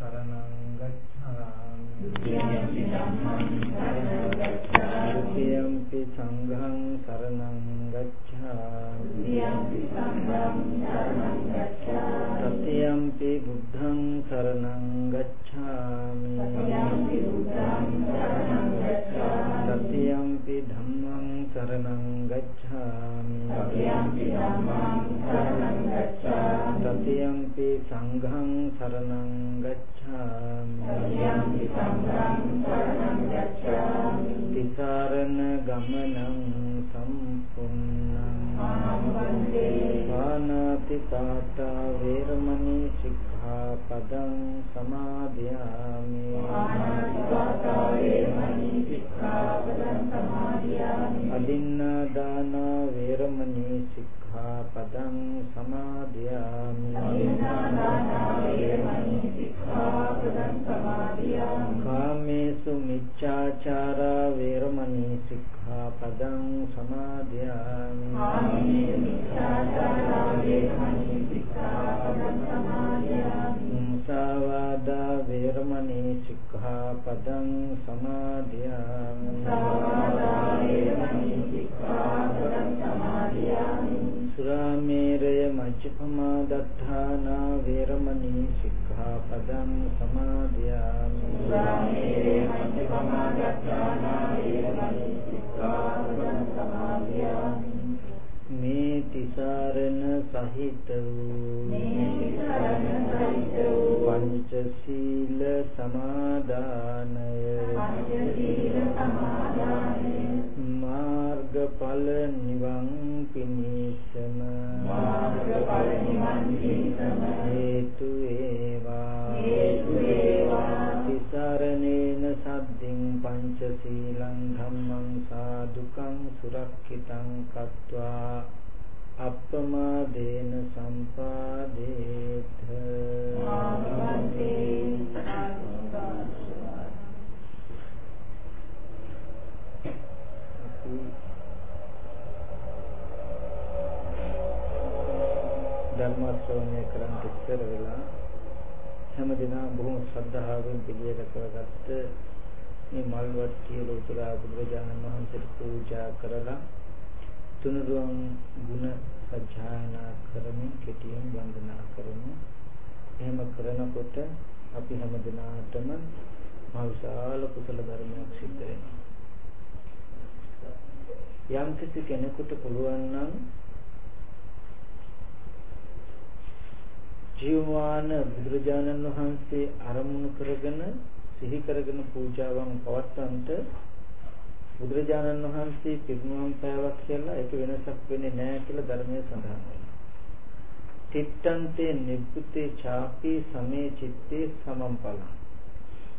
para ng පානාති පාතා වේරමණී සික්ඛාපදං සමාදියාමි මල්වත් කියලා උතුරා බුදුරජාණන් වහන්සේට පූජා කරලා තුනුරුවන් ගුණ සජ්ජායනා කරමින් කෙටියෙන් වන්දනා කරමු. එහෙම කරනකොට අපි හැම දිනාටම මහ විශාල කුසල ධර්මයක් සිද්ධ වෙනවා. යම් කිසි කෙනෙකුට පුළුවන් නම් ජීවමාන බුදුරජාණන් වහන්සේ අරමුණු කරගෙන සිහි කරගෙන පූජාවන් පවත්වන්නට බුදුරජාණන් වහන්සේ පිරිනුවම් පෑවක් කියලා ඒක වෙනසක් වෙන්නේ නැහැ කියලා ධර්මයේ සඳහන් වෙනවා. තිත්තන්තේ නිබ්බුතේ ചാපි සමේ චitte සමම්පල.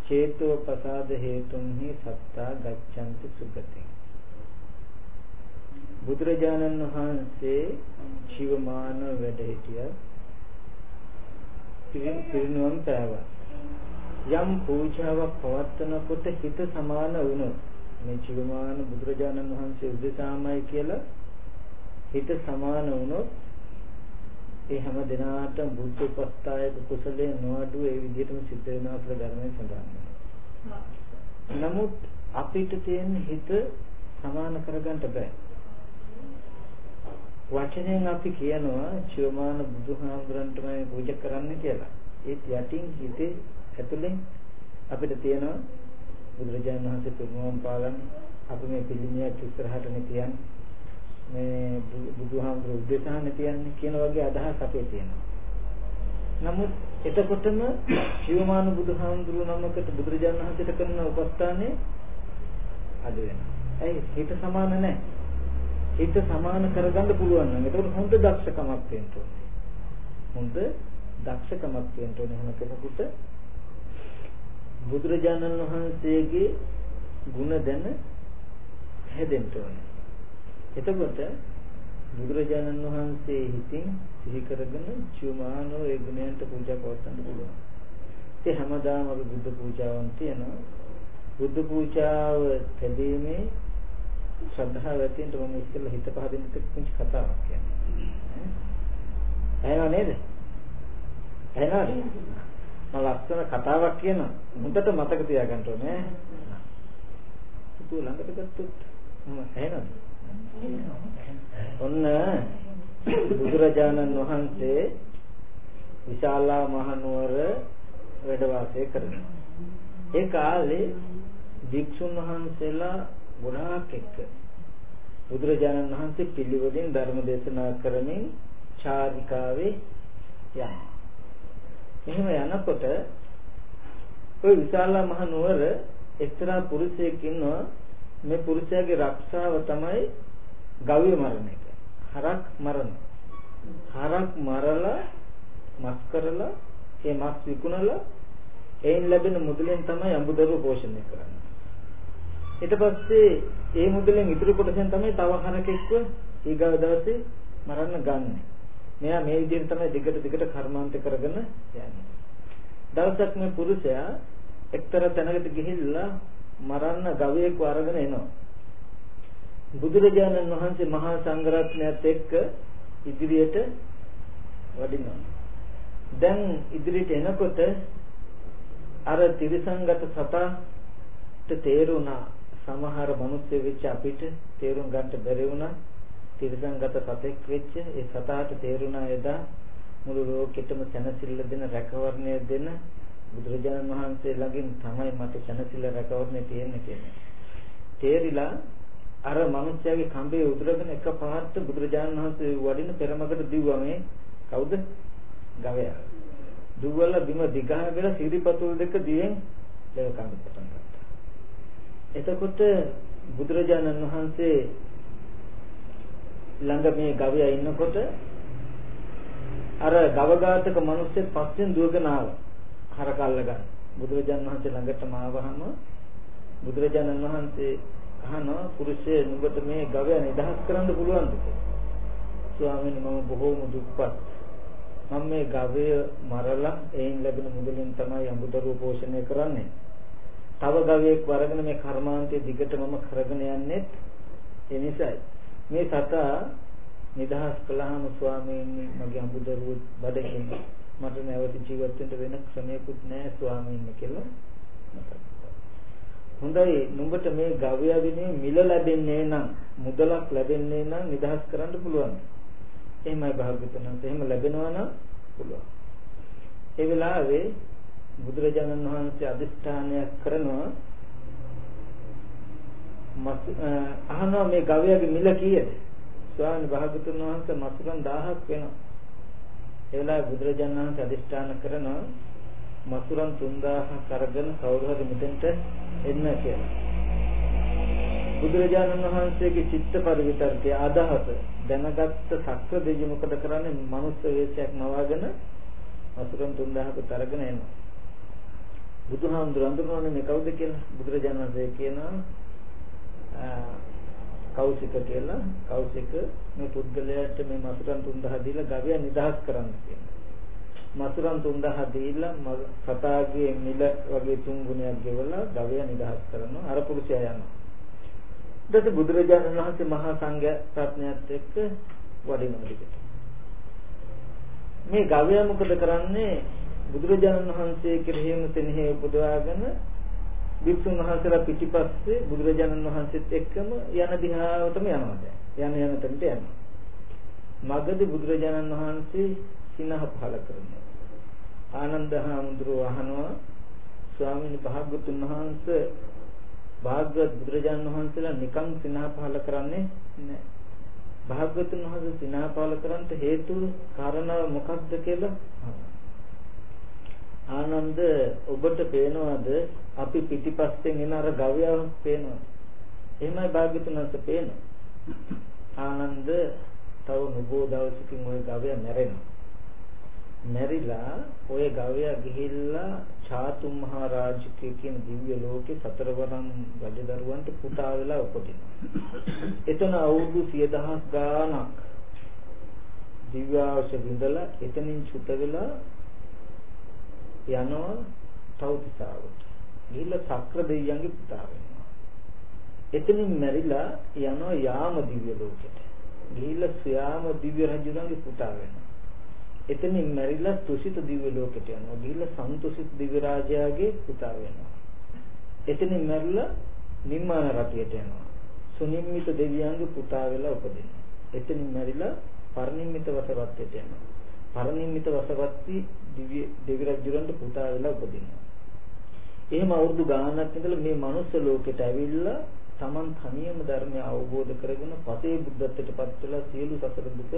චේතෝ පසාද හේතුන්හි සත්තා ගච්ඡanti සුගති. බුදුරජාණන් වහන්සේ ජීවමාන වැඩ සිටියා පිරිනුවම් පෑවා. යම් පූජාවක් පවත්වනකොට හිත සමාන වුණොත් මේ ජීවමාන බුදුරජාණන් වහන්සේ උදෙසාමයි කියලා හිත සමාන වුණොත් ඒ හැම දිනාටම බුද්ධ උපස්ථායක කුසලයේ නොඅඩු ඒ විදිහටම සිද්ධ වෙනවා කියලා ධර්මයේ සඳහන් නමුත් අපිට තියෙන හිත සමාන කරගන්න බෑ. වචනයෙන් අපි කියනවා ජීවමාන බුදුහාමුදුරන්ටමයි පූජා කරන්න කියලා. ඒත් යටින් හිතේ ඇතුලෙන් අපිට තියෙනවා බුදුරජාණන් වහන්සේ පිරිනොම් පාලන අපි මේ පිළිමියක් ඉස්සරහටනේ තියන්නේ මේ බුදුහාමුදුරු උදෙසානේ තියන්නේ කියන වගේ අදහස් අපේ තියෙනවා. නමුත් එතකොටම ශිවමාන බුදුහාමුදුරු නමකට බුදුරජාණන් වහන්සේට කරන උපස්ථානේ අද වෙනවා. ඇයි හිත සමාන නැහැ. හිත සමාන කරගන්න පුළුවන් නම් එතකොට හොඳ දක්ෂකමක් තියෙන්න ඕනේ. හොඳ දක්ෂකමක් තියෙන්න ඕනේ හැම කෙනෙකුට බුදුරජාණන් වහන්සේගේ ගුණ දැන හැදෙන්න ඕනේ. එතකොට බුදුරජාණන් වහන්සේ හිතින් සිහි කරගෙන චුමානෝ ඒ ගුණයන්ට පූජා පවත්වන්න පුළුවන්. ඒ හැමදාම අපි බුද්ධ පූජාවන් තියනවා. බුද්ධ පූජාව තැබීමේ ශ්‍රද්ධාව ඇතිවෙන්න මම ඉස්සෙල්ලා හිත පහදින්න පුංචි කතාවක් කියන්නේ. ඇහෙනව නේද? ඇහෙනවද? මම ලස්සන කතාවක් කියන මුදට මතක තියාගන්න ඕනේ. පුතු ළඟට ගත්තොත් මම ඇහෙනවද? ඔන්න බුදුරජාණන් වහන්සේ විශාලා මහනුවර වැඩ වාසය කරනවා. ඒ කාලේ භික්ෂුන් වහන්සේලා ගොඩාක් එක්ක බුදුරජාණන් වහන්සේ පිළිවෙලින් ධර්ම දේශනා කරමින් චාරිකාවේ යනවා. එහෙම යනකොට ওই විශාලා මහ නුවර එක්තරා පුරුෂයෙක් ඉන්නවා මේ පුරුෂයාගේ රක්ෂාව තමයි ගව්‍ය මරණ එක. හරක් මරණ. හරක් මරලා මස් කරලා ඒ මස් විකුණලා එයින් ලැබෙන මුදලෙන් තමයි අඹදරුව පෝෂණය කරන්නේ. ඊට පස්සේ ඒ මුදලෙන් ඉතුරු කොටසෙන් තමයි තව හරකෙක්ව ඊගාව දවසේ මරන්න ගන්න. මෙයා මේ විදිහට තමයි දිගට දිගට කර්මාන්ත කරගෙන යන්නේ. දවසක් මේ පුරුෂයා එක්තරා තැනකට ගිහිල්ලා මරන්න ගවයෙක්ව අරගෙන එනවා. බුදුරජාණන් වහන්සේ මහා සංඝරත්නයත් එක්ක ඉදිරියට වඩිනවා. දැන් ඉදිරියට එනකොට අර තිරසංගත සතාට තේරුණා සමහර මිනිස්සු වෙච්ච අපිට තේරුම් ගන්න බැරි වුණා තිරසංගත සතෙක් වෙච්ච ඒ සතාට තේරුණා එදා මුළු ලෝකෙටම සැනසෙල්ල දෙන රැකවරණය දෙන බුදුරජාණන් වහන්සේ ළඟින් තමයි මට සැනසෙල්ල රැකවරණය තියෙන්නේ කියන්නේ. තේරිලා අර මිනිස්යාගේ කඹේ උදුරගෙන එකපාරට බුදුරජාණන් වහන්සේ වඩින පෙරමකට දිව්වා මේ කවුද? ගවයා. දුවල බිම දිගහ වෙලා සිරිපතුල් දෙක දියෙන් ලෙව කන්න පටන් ගත්තා. එතකොට බුදුරජාණන් වහන්සේ ළඟ මේ ගවයා ඉන්නකොට අර ගවඝාතක මිනිස්සෙක් පස්සෙන් දුවගෙන ආවා. හරකල්ල ගන්න. බුදුරජාණන් වහන්සේ ළඟටම ආවහම බුදුරජාණන් වහන්සේ අහනවා පුරුෂය නුඹට මේ ගවයා නිදහස් කරන්න පුළුවන්ද ස්වාමීනි මම බොහෝම දුක්පත්. මම මේ ගවය මරලා එයින් ලැබෙන මුදලින් තමයි අමුදරුව පෝෂණය කරන්නේ. තව ගවයෙක් වරගෙන මේ කර්මාන්තයේ දිගට මම කරගෙන යන්නේ ඒ නිසායි. මේ සතා නිදහස් කළාම ස්වාමීනි මගේ අමුදරුව බඩගින්න මට නැවත ජීවත් වෙන්න වෙන ක්‍රමයක්වත් නැහැ ස්වාමීනි කියලා හොඳයි නුඹට මේ ගවයා වෙනුවෙන් මිල ලැබෙන්නේ නම් මුදලක් ලැබෙන්නේ නම් නිදහස් කරන්න පුළුවන්. එහෙමයි භාග්‍යවතුන් වහන්සේ එහෙම ලැබෙනවා නම් පුළුවන්. ඒ වෙලාවේ බුදුරජාණන් වහන්සේ අදිෂ්ඨානයක් කරනවා අහනවා මේ ගවයාගේ මිල කීයද? ස්වාමීන් භාගතුන් වහන්සේ මසුරන් 1000ක් වෙනවා. ඒ වෙලාවේ බුදුරජාණන් වහන්සේ අදිෂ්ඨාන කරනවා මසුරන් 3000ක් අරගෙන කවුරු හරි මෙතෙන්ට එන්න කියලා. බුදුරජාණන් වහන්සේගේ චිත්ත පරිවිතර්කයේ අදහස දැනගත්ත සක්‍ර දෙවියන් මොකද කරන්නේ? මනුස්ස වේශයක් මවාගෙන මසුරන් 3000කට අරගෙන එනවා. බුදුහාමුදුර අඳුරනවානේ මේ කවුද කියලා බුදුරජාණන් වහන්සේ කියනවා කෞසික කියලා කෞසික මේ පුද්ගලයාට මේ මසුරන් 3000 දීලා ගවයා නිදහස් කරන්න කියනවා. මසුරන් 3000 දීලා සතාගේ මිල වගේ තුන් ගුණයක් ගෙවලා ගවයා නිදහස් කරනවා. අර පුරුෂයා යනවා. ඊට බුදුරජාණන් වහන්සේ මහා සංඝ රත්නයත් එක්ක වඩිනවා ටිකට. මේ ගවයා මොකද කරන්නේ? බුදුරජාණන් වහන්සේ කෙරෙහිම තෙනෙහි උපදවාගෙන වික්ෂුන් වහන්සේලා පිටිපස්සේ බුදුරජාණන් වහන්සේත් එක්කම යන දිහාවටම යනවා දැන්. යන යන තැනට යනවා. මගදී බුදුරජාණන් වහන්සේ සිනහ පහල කරනවා. ආනන්ද හාමුදුරුවෝ අහනවා ස්වාමීන් වහන්සේ වහන්සේ භාග්‍යවත් බුදුරජාණන් වහන්සේලා නිකන් සිනහ පහල කරන්නේ නැහැ. භාග්‍යවතුන් වහන්සේ සිනහ පහල කරන්නට හේතු කාරණාව මොකක්ද කියලා ආනන්ද ඔබට පේනවද අපි පිටිපස්සෙන් එන අර ගවයා පේනවා. එහෙමයි භාග්‍යතුන්ස පේනවා. ආනන්ද තව නුබෝ දවසකින් ওই ගවයා මැරෙනවා. මැරිලා ওই ගවයා ගිහිල්ලා චාතු මහා රාජිකය කියන දිව්‍ය ලෝකේ සතරවරම් රජදරුවන්ට පුතා වෙලා උපදිනවා. එතන අවුරුදු 10000 ගාණක් දිව්‍යාවශ විඳලා එතනින් චුත වෙලා යනවා තවතිසාවට. ගිහිල්ලා සක්‍ර දෙවියන්ගේ පුතා වෙනවා. එතනින් මැරිලා යනවා යාම දිව්‍ය ලෝකෙට. ගිහිල්ලා ස්වයාම දිව්‍ය රජුගේ පුතා වෙනවා. එතනින් මැරිලා තුසිත දිව්‍ය ලෝකෙට යනවා. ගිහිල්ලා සන්තුසිත දිව්‍ය රාජයාගේ පුතා වෙනවා. එතනින් මැරිලා නිම්මාන රටියට යනවා. සුනිම්මිත දෙවියන්ගේ පුතා වෙලා උපදිනවා. එතනින් මැරිලා පරිනිම්මිත වසවත්තට යනවා. පරිනිම්මිත වසවත්ති දිව්‍ය දෙවි රජුරන්ට පුතා වෙලා උපදිනවා. එහෙම අවුරුදු ගානක් ඉඳලා මේ මනුස්ස ලෝකෙට ඇවිල්ලා Taman තනියම ධර්මය අවබෝධ කරගෙන පසේ බුද්ධත්වයට පත් වෙලා සියලු සසර දුක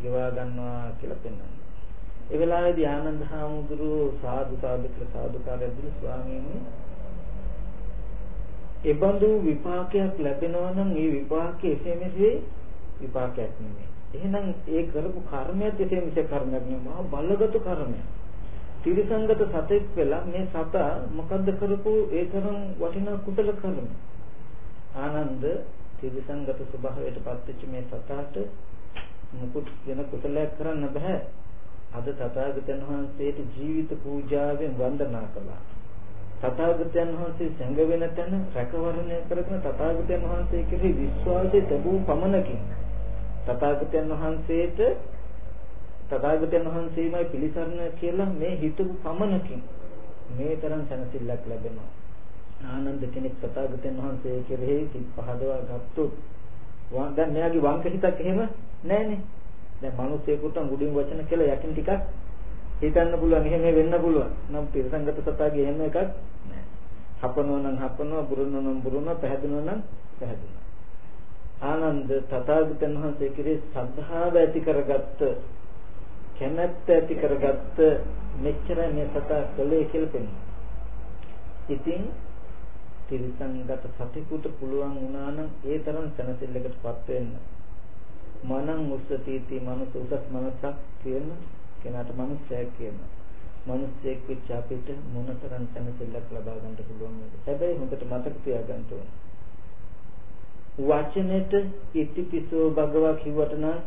ගෙවා ගන්නවා කියලා පෙන්වනවා. ඒ වෙලාවේදී ආනන්ද හාමුදුරුවෝ සාදු සාදු කියලා සාදුකාරය දුන්න ස්වාමීන් එබඳු විපාකයක් ලැබෙනවා නම් ඒ විපාකයේ එසේ මෙසේ විපාකයක් නෙමෙයි. එහෙනම් ඒ කරපු කර්මයක් එසේ මෙසේ කර්මයක් නෙමෙයි. බලගත් කර්මයක්. තිරිසංගත සතෙක් වෙලා මේ සතා මොකද්ද කරපු ඒ තරම් වටිනා කුසල කර්ම. ආනන්ද තිරිසංගත ස්වභාවයට පත්වෙච්ච මේ සතාට මුකුත් වෙන කුසලයක් කරන්න බෑ. අද තථාගතයන් වහන්සේට ජීවිත පූජාවෙන් වන්දනා කළා. තථාගතයන් වහන්සේ සංග වෙන තැන රැකවරණය කරගෙන තථාගතයන් වහන්සේ කෙරෙහි විශ්වාසය තිබූ පමණකින් තථාගතයන් වහන්සේට තථාගතයන් වහන්සේමයි පිළිසරණ කියලා මේ හිතපු පමණකින් මේ තරම් සැනසෙල්ලක් ලැබෙනවා. ආනන්ද කෙනෙක් තථාගතයන් වහන්සේ කෙරෙහි සිත් පහදවා ගත්තොත් දැන් මෙයාගේ වංක හිතක් එහෙම නැහනේ. දැන් මිනිස්සෙකුට උඩින් වචන කියලා යකින් ටිකක් හිතන්න පුළුවන් එහෙම වෙන්න පුළුවන්. නම් තිරසංගත සතාගේ එහෙම එකක් නැහැ. හපනවා නම් හපනවා, බුරනවා නම් බුරනවා, පැහැදෙනවා නම් පැහැදෙනවා. ආනන්ද තථාගතයන් වහන්සේ කෙරෙහි සද්ධාව ඇති කරගත්ත කැමැත්ත ඇති කරගත්ත මෙච්චර මේ සතා කළේ කියලා පෙන්නනවා. ඉතින් තිරිසන්ගත සතෙකුට පුළුවන් වුණා නම් ඒ තරම් සැනසෙල්ලකටපත් වෙන්න. මනං උස්සතිති මනස උසස් මනසක් කියන කෙනාට මනුස්සයෙක් කියනවා. මනුස්සයෙක් වෙච්ච අපිට මොනතරම් සැනසෙල්ලක් ලබා ගන්න පුළුවන් වේද? හැබැයි හොඳට මතක තියාගන්න ඕනේ. වචනෙට ඉතිපිසෝ භගවා කිව්වට නම්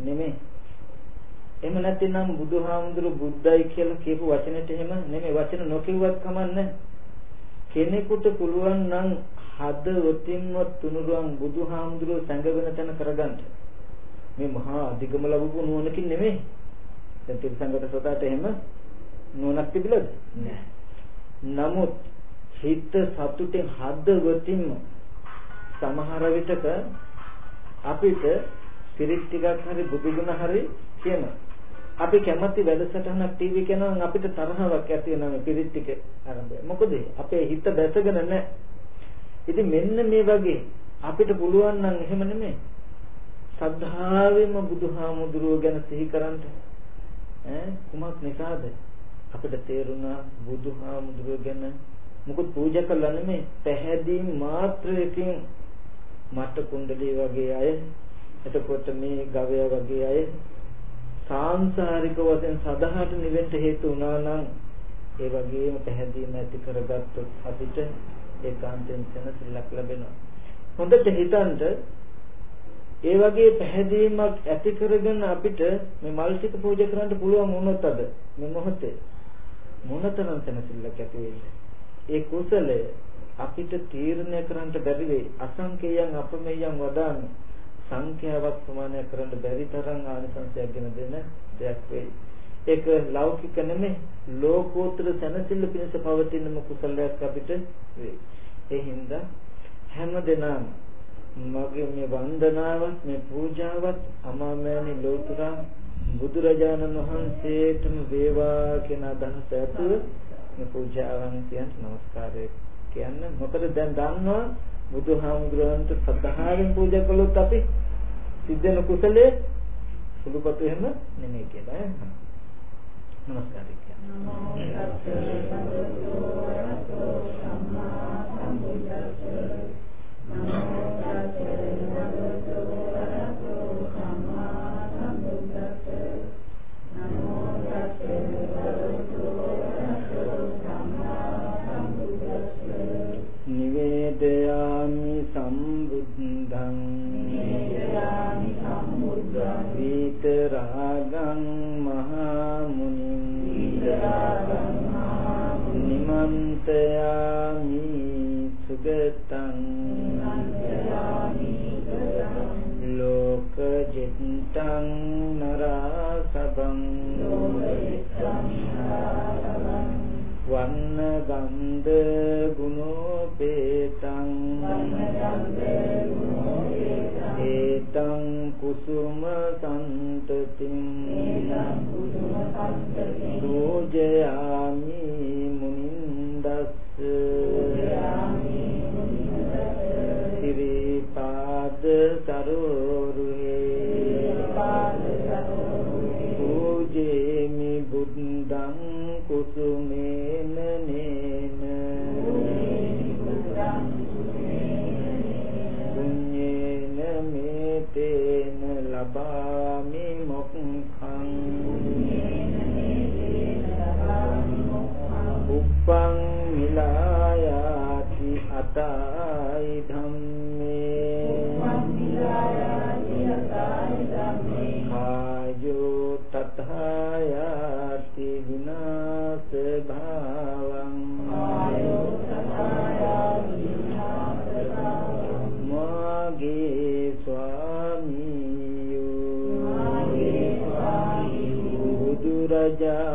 නෙමෙයි. එහෙම නැත්නම් බුදුහාමුදුරු බුද්ධයි කියලා කියපු වචනෙට එහෙම නෙමෙයි. වචන නොකියුවත් කමන්නේ කෙනෙකුට පුළුවන් නම් හදවතින්ම තුනුරුවන් බුදුහාමුදුරුව සැඟවෙන තැන කරගන්න. මේ මහා අධිගම ලැබපු නුවණකින් නෙමෙයි. දැන් තිරසංගත සතාට එහෙම නුවණක් තිබිලද? නෑ. නමුත් හිත සතුටින් හදවතින්ම සමහර විටක අපිට පිරිත් ටිකක් හරි බුදුගුණ හරි කියනවා අපි කැමති වැඩසටහනක් ටීවී කරනවා අපිට තරහවක් ඇති වෙනවා මේ පිරිත් ටික ආරම්භය. මොකද අපේ හිත දැසගෙන නැහැ. ඉතින් මෙන්න මේ වගේ අපිට පුළුවන් නම් එහෙම නෙමෙයි. සද්ධාවෙන්ම බුදුහාමුදුරුව ගැන සිහි කරන්ට ඈ කුමක් නිසාද? අපිට තේරුණා බුදුහාමුදුරුව ගැන මොකද පූජා කළා නෙමෙයි පැහැදීම් මාත්‍රයකින් මට කුණ්ඩලී වගේ අය එතකොට මේ ගවය වගේ අය සාංශාරික වශයෙන් සදහට නිවෙන්න හේතු වුණා නම් ඒ වගේම පැහැදීම ඇති කරගත්තොත් අපිට ඒකාන්තයෙන් සැනසෙල්ලක් ලැබෙනවා. හොඳට හිතන්න ඒ වගේ පැහැදීමක් ඇති කරගෙන අපිට මේ මල් ටික පූජා කරන්න පුළුවන් වුණොත් අද මේ මොහොතේ මොනතරම් සැනසෙල්ලක් ඇති වෙයිද? ඒ කුසලය අපිට තීරණය කරන්න බැරි වෙයි. අසංකේයයන් අපමෙයයන් වදාන්නේ සංඛ්‍යාවක් ප්‍රමාණය කරන්න බැරි තරම් ආනිසංසයක් ගෙන දෙන දෙයක් වෙයි. ඒක ලෞකික නෙමෙයි ලෝකෝත්තර සැනසෙල්ල පිණිස පවතිනම කුසලයක් අපිට වෙයි. ඒ හින්දා හැමදෙනාම මගේ මේ වන්දනාවත් මේ පූජාවත් අමාමෑණි ලෝතුරා බුදුරජාණන් වහන්සේටම වේවා කියන අදහස ඇතුව මේ පූජාවන් කියන්න নমස්කාරය කියන්න. මොකද දැන් දන්නවා බුදුහාමුදුරන්ට සද්ධාවෙන් පූජා කළොත් අපි සිද්ධ වෙන කුසලයේ සුළුපටු එහෙම නෙමෙයි කියලා ඈ. නමස්කාරය කියන්න. නමෝ මිච්ඡාමි සම්බුද්ධං මිච්ඡාමි සම්බුද්ධං විතරාගං මහා මුනිං විතරාගං මහා නිමන්තයාමි සුගතං නිමන්තයාමි ලෝකජිත්තං නරසබං ලෝකජිත්තං නරසබං වන්න ගන්ධ ගුණෝපේතං ඒතං කුසුම සම්තතින් රෝජයාමි මුනින්දස්ස සිරිපාද සරෝරුහේ පූජේමි බුද්ධං කුසුමේ තේන ලබාමි මොක්ඛං. උප්පං මිලායාති අතයි ධම්ම. saja.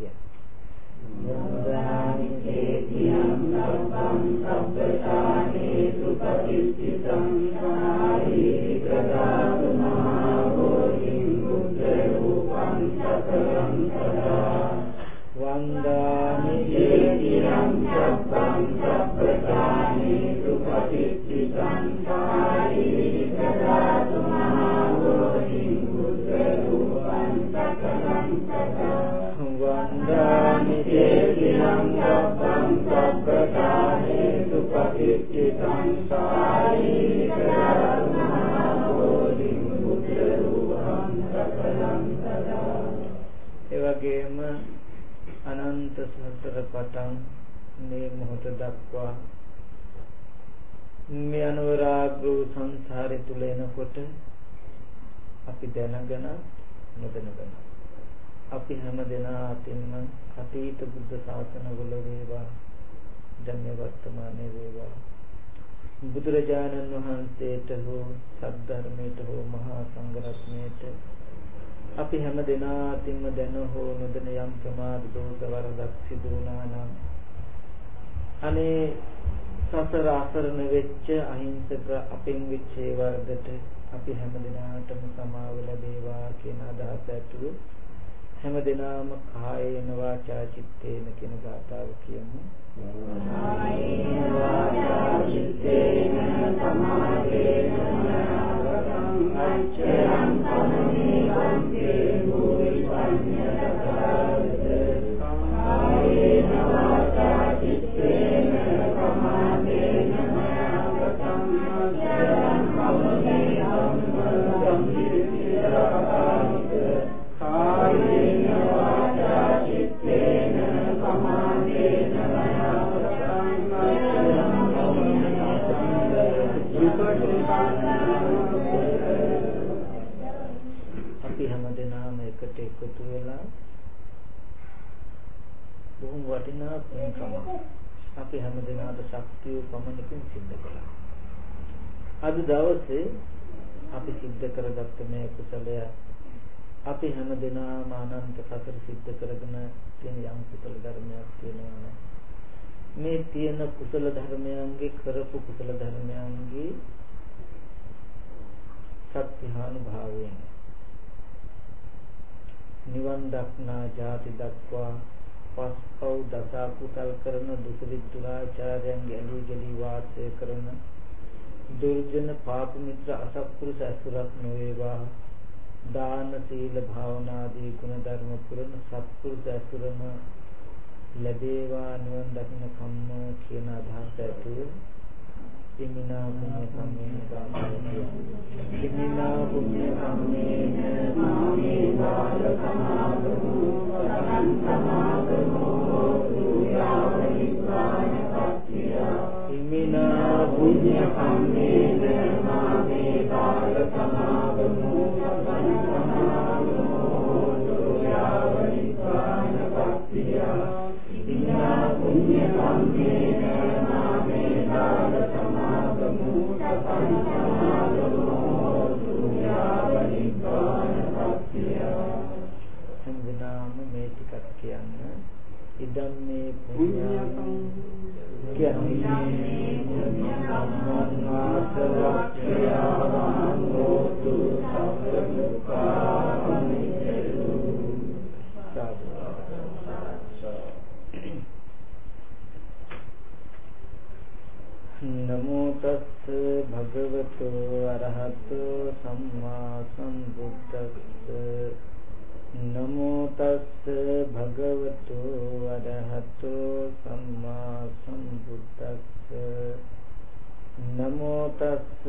Yes. බුද්ධ ශාසනවල වේවා දැන් මේ වර්තමානයේ වේවා. බුදුරජාණන් වහන්සේට හෝ සද්ධර්මයට හෝ මහා සංඝරත්නයට අපි හැම දෙනා අතින්ම දැන හෝ නොදැන යම් ප්‍රමාද දෝෂ වරදක් සිදු වුණා නම් අනේ සසර අසරණ වෙච්ච අහිංසක අපෙන් වෙච්ච ඒ වරදට අපි හැම දිනාටම සමාව ලැබේවා කියන අදහස ඇතුළු හැම දිනාම කායේන වාචා චිත්තේන කියන ගාථාව කියමු. කායේන වාචා චිත්තේන සමාධේන මනසං අච්චයං සමනේ වටිනා පින්කම අපි හැම දිනාට ශක්තිය පමණකින් සිද්ධ කළා. අද දවසේ අපි සිද්ධ කරගත්ත මේ කුසලය අපි හැම දිනාම අනන්ත සතර සිද්ධ කරගෙන තියෙන යම් කුසල ධර්මයක් තියෙනවා මේ තියෙන කුසල ධර්මයන්ගේ කරපු කුසල ධර්මයන්ගේ සත්‍යානුභාවයෙන් නිවන් දක්නා ජාති දක්වා පස්පව් දසා කුසල් කරන දුසිරිත් දුරාචාරයන්ගේ ඇලී ගලී වාසය කරන දුර්ජන පාප මිත්‍ර අසත්පුරුෂ අසුරක් නොවේවා. දාන සීල භාවනාදී ගුණ ධර්ම පුරන සත්පුරුෂ අසුරම ලැබේවා නිවන් දකින්න කම්ම කියන අදහස ඇතුළු. ඉමිනා පුඤ්ඤ කම්මේන ගාමී ඉමිනා පුඤ්ඤ කම්මේන මාමේ බාල සමාදමු සතං සමාදමෝ සූයාව නිපාන පත්තිය ඉමිනා පුඤ්ඤ කම්මේන මාමේ බාල සමාදමු නමෝ තස්ස භගවතු අරහතෝ සම්මා සම්බුද්දස්ස නමෝ තස්ස භගවතු අරහතෝ සම්මා සම්බුද්දස්ස. නමෝ තස්ස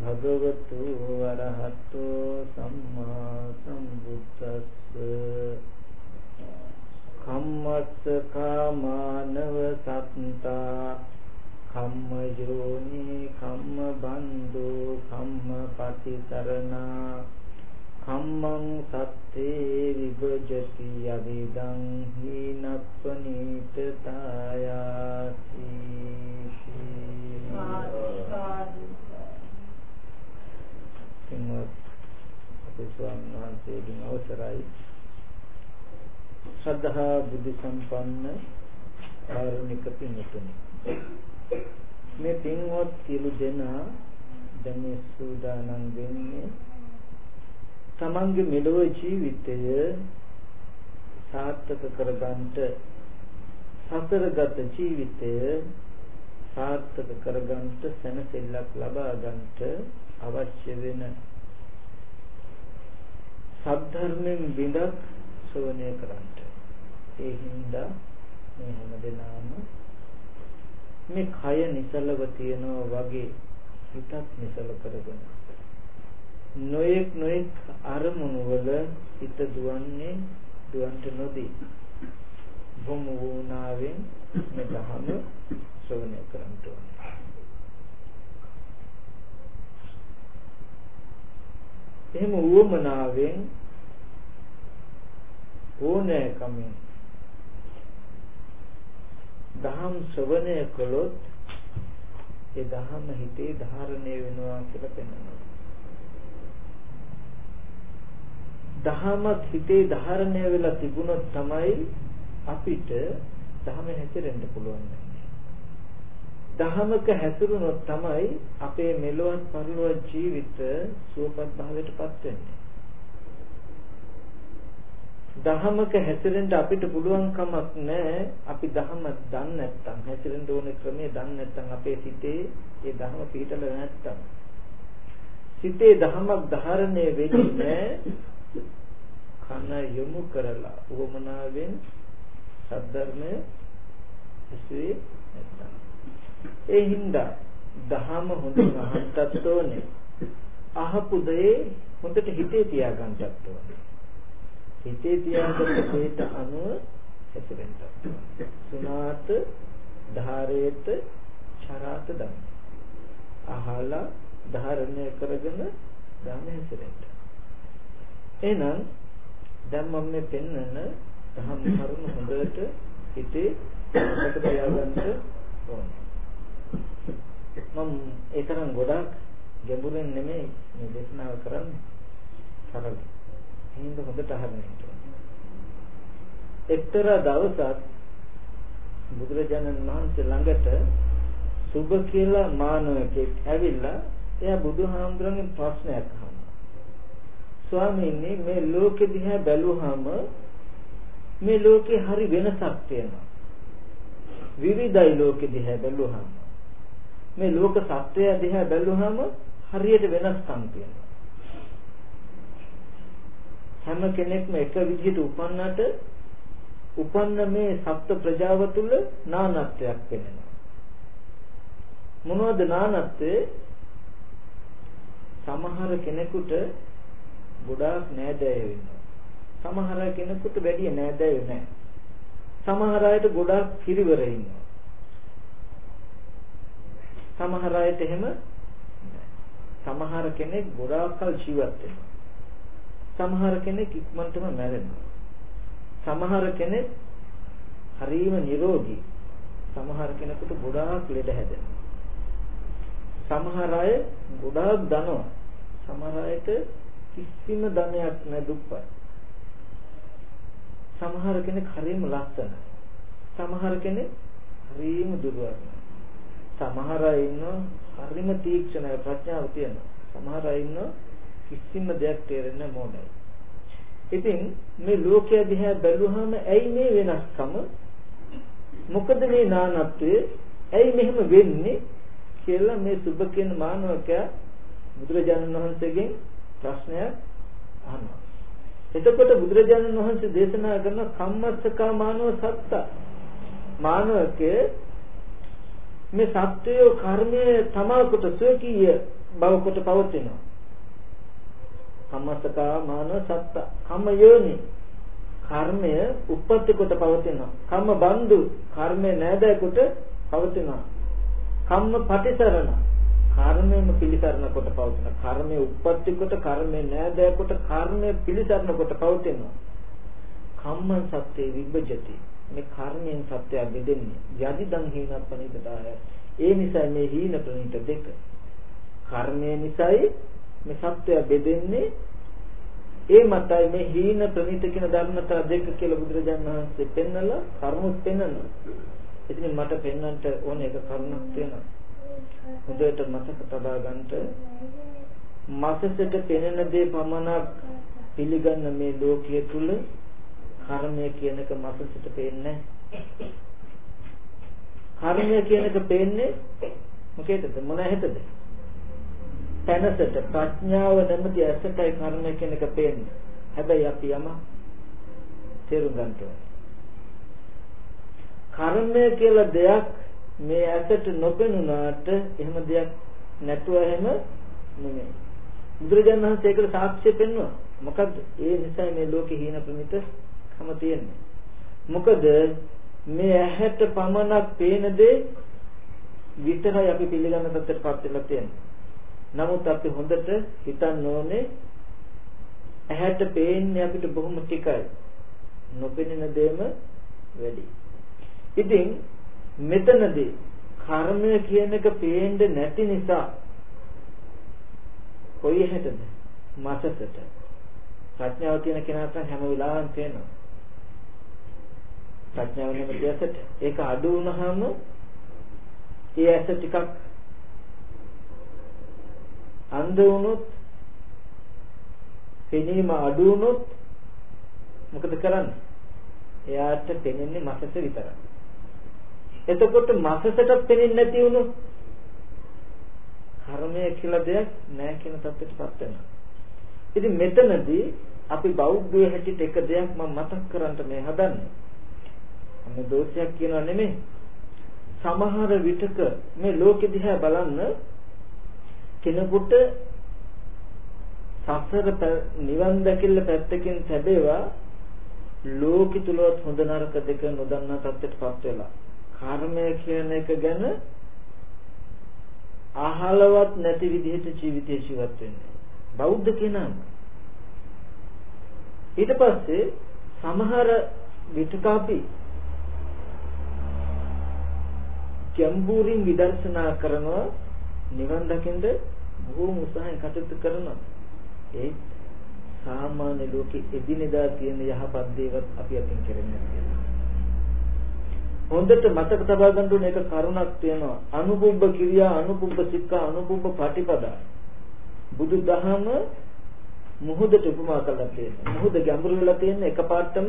භගවතු අරහතෝ සම්මා සම්බුද්දස්ස. කම්මස්ස කාමානව සත්තා. කම්ම යෝනි කම්ම බන්දු කම්ම පටිසරණා කම්මං සත්තේ විභජති යදිදං හීනප්පනීත තායාති පින්වත් අපේ ස්වාමීන් වහන්සේගෙන් අවසරයි ශ්‍රද්ධා බුද්ධ සම්පන්න කාරුණික පින්තුනි. මේ පින්වත් සියලු දෙනා දැන් මේ සූදානම් වෙන්නේ තමන්ගේ මෙලොව ජීවිතය සාර්ථක කරගන්නට සසරගත ජීවිතය සාර්ථක කරගන්නට සැනසෙල්ලක් ලබා ගන්නට අවශ්‍ය වෙන සද්ධර්මයෙන් බිඳක් ශ්‍රවණය කරන්නට. ඒ හින්දා මේ හැමදෙනාම මේ කය නිසලව තියනවා වගේ හිතත් නිසල කරගෙන නොයෙක් නොයෙක් අරමුණු වල හිත දුවන්නේ දුවන්ට නොදී බොම වුණාවෙන් මේ ධහම ශ්‍රවණය කරන්න ඕනේ. එහෙම වුමනාවෙන් ඕනෑකමින් දහම් ශ්‍රවණය කළොත් ඒ දහම හිතේ ධාරණය වෙනවා කියලා පෙන්වනවා. දහමක් හිතේ ධාරණය වෙලා තිබුණොත් තමයි අපිට දහම හැසිරෙන්න පුළුවන්. දහමක හැසිරුණොත් තමයි අපේ මෙලොවත් පරලොවත් ජීවිත සුවපත් භාවයටපත් වෙන්නේ. දහමක හැසිරෙන්න අපිට පුළුවන් කමක් නැහැ. අපි දහම දන්නේ නැත්නම් හැසිරෙන්න ඕන ක්‍රමය දන්නේ නැත්නම් අපේ සිතේ ඒ දහම පිළිතල නැත්නම් සිතේ දහමක් ධාරණය වෙන්නේ කන යොමු කරලා උවමනාවෙන් සද්ධර්මය ඇසුවේ නැත්නම්. ඒ හින්දා දහම හොඳින් අහන්නත් ඕනේ අහපු දේ හොඳට හිතේ තියාගන්නත් ඕනේ හිතේ තියාගත්ත දේට අනුව හැසිරෙන්න සුණාත ධාරේත චරාත දම් අහලා ධාරණය කරගෙන දාන හැසිරෙන්න. එහෙනම් දැන් මම මේ පෙන්වන දහම් කරුණු හොඳට හිතේ මතක තියාගන්න ඕනේ. මම ඒ තරම් ගොඩක් ගැඹුරින් නෙමෙයි මේ දේශනාව කරන්නේ. සරලයි. එහෙනම් හොඳට අහගෙන ඉන්න. එක්තරා දවසක් බුදුරජාණන් වහන්සේ ළඟට සුබ කියලා මානවකෙක් ඇවිල්ලා එයා බුදුහාමුදුරන්ගෙන් ප්‍රශ්නයක් අහනවා. ස්වාමීනි මේ ලෝකෙ දිහා බැලුවාම මේ ලෝකේ හරි වෙනසක් තියෙනවා. විවිධයි ලෝකෙ දිහා බැලුවාම. මේ ලෝක සත්‍යය දිහා බැලුවාම හරියට වෙනස්කම් තියෙනවා. හැම කෙනෙක්ම එක විදිහට උපන්නට උපන්න මේ සත්ත්ව ප්‍රජාව තුළ නානත්වයක් වෙනවා. මොනවද නානත්වේ? සමහර කෙනෙකුට ගොඩාක් නෑදෑයෝ ඉන්නවා. සමහර කෙනෙකුට වැඩි නෑදෑයෝ නැහැ. සමහර අයට ගොඩාක් පිරිවර ඉන්නවා. සමහර අයට එහෙම සමහර කෙනෙක් ගොඩාක් කල් ජීවත් වෙනවා. සමහර කෙනෙක් ඉක්මනටම මැරෙනවා. සමහර කෙනෙක් හරීම නිරෝගී. සමහර කෙනෙකුට ගොඩාක් ලෙඩ හැදෙනවා. සමහර අය ගොඩාක් ධනවත්. සමහර අයට කිසිම ධනයක් නැ දුප්පත්. සමහර කෙනෙක් හරිම ලස්සනයි. සමහර කෙනෙක් හරිම දුර්වලයි. සමහර අය ඉන්නවා හරිම තීක්ෂණයි ප්‍රඥාව තියෙනවා. සමහර අය ඉන්නවා කිසිම දෙයක් තේරෙන්නේ මොඩයි. ඉතින් මේ ලෝකය දිහා බැලුවහම ඇයි මේ වෙනස්කම? මොකද මේ නානත්වය? ඇයි මෙහෙම වෙන්නේ? කියලා මේ සුබ කියන මානවකයා බුදුරජාණන් වහන්සේගෙන් ප්‍රශ්නයක් අහනවා. එතකොට බුදුරජාණන් වහන්සේ දේශනා කරන කම්මස්සකා මානව සත්ත මානවකේ මේ සත්වයේ කර්මයේ තමාකට සෝකීය බව කොට පවතිනවා. කම්මස්සකා මානව සත්ත කම්ම යෝනි කර්මය උප්පත්ති කොට පවතිනවා. කම්ම බන්දු කර්මය නෑදෑ කොට පවතිනවා. කම්ම පටිසරණ කර්මයම පිළිසරණ කොට පවතින. කර්මයේ උප්පත්ති කොට කර්මයේ නෑදෑ කොට කර්මයේ පිළිසරණ කොට පවතිනවා. කම්මං සත්‍යේ විභජති මේ කර්මයෙන් සත්‍යය බෙදෙන්නේ යදිදං හීනප්පනිතදාය ඒ නිසා මේ හීන ප්‍රණීත දෙක. කර්මය නිසායි මේ සත්‍යය බෙදෙන්නේ. ඒ මතයි මේ හීන ප්‍රණීත කියන ධර්මතා දෙක කියලා බුදුරජාණන් වහන්සේ පෙන්නලා කර්මොත් පෙන්නනවා. ඉතින් මට පෙන්වන්නට ඕන එක කරුණක් තියෙනවා. හොඳට මතක තබා ගන්නට මාසෙට පෙනෙන දේ පමණක් පිළිගන්න මේ ලෝකයේ තුල කර්මය කියන එක මාසෙට පේන්නේ කර්මය කියන එක පේන්නේ මොකේද මොන හැටද තැනසට ප්‍රඥාව නැමැති ඇසටයි කර්මය කියන එක පේන්නේ. හැබැයි අපි යම තේරුම් ගන්න ඕනේ. කර්මය කියලා දෙයක් මේ ඇසට නොපෙනුනාට එහෙම දෙයක් නැතුව එහෙම නෙමෙයි. බුදුරජාණන් වහන්සේ ඒකට සාක්ෂිය පෙන්වනවා. මොකද්ද? ඒ නිසා මේ ලෝකේ හීන ප්‍රමිත කම තියෙන්නේ. මොකද මේ ඇහැට පමණක් පේන දේ විතරයි අපි පිළිගන්න තත්ත්වයටපත් වෙලා තියෙන්නේ. නමුත් අපි හොඳට හිතන්න ඕනේ ඇහැට පේන්නේ අපිට බොහොම ටිකයි. නොපෙනෙන දේම වැඩි. ඉතින් මෙතනදී කර්මය කියන එක පේන්නේ නැති නිසා කොයි හැටද? මාසසට. ප්‍රඥාව කියන කෙනාට හැම වෙලාවෙම පේනවා. ප්‍රඥාව නෙමෙයි ඇසට. ඒක අඩු වුණාම ඒ ඇස ටිකක් අන්ධ වුණොත් පෙනීම අඩු වුණොත් මොකද කරන්නේ? එයාට පෙනෙන්නේ මසස විතරයි. එතකොට මසසට පෙනෙන්නේ නැති වුණොත් කර්මය කියලා දෙයක් නැහැ කියන තත්ත්වයටපත් වෙනවා. ඉතින් මෙතනදී අපි බෞද්ධය හැටියට එක දෙයක් මම මතක් කරන්න මේ හදන්නේ. අන්න දෝෂයක් කියනවා නෙමෙයි. සමහර විටක මේ ලෝකෙ දිහා බලන්න කෙනෙකුට සසර නිවන් දැකිල්ල පැත්තකින් සැබේවා ලෝකෙ තුලවත් හොඳ නරක දෙක නොදන්නා තත්ත්වයටපත් වෙලා කර්මය කියන එක ගැන අහලවත් නැති විදිහට ජීවිතය ජීවත් වෙන්නේ බෞද්ධ කෙනා ඊට පස්සේ සමහර විටක අපි ගැඹුරින් විදර්ශනා කරනවා නිවන් දකින්ද බොහෝම උත්සාහයෙන් කටයුතු කරනවා. ඒ සාමාන්‍ය ලෝකෙ එදිනෙදා තියෙන යහපත් දේවත් අපි අතින් කරන්නේ නැහැ. හොඳට මතක තබා ගන්න ඕන එක කරුණක් තියෙනවා. අනුපුබ්බ කිරියා, අනුපුබ්බ සික්ඛා, අනුපුබ්බ පටිපදා. බුදු දහම මුහුදට උපමා කරලා තියෙනවා. මුහුද ගැඹුරු වෙලා තියෙන එකපාරටම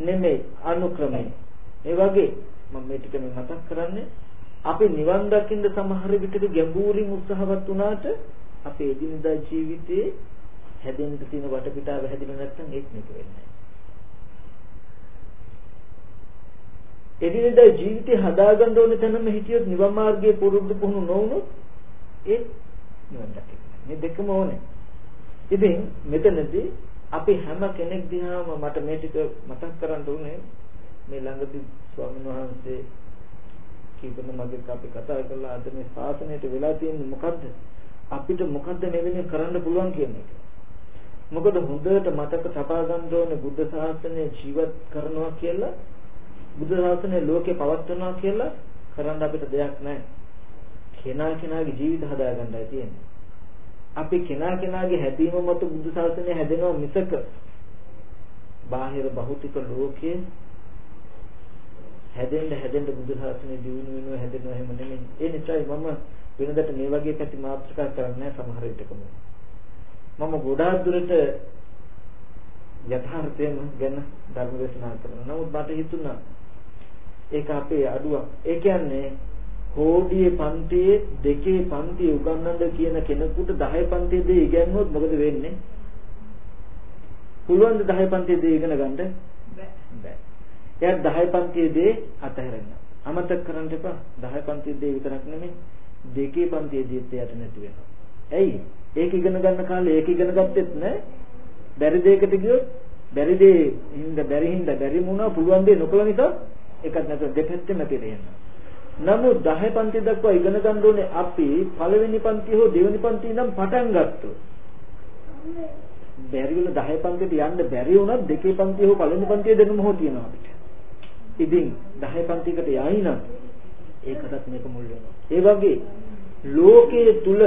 නෙමෙයි අනුක්‍රමයි. ඒ වගේ මම මේ ටික මේ මතක් කරන්නේ අපි නිවන් දකින්න සමහර විටක ගැඹුරින් උත්සාහවත් වුණාට අපේ එදිනදා ජීවිතයේ හැදෙන්න තියෙන වටපිටාව හැදිලා නැත්නම් ඒක නෙක වෙන්නේ. එදිනදා ජීවිතය හදාගන්න ඕන තැනම හිටියොත් නිවන් මාර්ගයේ පුරුදු පුහුණු නොවුනොත් ඒ නිවන් දකින්න. මේ දෙකම ඕනේ. ඉතින් මෙතනදී අපි හැම කෙනෙක් දිහාම මට මේ ටික මතක් කරන්න ඕනේ මේ ළඟදී ස්වාමීන් වහන්සේ කීපන මගේ අපි කතා කරලා අද මේ ශාසනයට වෙලා තියෙන්නේ මොකද්ද? අපිට මොකද්ද මෙවෙනි කරන්න පුළුවන් කියන එක. මොකද හොඳට මතක තබා ගන්න ඕනේ බුද්ධ ශාසනය ජීවත් කරනවා කියලා බුද්ධ ශාසනය ලෝකේ පවත්වනවා කියලා කරන්න අපිට දෙයක් නැහැ. කෙනා කෙනාගේ ජීවිත හදාගන්නයි තියෙන්නේ. අපි කෙනා කෙනාගේ හැදීම මත බුද්ධ ශාසනය හැදෙනවා මිසක බාහිර භෞතික ලෝකයේ හැදෙන්න හැදෙන්න බුදු සාසනය දිනු වෙනවා හැදෙනවා එහෙම නෙමෙයි. ඒ නිසායි මම වෙනදට මේ වගේ පැති මාතෘකා කරන්නේ සමහර විටකම. මම ගොඩාක් දුරට යථාර්ථයෙන් ගැන ධර්ම දේශනා කරනවා. නමුත් මට හිතුණා ඒක අපේ අඩුවක්. ඒ කියන්නේ කෝඩියේ පන්තියේ දෙකේ පන්තියේ උගන්වන්න කියන කෙනෙකුට 10 පන්තියේ දේ ඉගෙනුවොත් මොකද වෙන්නේ? පුළුවන් ද 10 පන්තියේ දේ ඉගෙන ගන්න? බෑ. එයා 10 පන්තියේදී අතහැරෙන්න. අමතක කරන්න එපා. 10 පන්තියේදී විතරක් නෙමෙයි දෙකේ පන්තියේදීත් එයාට නැති වෙනවා. ඇයි? ඒක ඉගෙන ගන්න කාලේ ඒක ඉගෙන ගත්තෙත් නෑ. බැරි දෙයකට ගියොත් බැරි දේ හින්දා බැරි හින්දා බැරි වුණා පුළුවන් දේ නොකළ නිසා එකක් නැතුව දෙපැත්තෙම නැතිලා යනවා. නමුත් 10 පන්ති දක්වා ඉගෙන ගන්න ඕනේ අපි පළවෙනි පන්ති හෝ දෙවෙනි පන්ති ඉඳන් පටන් ගත්තොත්. බැරි වෙන 10 පන්තියට යන්න බැරි වුණත් දෙකේ පන්ති හෝ පළවෙනි පන්තියේ දෙනුම හෝ තියෙනවා අපිට. ඉතින් 10 පන්තියකට යයි නම් ඒකටත් මේක මුල් වෙනවා. ඒ වගේ ලෝකයේ තුල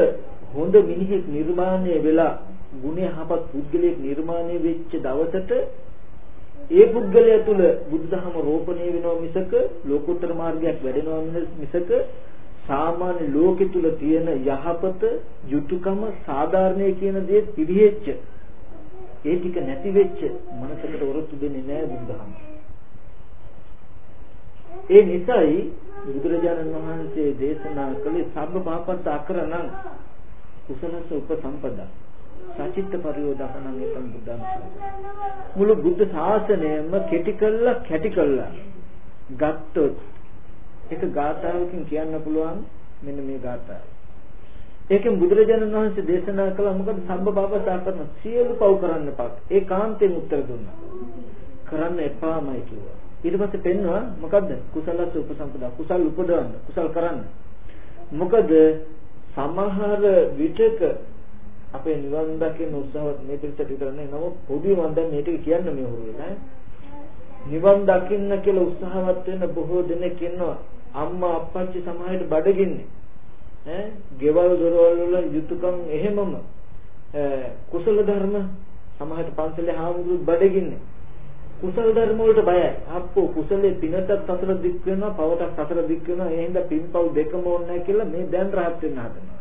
හොඳ මිනිහෙක් නිර්මාණය වෙලා ගුණ යහපත් පුද්ගලයෙක් නිර්මාණය වෙච්ච දවසට ඒ පුද්ගලයා තුල බුදුදහම රෝපණය වෙනවා මිසක ලෝකෝත්තර මාර්ගයක් වැඩෙනවා මිසක සාමාන්‍ය ලෝකෙ තුල තියෙන යහපත යුතුයකම සාධාරණය කියන දේ පිළිහෙච්ච ඒ ටික නැති වෙච්ච මනසකට වරොත්තු දෙන්නේ නැහැ බුදුදහම. ඒ නිසායි බුදුරජාණන් වහන්සේ දේශනා කළේ සබ්බ පාපත් අකරණං කුසලස උපසම්පදා සචිත්ත පරියෝදකණං එතන බුද්ධං මුළු බුද්ධ ශාසනයම කෙටි කළා කැටි කළා ගත්තොත් ඒක ගාථාවකින් කියන්න පුළුවන් මෙන්න මේ ගාථාව. ඒකෙන් බුදුරජාණන් වහන්සේ දේශනා කළා මොකද සම්බ බබසා කරන සියලු පව් කරන්න එපා. ඒ කාන්තෙන් උත්තර දුන්නා. කරන්න එපාමයි කිව්වා. ඊට පස්සේ පෙන්නවා මොකද්ද? කුසලස උපසම්පදා. කුසල් උපදවන්න, කුසල් කරන්න. මොකද සමහර විටක අපේ නිවන් දකින්න උත්සාහවත් මේ පිළිසට විතරනේ නමුත් පොදුවේ මම දැන් මේ ටික කියන්න මේ හුරු වෙලා නිවන් දකින්න කියලා උත්සාහවත් වෙන බොහෝ දෙනෙක් ඉන්නවා අම්මා අප්පච්චි සමාහයට බඩගින්නේ ඈ ගෙවල් දොරවල් වල යුතුයකම් එහෙමම කුසල ධර්ම සමාහයට පන්සලේ හාමුදුරුවෝ බඩගින්නේ කුසල ධර්ම වලට බයයි. අප්පෝ කුසලේ පිනටත් සතර දික් වෙනවා, පවටත් සතර දික් වෙනවා. ඒ හින්දා පින්පව් දෙකම ඕනේ නැහැ කියලා මේ දැන් රහත් වෙන්න හදනවා.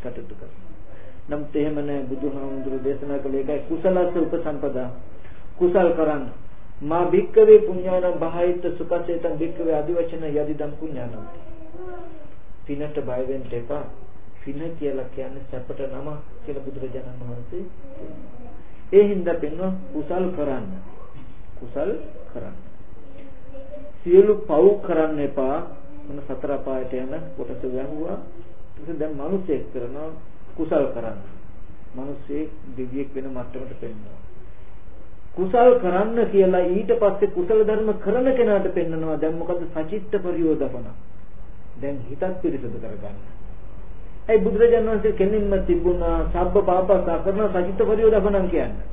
කටයුතු කරනවා. නමුත් එහෙම නැහැ බුදුහාමුදුරු දේශනා කළේ ඒකයි කුසලස්ස උපසම්පදා. කුසල් කරන්න. මා භික්කවේ පුඤ්ඤානම් බහයිත සුඛසේතං භික්කවේ අදිවචන යදිදම් පුඤ්ඤානම්. පිනට බය වෙන්න එපා. පින කියලා කියන්නේ සැපට නම කියලා බුදුරජාණන් වහන්සේ ඒ හින්දා පින්ව කුසල් කරන්න. කුසල් කරන්න. සියලු පව් කරන්න එපා. මොන සතර පායට යන කොටස වැහුවා. ඊට දැන් මිනිසෙක් කරනවා කුසල් කරන්න. මිනිස්සෙක් දෙවියෙක් වෙන මට්ටමට පෙන්වනවා. කුසල් කරන්න කියලා ඊට පස්සේ කුසල ධර්ම කරන කෙනාට පෙන්නනවා. දැන් මොකද සචිත්ත පරියෝදපන. දැන් හිතත් පිරිසුදු කරගන්න. ඒ බුදුරජාණන් වහන්සේ කෙනින්ම තිබුණා සබ්බ පාපසා කරන සචිත්ත පරියෝදපනන් කියන්නේ.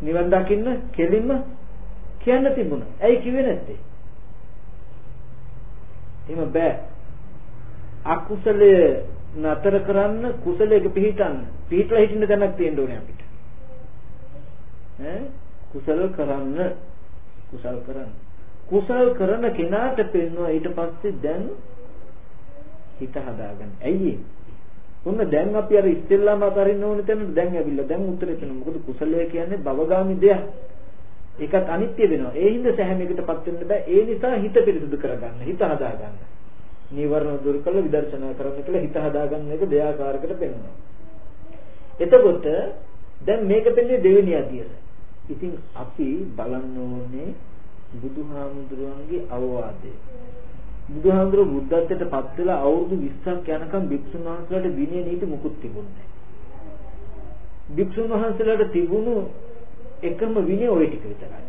නිවන් දකින්න කෙලින්ම කියන්න තිබුණා. ඇයි කිව්වේ නැත්තේ? එහෙම බෑ. අකුසලයේ නතර කරන්න කුසලයක පිහිටන්න. පිහිටලා හිටින්න දැනක් තියෙන්න ඕනේ අපිට. ඈ කුසල කරන්න කුසල් කරන්න. කුසල් කරන කෙනාට පෙන්වනවා ඊට පස්සේ දැන් හිත හදාගන්න. ඇයි ඒ? ඔන්න දැන් අපි අර ඉස්සෙල්ලාම අතරින්න ඕනේ තැන දැන් ඇවිල්ලා දැන් උත්තරේ දෙනවා. මොකද කුසලය කියන්නේ භවගාමි දෙයක්. ඒකත් අනිත්‍ය වෙනවා. ඒ හින්දා සැහැමයකටපත් වෙන්න බෑ. ඒ නිසා හිත පිරිසුදු කරගන්න, හිත හදාගන්න. නීවරණ දුරු කළ විදර්ශනා කරන්න කියලා හිත හදාගන්න එක දෙයාකාරයකට පෙන්වනවා. එතකොට දැන් මේක පෙන්නේ දෙවෙනි අධ්‍යයනය. ඉතින් අපි බලන්න ඕනේ බුදුහාමුදුරුවන්ගේ අවවාදය. බුදුහාමුදුරුවෝ බුද්ධත්වයට පත් වෙලා අවුරුදු 20ක් යනකම් භික්ෂුන් වහන්සේලාට විනය නීති මුකුත් තිබුණේ නැහැ. භික්ෂුන් වහන්සේලාට තිබුණු එකම විනය ওই ටික විතරයි.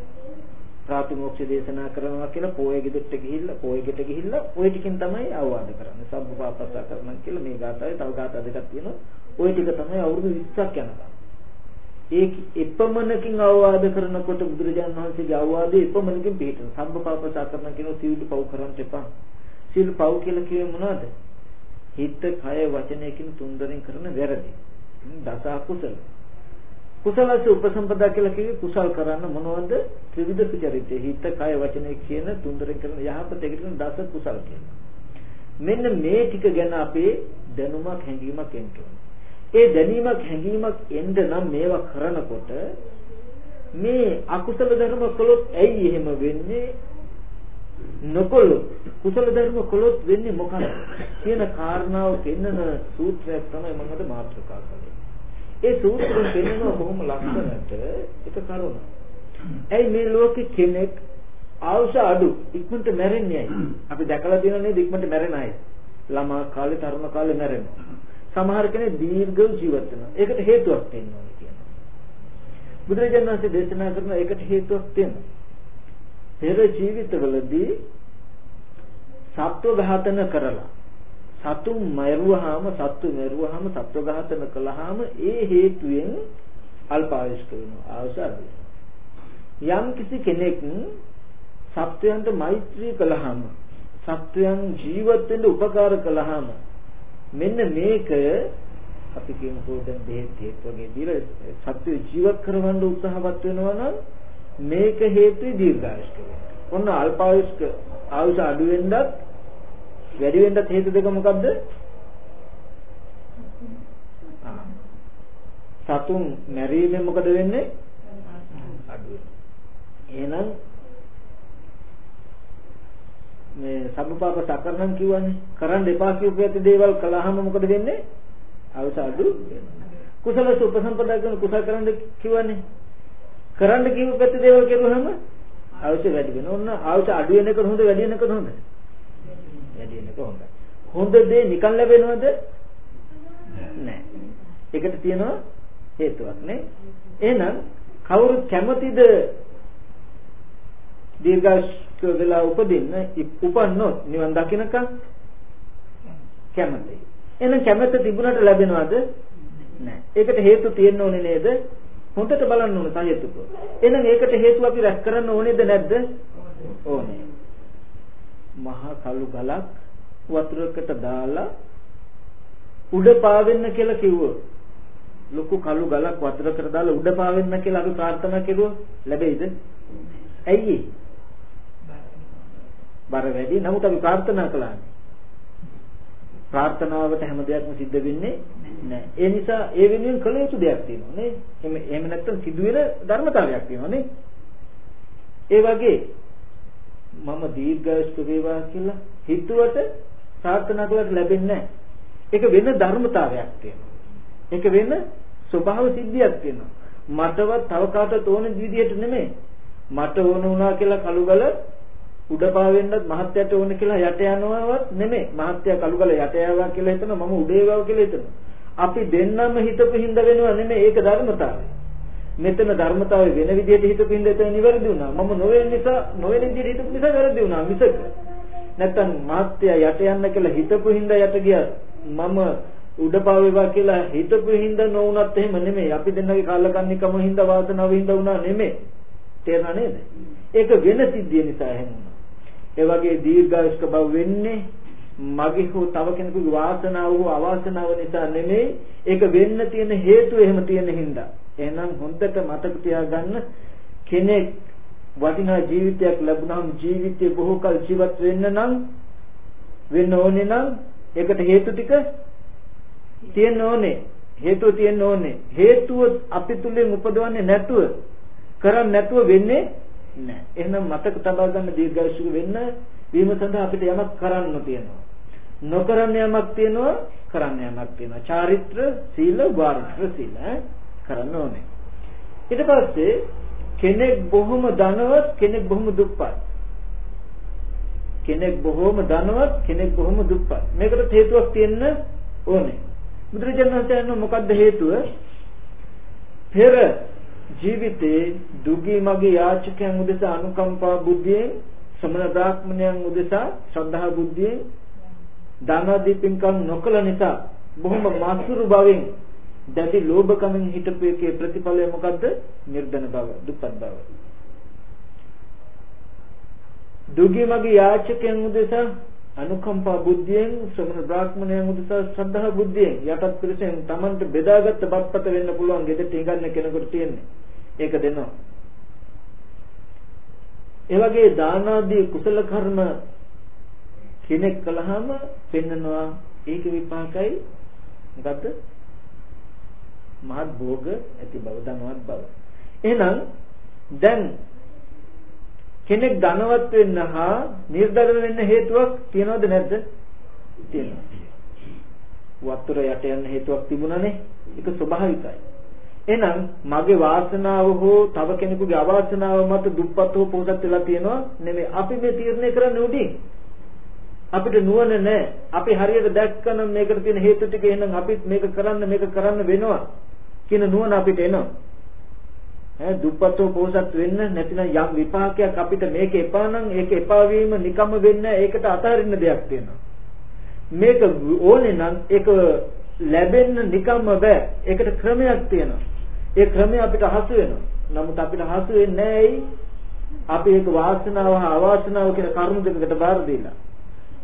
ප්‍රාතිමෝක්ෂ දේශනා කරනවා කියලා පොයේ ගෙදරට ගිහිල්ලා පොයේ ගෙට ගිහිල්ලා ওই ටිකෙන් තමයි අවවාද කරන්නේ. සබ්බපාපස්සා කරනවා කියලා මේ ගාථාවේ තව ගාථා දෙකක් තියෙනවා. ওই ටික තමයි අවුරුදු 20ක් යනකම්. ඒ එපමණකින් අවවාද කරනකොට බුදුරජාණන් වහන්සේගේ අවවාදයේ එපමණකින් පිළිතුරු සම්බපාපසා කරන කියන සීල පව් කරන්න එපා. සීල පව් කියලා කියේ මොනවද? හිත, කය, වචනයකින් තුන්දරින් කරන වැරදි. දස අකුසල. කුසලස උපසම්පදා කියලා කිව්වේ කුසල් කරන්න මොනවද? ත්‍රිවිධ සුචරිතය. හිත, කය, වචනය කියන තුන්දරින් කරන යහපත එකට දස කුසල් කියනවා. මෙන්න මේ ටික ගැන අපේ දැනුමක් හැඟීමක් එන්න ඕනේ. ඒ දැනීමක් හැඟීමක් එන්න නම් මේවා කරනකොට මේ අකුසල ධර්ම කළොත් ඇයි එහෙම වෙන්නේ නොකොළොත් කුසල ධර්ම කළොත් වෙන්නේ මොකක්ද කියන කාරණාව පෙන්වන සූත්‍රයක් තමයි මම අද මාතෘකා කළේ. ඒ සූත්‍රයෙන් පෙන්වන බොහොම ලස්සනට එක කරුණ. ඇයි මේ ලෝකෙ කෙනෙක් ආවුස අඩු ඉක්මනට මැරෙන්නේ ඇයි? අපි දැකලා තියෙන නේද ඉක්මනට මැරෙන අය. ළමා කාලේ තරුණ කාලේ මැරෙනවා. සමහර කෙනෙක් දීර්ඝව ජීවත් වෙනවා. ඒකට හේතුවක් තියෙන්න ඕනේ කියනවා. බුදුරජාණන් වහන්සේ දේශනා කරන ඒකට හේතුවක් තියෙනවා. පෙර ජීවිතවලදී සත්ව ඝාතන කරලා සතුන් මරුවාම සත්තු මරුවාම සත්ව ඝාතන කළාම ඒ හේතුවෙන් අල්පායුෂ්ක වෙනවා ආවසාරය යම් කිසි කෙනෙක් සත්වයන්ට මෛත්‍රී කළාම සත්වයන් ජීවත් වෙන්න උපකාර කළාම මෙන්න මේක අපි කියමුකෝ දැන් බෙහෙත් හේත් වගේ දීලා සත්‍ය ජීවත් කරවන්න උත්සාහවත් වෙනවා නම් මේක හේතුයි දීර්ඝායුෂ්ක වෙන්න. ඔන්න අල්පායුෂ්ක ආයුෂ අඩු වෙන්නත් වැඩි වෙන්නත් හේතු දෙක මොකද්ද? සතුන් මැරීමෙන් මොකද වෙන්නේ? අඩු එහෙනම් මේ සබ්බපාප සකරණම් කියවනේ කරන්න එපා කියපු ඇති දේවල් කළාම මොකද වෙන්නේ? ආයුෂ අඩු. කුසල සුපසම්පදා කරන කුසල කරන්න කියවනේ කරන්න කියපු පැත්ත දේවල් කරුවහම අවශ්‍ය වැඩි වෙනවා. ඔන්න අවශ්‍ය අඩු වෙන එක හොඳ වැඩි වෙන එක හොඳ. වැඩි වෙන එක හොඳයි. හොඳ දේ නිකන් ලැබෙනවද? නැහැ. ඒකට තියෙනවා හේතුවක් නේ. එහෙනම් කවුරු කැමතිද දීර්ඝාෂ්ක වෙලා උපදින්න උපන්නොත් නිවන් දකින්නකම් කැමතියි. එහෙනම් කැමැත්ත තිබුණට ලැබෙනවද? නැහැ. ඒකට හේතු තියෙන්න ඕනේ නේද? හොඳට බලන්න ඕන සහේතුක. එහෙනම් ඒකට හේතුව අපි රැස් කරන්න ඕනේද නැද්ද? ඕනේ. මහා කළු ගලක් වතුරකට දාලා උඩ පාවෙන්න කියලා කිව්වොත් ලොකු කළු ගලක් වතුරකට දාලා උඩ පාවෙන්න කියලා අපි ප්‍රාර්ථනා කෙරුවොත් ලැබෙයිද? ඇයි බර වැඩි. නමුත් අපි ප්‍රාර්ථනා කළානේ. ප්‍රාර්ථනාවට හැම දෙයක්ම සිද්ධ වෙන්නේ නැහැ. ඒ නිසා ඒ වෙනුවෙන් කළ යුතු දෙයක් තියෙනවා නේ. එහෙම එහෙම නැත්නම් සිදුවෙන ධර්මතාවයක් තියෙනවා නේ. ඒ වගේ මම දීර්ඝායුෂ්ක වේවා කියලා හිතුවට ප්‍රාර්ථනා කළාට ලැබෙන්නේ නැහැ. ඒක වෙන ධර්මතාවයක් තියෙනවා. ඒක වෙන ස්වභාව සිද්ධියක් තියෙනවා. මටවත් තව කාටවත් ඕන විදිහට නෙමෙයි. මට ඕන වුණා කියලා කලුගල උඩ පාවෙන්නත් මහත්යට ඕන කියලා යට යනවවත් නෙමෙයි. මහත්ය කලුගල යට යවා කියලා හිතනවා මම උඩ ඒවා කියලා හිතනවා. අපි දෙන්නම හිතපු හින්දා වෙනවා නෙමෙයි ඒක ධර්මතාවය. මෙතන ධර්මතාවය වෙන විදිහට හිතපු හින්දා එතන නිවැරදි වුණා. මම නොවෙන නිසා නොවෙන විදිහට හිතපු නිසා වැරදි වුණා මිසක. නැත්තම් මහත්ය යට යන්න කියලා හිතපු හින්දා යට ගියා. මම උඩ පාවේවා කියලා හිතපු හින්දා නොවුනත් එහෙම නෙමෙයි. අපි දෙන්නගේ කල්ලකන්නිකම හින්දා වාසනාව හින්දා වුණා නෙමෙයි. තේරුණා නේද? ඒක වෙන සිද්ධිය නිසා එහෙම වුණා. ඒ වගේ දීර්ඝායුෂ්ක බව වෙන්නේ මගේ හෝ තව කෙනෙකුගේ වාසනාව හෝ අවාසනාව නිසා නෙමෙයි ඒක වෙන්න තියෙන හේතුව එහෙම තියෙන හින්දා එහෙනම් හොඳට මතක තියාගන්න කෙනෙක් වටිනා ජීවිතයක් ලැබුණාම ජීවිතේ බොහෝ කල ජීවත් වෙන්න නම් වෙන්න ඕනේ නම් ඒකට හේතු ටික තියෙන්න ඕනේ හේතුව තියෙන්න ඕනේ හේතුව අපි තුලින් උපදවන්නේ නැතුව කරන්නේ නැතුව වෙන්නේ නැහැ. එහෙනම් මතක තබා ගන්න දීර්ඝායුෂික වෙන්න වීම සඳහා අපිට යමක් කරන්න තියෙනවා. නොකරන්න යමක් තියෙනවා කරන්න යමක් තියෙනවා. චාරිත්‍ර, සීල, වාරිත්‍ර සීල කරන්න ඕනේ. ඊට පස්සේ කෙනෙක් බොහොම ධනවත් කෙනෙක් බොහොම දුප්පත්. කෙනෙක් බොහොම ධනවත් කෙනෙක් බොහොම දුප්පත්. මේකට හේතුවක් තියෙන්න ඕනේ. බුදුරජාණන් වහන්සේ මොකද්ද හේතුව? පෙර ජීවිතේ දුගී මගේ යාචකයන් උදෙසා අනුකම්පා බුද්ධියෙන් සමන බ්‍රාහ්මණයන් උදෙසා ශ්‍රද්ධා බුද්ධියෙන් දානදී පින්කම් නොකළ නිසා බොහොම මාසුරු භවෙන් දැඩි ලෝභකමින් හිටපු එකේ ප්‍රතිඵලය මොකද්ද? නිර්ධන බව, දුප්පත් බව. දුගී මගේ යාචකයන් උදෙසා අනුකම්පා බුද්ධියෙන් ශ්‍රමණ බ්‍රාහ්මණයන් උදෙසා ශ්‍රද්ධා බුද්ධියෙන් යටත් පිරිසෙන් Tamanට බෙදාගත්ත බත්පත වෙන්න පුළුවන් ගෙදරට ඉගන්න කෙනෙකුට තියෙන්නේ. ඒක දෙනවා. ඒ වගේ දාන ආදී කුසල කර්ම කෙනෙක් කළාම පෙන්නනවා ඒක විපාකයි මොකද්ද? මහත් භෝග ඇති බව ධනවත් බව. එහෙනම් දැන් කෙනෙක් ධනවත් වෙන්න හා නිර්ධන වෙන්න හේතුවක් තියනවද නැද්ද? තියෙනවා. වතුර යට යන්න හේතුවක් තිබුණානේ. ඒක ස්වභාවිකයි. එහෙනම් මගේ වාසනාව හෝ තව කෙනෙකුගේ අවාසනාව මත දුප්පත් හෝ පොහොසත් වෙලා තියෙනවා නෙමෙයි. අපි මේ තීරණය කරන්නේ උඩින්. අපිට නුවණ නැහැ. අපි හරියට දැක්කම මේකට තියෙන හේතු ටික එහෙනම් අපිත් මේක කරන්න මේක කරන්න වෙනවා කියන නුවණ අපිට එනවා. ඈ දුප්පත්ව පෝසත් වෙන්න නැතිනම් යම් විපාකයක් අපිට මේක එපා නම් ඒක එපා වීම නිකම්ම වෙන්නේ ඒකට අතහරින්න දෙයක් තියෙනවා. මේක ඕනේ නම් ඒක ලැබෙන්න නිකම්ම බෑ. ඒකට ක්‍රමයක් තියෙනවා. ඒ ක්‍රමය අපිට හසු වෙනවා. නමුත් අපිට හසු වෙන්නේ නැහැ අපි ඒක වාසනාව හා අවාසනාව කියන කරුණු දෙකකට බාර දීලා.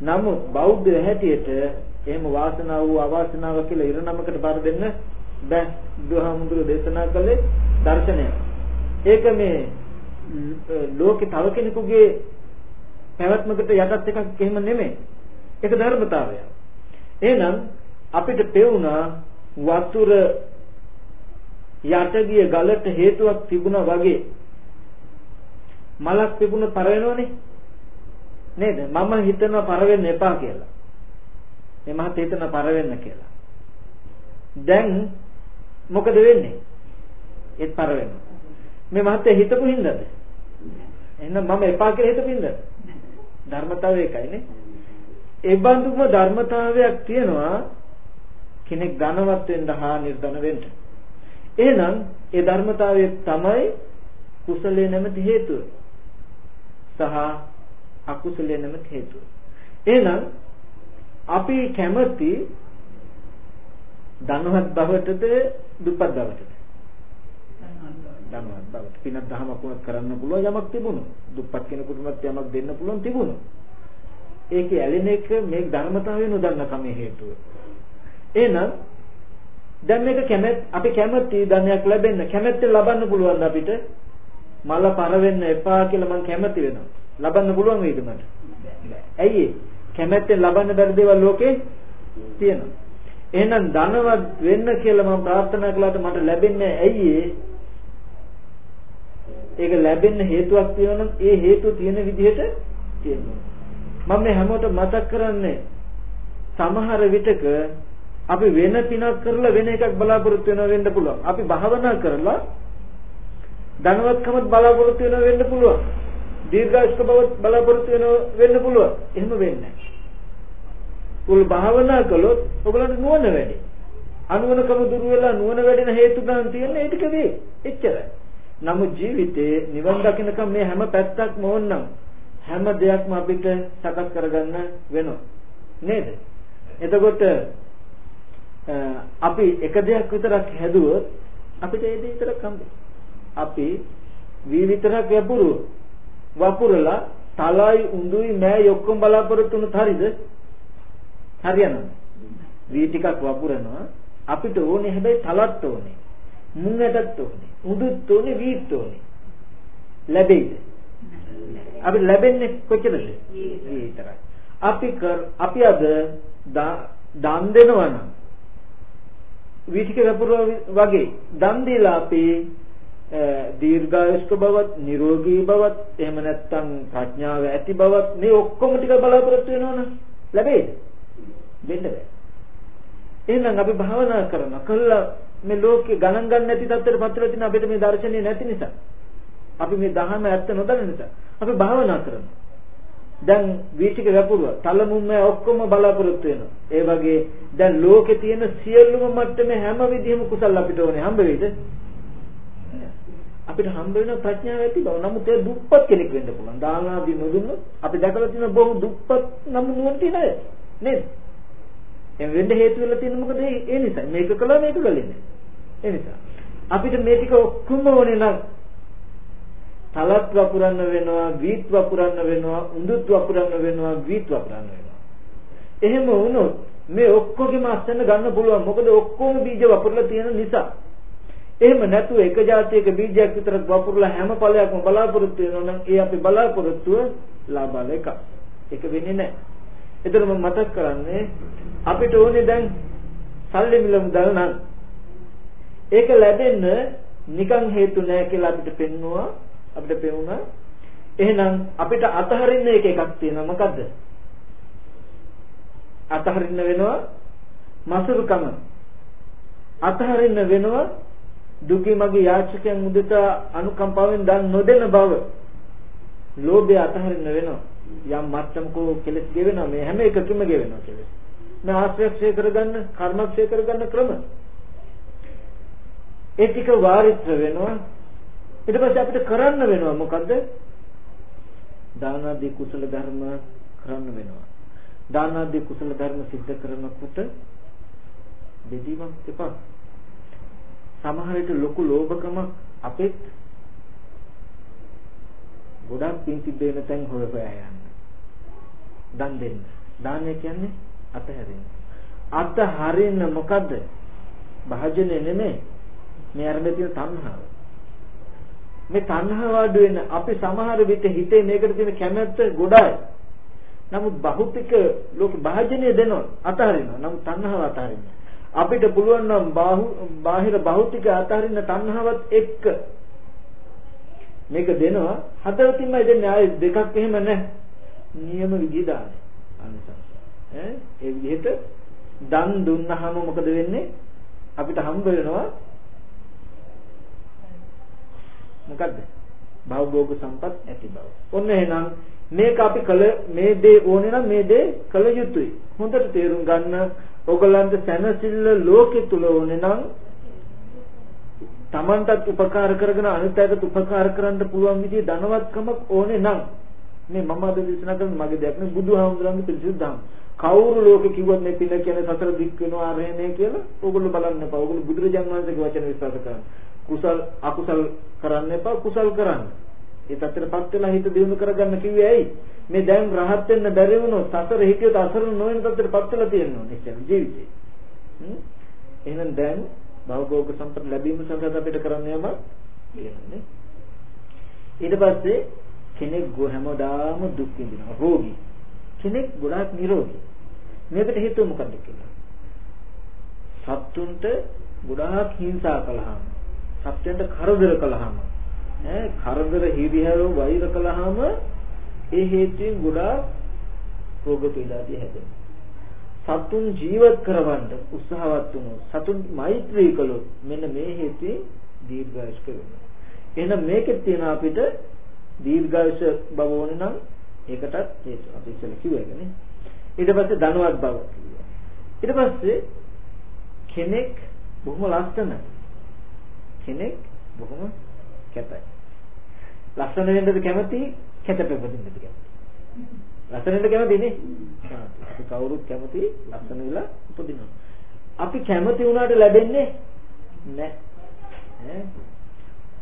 නමුත් බෞද්ධ හැටියට එහෙම වාසනාව වූ අවාසනාව කියලා ඉරණමකට බාර දෙන්න බෑ බුදුහාමුදුරුවෝ දේශනා කළේ දර්ශනය. ඒක මේ ලෝකේ තව කෙනෙකුගේ පැවැත්මකට යටත් එකක් එහෙම නෙමෙයි. ඒක ධර්මතාවය. එහෙනම් අපිට පෙවුනා වතුර යට ගිය ගලට හේතුවක් තිබුණා වගේ මලක් තිබුණ පර වෙනවනේ නේද මම හිතනවා පර වෙන්න එපා කියලා මේ මහත් හිතනවා පර වෙන්න කියලා දැන් මොකද වෙන්නේ? ඒත් පර වෙනවා. මේ මහත්ය හිතපු හින්දාද? එහෙනම් මම එපා කියලා හිතපු හින්දාද? ධර්මතාවය ඒකයිනේ. ඒ බඳුම ධර්මතාවයක් තියෙනවා කෙනෙක් ධනවත් වෙන්න හා නිර්ධන වෙන්න. එහෙනම් ඒ ධර්මතාවය තමයි කුසලයේ නැමැති හේතුව. සහ අකුසලයේ නැමැති හේතුව. එහෙනම් අපි කැමති ධනවත් බවටද දුප්පත් බවටද? ධනවත් බවට. පිනක් දහමක් වුණත් කරන්න පුළුවන් යමක් තිබුණොත්. දුප්පත් කෙනෙකුටවත් යමක් දෙන්න පුළුවන් තිබුණොත්. ඒකේ ඇලෙන එක මේ ධර්මතාවය නොදන්න කමේ හේතුව. එහෙනම් දැන් මේක කැමැත් අපි කැමති ධනයක් ලැබෙන්න කැමැත්තෙන් ලබන්න පුළුවන් අපිට මල පර වෙන්න එපා කියලා මම කැමති වෙනවා. ලබන්න පුළුවන් වේද මට? ඇයි කැමැත්තෙන් ලබන්න බැරි දේවල් ලෝකේ තියෙනවා. එහෙනම් ධනවත් වෙන්න කියලා මම ප්‍රාර්ථනා කළාට මට ලැබෙන්නේ ඇයි ඒක ලැබෙන්න හේතුවක් තියෙනවා ඒ හේතුව තියෙන විදිහට තියෙනවා. මම මේ හැමෝටම මතක් කරන්නේ සමහර විටක අපි වෙන පිනක් කරලා වෙන එකක් බලාපොරොත්තු වෙනවා වෙන්න පුළුවන්. අපි භාවනා කරලා ධනවත්කමත් බලාපොරොත්තු වෙනවා වෙන්න පුළුවන්. දීර්ඝායුෂ බවත් බලාපොරොත්තු වෙනවා වෙන්න පුළුවන්. එහෙම වෙන්නේ නැහැ. උල් භාවනා කළොත් ඔයගලන්ට නුවණ වැඩි. අනුවණකම දුරු වෙලා නුවණ වැඩෙන හේතු ගන්න තියෙන ඒ ටික වේ. එච්චරයි. නමුත් ජීවිතේ නිවන් දකින්නකම් මේ හැම පැත්තක්ම ඕනනම් හැම දෙයක්ම අපිට සකස් කරගන්න වෙනවා. නේද? එතකොට අපි එක දෙයක් විතරක් හැදුවොත් අපිට ඒ දේ විතරක් හම්බෙයි. අපි වී විතරක් වපුරු වපුරලා තලයි උඳුයි මෑ ඔක්කොම බලාපොරොත්තු වුණත් හරියද? හරියනවද? වී ටිකක් වපුරනවා අපිට ඕනේ හැබැයි තලත් ඕනේ. මුං ඇටත් ඕනේ. උදුත් ඕනේ වීත් ඕනේ. ලැබෙයිද? අපිට ලැබෙන්නේ කොච්චරද? විතරයි. අපි කර අපි අද දන් දෙනවා නම් විතික වපුරව වගේ දන් දීලා අපි දීර්ඝායුෂ්ක බවත් නිරෝගී බවත් එහෙම නැත්නම් ප්‍රඥාව ඇති බවත් මේ ඔක්කොම ටික බලාපොරොත්තු වෙනවනම් ලැබෙයිද? වෙන්න බෑ. එහෙනම් අපි භාවනා කරනවා. කළා මේ ලෝකේ ගණන් ගන්න නැති තත්ත්වයට පත් වෙලා තියෙන අපිට මේ දර්ශනය නැති නිසා. අපි මේ දහම ඇත්ත නොදන්න නිසා. අපි භාවනා කරනවා. දැන් වීතික වැපුරුව තලමුම්ම ඔක්කොම බලාපොරොත්තු වෙනවා. ඒ වගේ දැන් ලෝකේ තියෙන සියලුම මට්ටමේ හැම විදිහම කුසල් අපිට ඕනේ හම්බ වෙයිද? අපිට හම්බ වෙන ප්‍රඥාව ඇති බව. නමුත් ඒ දුප්පත් කෙනෙක් වෙන්න පුළුවන්. දාන ආදී නොදුන්නොත් අපි දැකලා තියෙන බොහෝ දුප්පත් නම් නුවණ තියෙන අය. නේද? එහෙම වෙන්න හේතු වෙලා තියෙන්නේ මොකද? ඒ නිසා. මේක කළා මේක කළේ නෑ ඒ නිසා. අපිට මේ ටික ඔක්කොම ඕනේ නම් තලත් වපුරන්න වෙනවා වීත් වපුරන්න වෙනවා උඳුත් වපුරන්න වෙනවා වීත් වපුරන්න වෙනවා. එහෙම වුණොත් මේ ඔක්කොගෙම අස්සන්න ගන්න පුළුවන්. මොකද ඔක්කොම බීජ වපුරලා තියෙන නිසා. එහෙම නැතුව එක જાතියක බීජයක් විතරක් වපුරලා හැම ඵලයක්ම බලාපොරොත්තු වෙනවා නම් ඒ අපි බලාපොරොත්තුව ලාභාල එක ඒක වෙන්නේ නැහැ. එතන මම මතක් කරන්නේ අපිට ඕනේ දැන් සල්ලි මිල මුදල් නම්. ඒක ලැබෙන්න නිකන් හේතු නැහැ කියලා අපිට පෙන්නවා අපිට පෙවුණා එහෙනම් අපිට අතහරින්න එක එකක් තියෙනවා. මොකද්ද? අතහරින්න වෙනවා මසුරුකම. අතහරින්න වෙනවා දුකී මගේ යාචකයන් මුදතා අනුකම්පාවෙන් දන් නොදෙන බව. ලෝභය අතහරින්න වෙනවා. යම් මට්ටමක කෙලස් ගෙවෙනවා මේ හැම එකකම ගෙවෙනවා කෙලස්. මේ ආශ්‍රයක්ෂය කරගන්න කර්මක්ෂය කරගන්න ක්‍රම. ඒ ටික වාරිත්‍ර වෙනවා ඊට පස්සේ අපිට කරන්න වෙනවා මොකද්ද? දාන ආදී කුසල ධර්ම කරන්න වෙනවා. දාන ආදී කුසල ධර්ම સિદ્ધ කරනකොට බෙදීමක් එපා. සමහර විට ලොකු ලෝභකමක් අපෙත් ගොඩක් පින් සිද්ධ වෙන තැන් හොය හොයා යන්න. දන් දෙන්න. දානය කියන්නේ අතහැරෙන්න. අතහරින්න මොකද්ද? භාජනය නෙමෙයි. මේ අරඹ තියෙන තණ්හාව. මේ තණ්හාව අඩු වෙන අපි සමහර විට හිතේ මේකට තියෙන කැමැත්ත ගොඩයි. නමුත් භෞතික ලෝක භාජනය දෙනවා අතහරිනවා. නමුත් තණ්හාව අතහරින්න. අපිට පුළුවන් නම් බාහිර භෞතික අතහරින්න තණ්හාවත් එක්ක මේක දෙනවා හදවතින්මයි දෙන්නේ ආයේ දෙකක් එහෙම නැහැ. නියම විදිය දාන්නේ. අනිසංස. ඈ ඒ විදිහට දන් දුන්නාම මොකද වෙන්නේ? අපිට හම්බ වෙනවා මොකද්ද? භවභෝග සම්පත් ඇති බව. ඔන්න එහෙනම් මේක අපි කළ මේ දේ ඕනේ නම් මේ දේ කළ යුතුයි. හොඳට තේරුම් ගන්න ඔයගලන්ට සැනසෙල්ල ලෝකෙ තුල ඕනේ නම් Tamanටත් උපකාර කරගෙන අනිත් අයටත් උපකාර කරන්න පුළුවන් විදිහේ ධනවත්කමක් ඕනේ නම් මේ මම අද දේශනා කරන මගේ දෙයක් නෙවෙයි බුදුහාමුදුරන්ගේ පිළිසිදු දහම්. කවුරු ලෝකෙ කිව්වත් මේ පින කියන්නේ සතර දික් වෙනවා අරහෙනේ කියලා ඕගොල්ලෝ බලන්න එපා. ඕගොල්ලෝ බුදුරජාණන් වහන්සේගේ වචන විශ්වාස කරන්න. කුසල් අකුසල් කරන්න එපා කුසල් කරන්න. ඒ තත්ත්වයටපත් වෙලා හිත දියුණු කරගන්න කිව්වේ ඇයි? මේ දැන් රහත් වෙන්න බැරි වුණොත් සතර හිතියොත් අසරණ නොවන තත්ත්වයටපත් වෙලා තියෙනවා නිශ්චය ජීවිතේ. හ්ම් එහෙනම් දැන් භවභෝග සම්පත ලැබීම සඳහා අපිට කරන්න යම කියන්නේ. ඊට පස්සේ කෙනෙක් හැමදාම දුක් විඳිනවා රෝගී. කෙනෙක් ගොඩාක් නිරෝගී. මේකට හේතුව මොකක්ද කියලා? සත්තුන්ට ගොඩාක් හිංසා කළාම සත්‍යයට කරදර කළාම ඈ කරදර හිරිහැරෝ වෛර කළාම ඒ හේතුවෙන් ගොඩාක් රෝග පීඩාදී හැදෙනවා. සතුන් ජීවත් කරවන්න උත්සාහවත් වුණොත් සතුන් මෛත්‍රී කළොත් මෙන්න මේ හේතුවෙන් දීර්ඝායුෂ වෙනවා. එහෙනම් මේකෙත් තියෙන අපිට දීර්ඝායුෂ බව ඕනේ නම් ඒකටත් හේතු අපි ඉස්සෙල්ලා කිව්වනේ. ඊට පස්සේ ධනවත් බව කිව්වා. ඊට පස්සේ කෙනෙක් බොහොම ලස්සනයි. කෙනෙක් බොහොම කැතයි. ලස්සන වෙන්නද කැමති කැත පෙපදින්නද කැමති. ලස්සන වෙන්න කැමති නේ. අපි කවුරුත් කැමති ලස්සන වෙලා උපදිනවා. අපි කැමති වුණාට ලැබෙන්නේ නැහැ.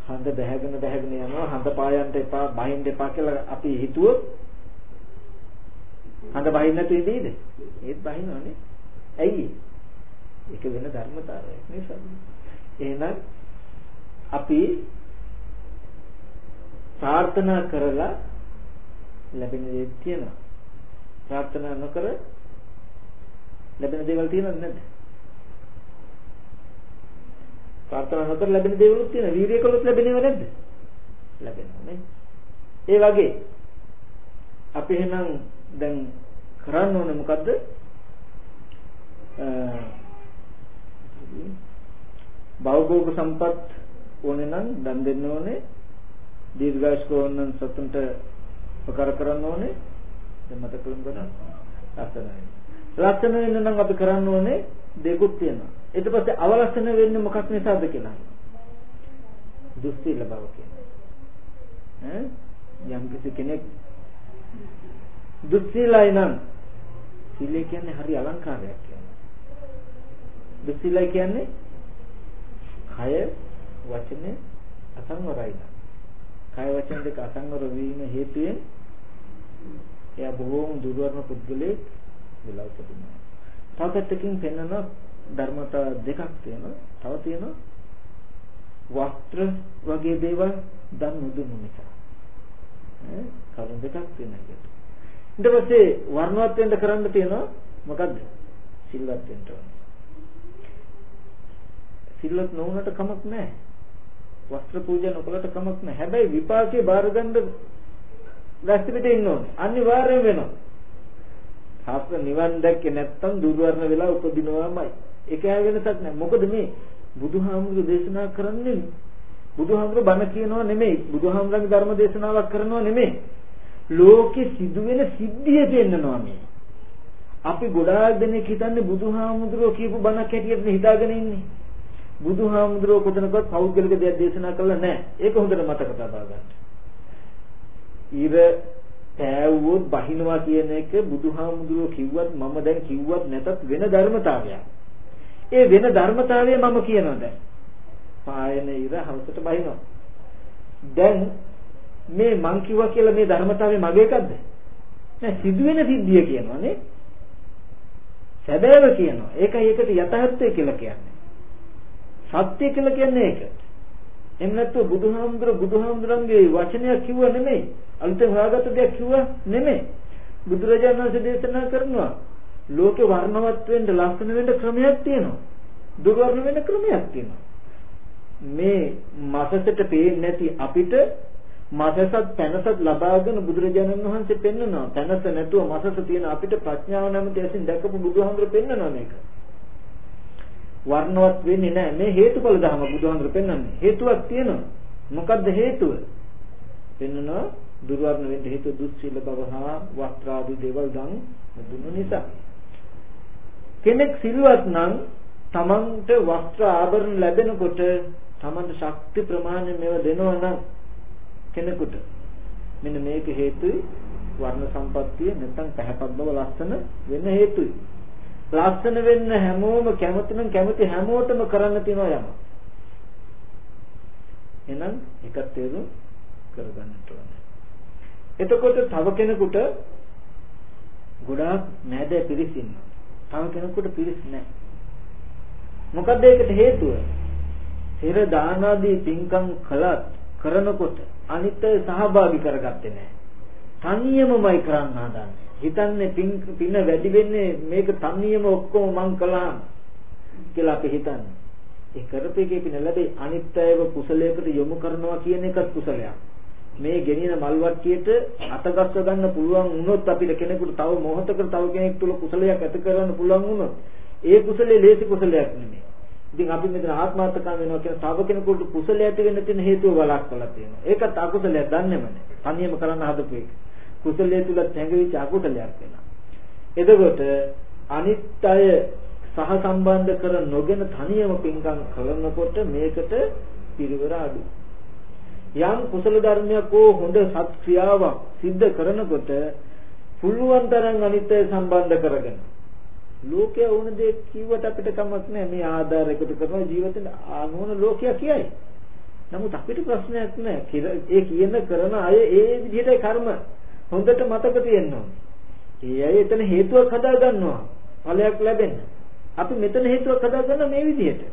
හඳ බැහැගෙන බැහැගෙන යනවා හඳ පායන්ට එපා බහින්න එපා කියලා අපි හිතුවොත් හඳ බහින්න නැතු ඉදීද? ඒත් බහිනවනේ. ඇයි? ඒක වෙන ධර්මතාවයක් නේ එහෙනම් අපි ප්‍රාර්ථනා කරලා ලැබෙන දේ තියෙනවා. ප්‍රාර්ථනා නොකර ලැබෙන දේවල් තියෙනවද නැද්ද? ප්‍රාර්ථනා නොකර ලැබෙන දේවලුත් තියෙනවා. වීර්යය කළොත් ලැබෙනව නැද්ද? ලැබෙනවා නේ. ඒ වගේ අපි එහෙනම් දැන් කරන්න ඕනේ මොකද්ද? භවභෝග සම්පත් ඕනේ නම් දන් දෙන්න ඕනේ දීර්ඝායුෂ ඕනනම් සතුන්ට උපකාර කරන්න ඕනේ දැන් මතක කරගන්න ලස්සනයි. ලස්සන වෙන්න නම් අපි කරන්න ඕනේ දෙකුත් තියෙනවා. ඊට පස්සේ අවලස්සන වෙන්නේ මොකක් නිසාද කියලා. දුස්සීල බව කියන්නේ ඈ? යම් කිසි කෙනෙක් දුස්සීලයි නම් සීලය කියන්නේ හරි අලංකාරයක් කියන්නේ. දුස්සීලයි කියන්නේ කය වචනේ අසංවරයි. කය වචන දෙක අසංවර වීම හේතුවෙන් එයා බොහෝම දුර්වර්ණ පුද්ගලෙක් වෙලා උපදිනවා. තව පැත්තකින් පෙන්වන ධර්මතා දෙකක් තියෙනවා. තව තියෙනවා වස්ත්‍ර වගේ දේවල් දන් නුදුනු නිසා. ඈ කරුණු දෙකක් තියෙනවා ඒකට. ඊට පස්සේ වර්ණවත් වෙන්න කරන්න තියෙනවා මොකද්ද? සිල්වත් වෙන්න ඕනේ. සිල්වත් නොවුනට කමක් නැහැ. වස්ත්‍ර පූජා නොකළට කමක් නැහැ. හැබැයි විපාකේ බාර ගන්න වැස්ති පිට ඉන්න ඕනේ. අනිවාර්යෙන් වෙනවා. ශාස්ත්‍ර නිවන් දැක්කේ නැත්තම් දුර්වර්ණ වෙලා උපදිනවාමයි. ඒක ඇයි වෙනසක් නැහැ. මොකද මේ බුදුහාමුදුරු දේශනා කරන්නේ බුදුහාමුදුරු බණ කියනවා නෙමෙයි. බුදුහාමුදුරන්ගේ ධර්ම දේශනාවක් කරනවා නෙමෙයි. ලෝකේ සිදුවෙන සිද්ධිය දෙන්නනවා මේ. අපි ගොඩාක් දෙනෙක් හිතන්නේ බුදුහාමුදුරුවෝ කියපු බණක් හැටියට හිතාගෙන ඉන්නේ. බුදුහාමුදුරුව කොතනකවත් පෞද්ගලික දෙයක් දේශනා කළා නැහැ. ඒක හොඳට මතක තබා ගන්න. ඉර පෑවුවොත් බහිනවා කියන එක බුදුහාමුදුරුව කිව්වත් මම දැන් කිව්වත් නැතත් වෙන ධර්මතාවයක්. ඒ වෙන ධර්මතාවය මම කියනවා දැන්. පායන ඉර හවසට බහිනවා. දැන් මේ මං කිව්වා කියලා මේ ධර්මතාවය මගේ එකක්ද? නෑ සිදුවෙන සිද්ධිය කියනවා නේ. සැබෑව කියනවා. ඒකයි ඒකට යථාර්ථය කියලා කියන්නේ. සත්‍ය කියලා කියන්නේ ඒක. එහෙම නැත්නම් බුදුහාමුදුර බුදුහාමුදුරන්ගේ වචනයක් කිව්ව නෙමෙයි. අලුතෙන් හොයාගත්ත දෙයක් කිව්ව නෙමෙයි. බුදුරජාණන් වහන්සේ දේශනා කරනවා ලෝකේ වර්ණවත් වෙන්න ලස්සන වෙන්න ක්‍රමයක් තියෙනවා. දුර්වර්ණ වෙන්න ක්‍රමයක් තියෙනවා. මේ මසසට පේන්නේ නැති අපිට මසසත් පැනසත් ලබාගෙන බුදුරජාණන් වහන්සේ පෙන්වනවා. පැනස නැතුව මසස තියෙන අපිට ප්‍රඥාව නැමැති ඇසින් දැකපු බුදුහාමුදුර පෙන්වනවා මේක. වර්ණවත් වෙන්නේ නැහැ. මේ හේතුඵල ධර්ම බුදුහාමුදුර පෙන්වන්නේ. හේතුවක් තියෙනවා. මොකද්ද හේතුව? පෙන්වනවා දුර්වර්ණ වෙන්න හේතුව දුස්සීල බව හා වස්ත්‍රාදී දේවල් දන් දුන්න නිසා. කෙනෙක් සිල්වත් නම් තමන්ට වස්ත්‍ර ආභරණ ලැබෙනකොට තමන්ට ශක්ති ප්‍රමාණය මේව දෙනවා නම් කෙනෙකුට මෙන්න මේක හේතුයි වර්ණ සම්පත්තිය නැත්නම් පැහැපත් බව ලස්සන වෙන්න හේතුයි. ලස්සන වෙන්න හැමෝම කැමති නම් කැමති හැමෝටම කරන්න තියෙනවා යම. එහෙනම් එකක් තේරුම් කරගන්නට ඕනේ. එතකොට තව කෙනෙකුට ගොඩාක් නෑදෑ පිරිස් ඉන්නවා. තව කෙනෙකුට පිරිස් නැහැ. මොකද ඒකට හේතුව? පෙර දාන ආදී පින්කම් කළත් කරනකොට අනිත් අය සහභාගී කරගත්තේ නැහැ. තනියමමයි කරන්න හදන්නේ. හිතන්නේ පින් පින වැඩි වෙන්නේ මේක තනියම ඔක්කොම මං කළා කියලා අපි හිතන්නේ. ඒ කරපේකේ පින ලැබේ අනිත් අයව කුසලයකට යොමු කරනවා කියන එකත් කුසලයක්. මේ ගෙනියන මල් වට්ටියට අතගස්ව ගන්න පුළුවන් වුණොත් අපිට කෙනෙකුට තව මොහොතකට තව කෙනෙක් තුල කුසලයක් ඇති කරගන්න පුළුවන් වුණොත් ඒ කුසලයේ ලේසි කුසලයක් නෙමෙයි. ඉතින් අපි මෙතන ආත්මාර්ථකම් වෙනවා කියන තව කෙනෙකුට කුසලයට වෙන්න තියෙන හේතුව බලක් කළා තියෙනවා. ඒකත් අකුසලයක් දන්නේම නැහැ. තනියම කරන්න හදපු එක. කුසලයේ තුල තැඟවිච්ච අකුසලයක් වෙනවා. එතකොට අනිත් අය සහ සම්බන්ධ කර නොගෙන තනියම පින්කම් කරනකොට මේකට පිරිවර අඩුයි. යම් කුසල ධර්මයක් හෝ හොඳ සත් ක්‍රියාවක් සිද්ධ කරනකොට පුළුවන් තරම් අනිත්‍ය සම්බන්ධ කරගෙන ලෝකයේ වුණ දේ කිව්වට අපිට කමක් නැහැ මේ ආධාර එකතු කරන ජීවිතේ ආනෝන ලෝකයා කියයි. නමුත් අපිට ප්‍රශ්නයක් නැහැ. ඒ කියන කරන අය ඒ විදිහටයි කර්ම හොඳට මතක තියෙනවා. ඒ අය එතන හේතුවක් හදා ගන්නවා. ඵලයක් ලැබෙන්න. අපි මෙතන හේතුවක් හදා ගන්න මේ විදිහට.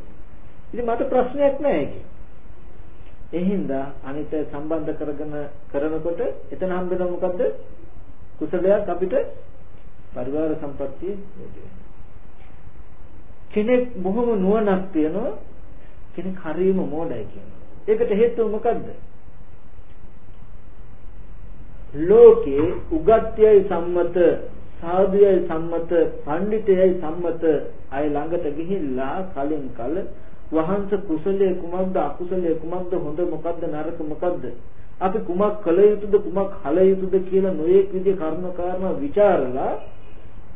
ඉතින් මට ප්‍රශ්නයක් නැහැ ඒකේ. ඒ හින්දා අනිත් සම්බන්ධ කරගෙන කරනකොට එතන හම්බෙන මොකද්ද? කුසලයක් අපිට පරිවාර සම්පත්තිය කෙනෙක් බොහොම නුවණක් තියනවා කෙනෙක් හරියම මෝඩයි කියනවා. ඒකට හේතුව මොකද්ද? ලෝකේ උගත්යයි සම්මත සාධුයයි සම්මත පඬිතයයි සම්මත අය ළඟට ගිහිල්ලා කලින් කල වහන්ස කුසලයේ කුමක්ද අකුසලයේ කුමක්ද හොඳ මොකක්ද නරක මොකක්ද අපි කුමක් කළ යුතුද කුමක් හල යුතුද කියලා නොයෙක් විදිහ කර්ම කාරණා ਵਿਚාරලා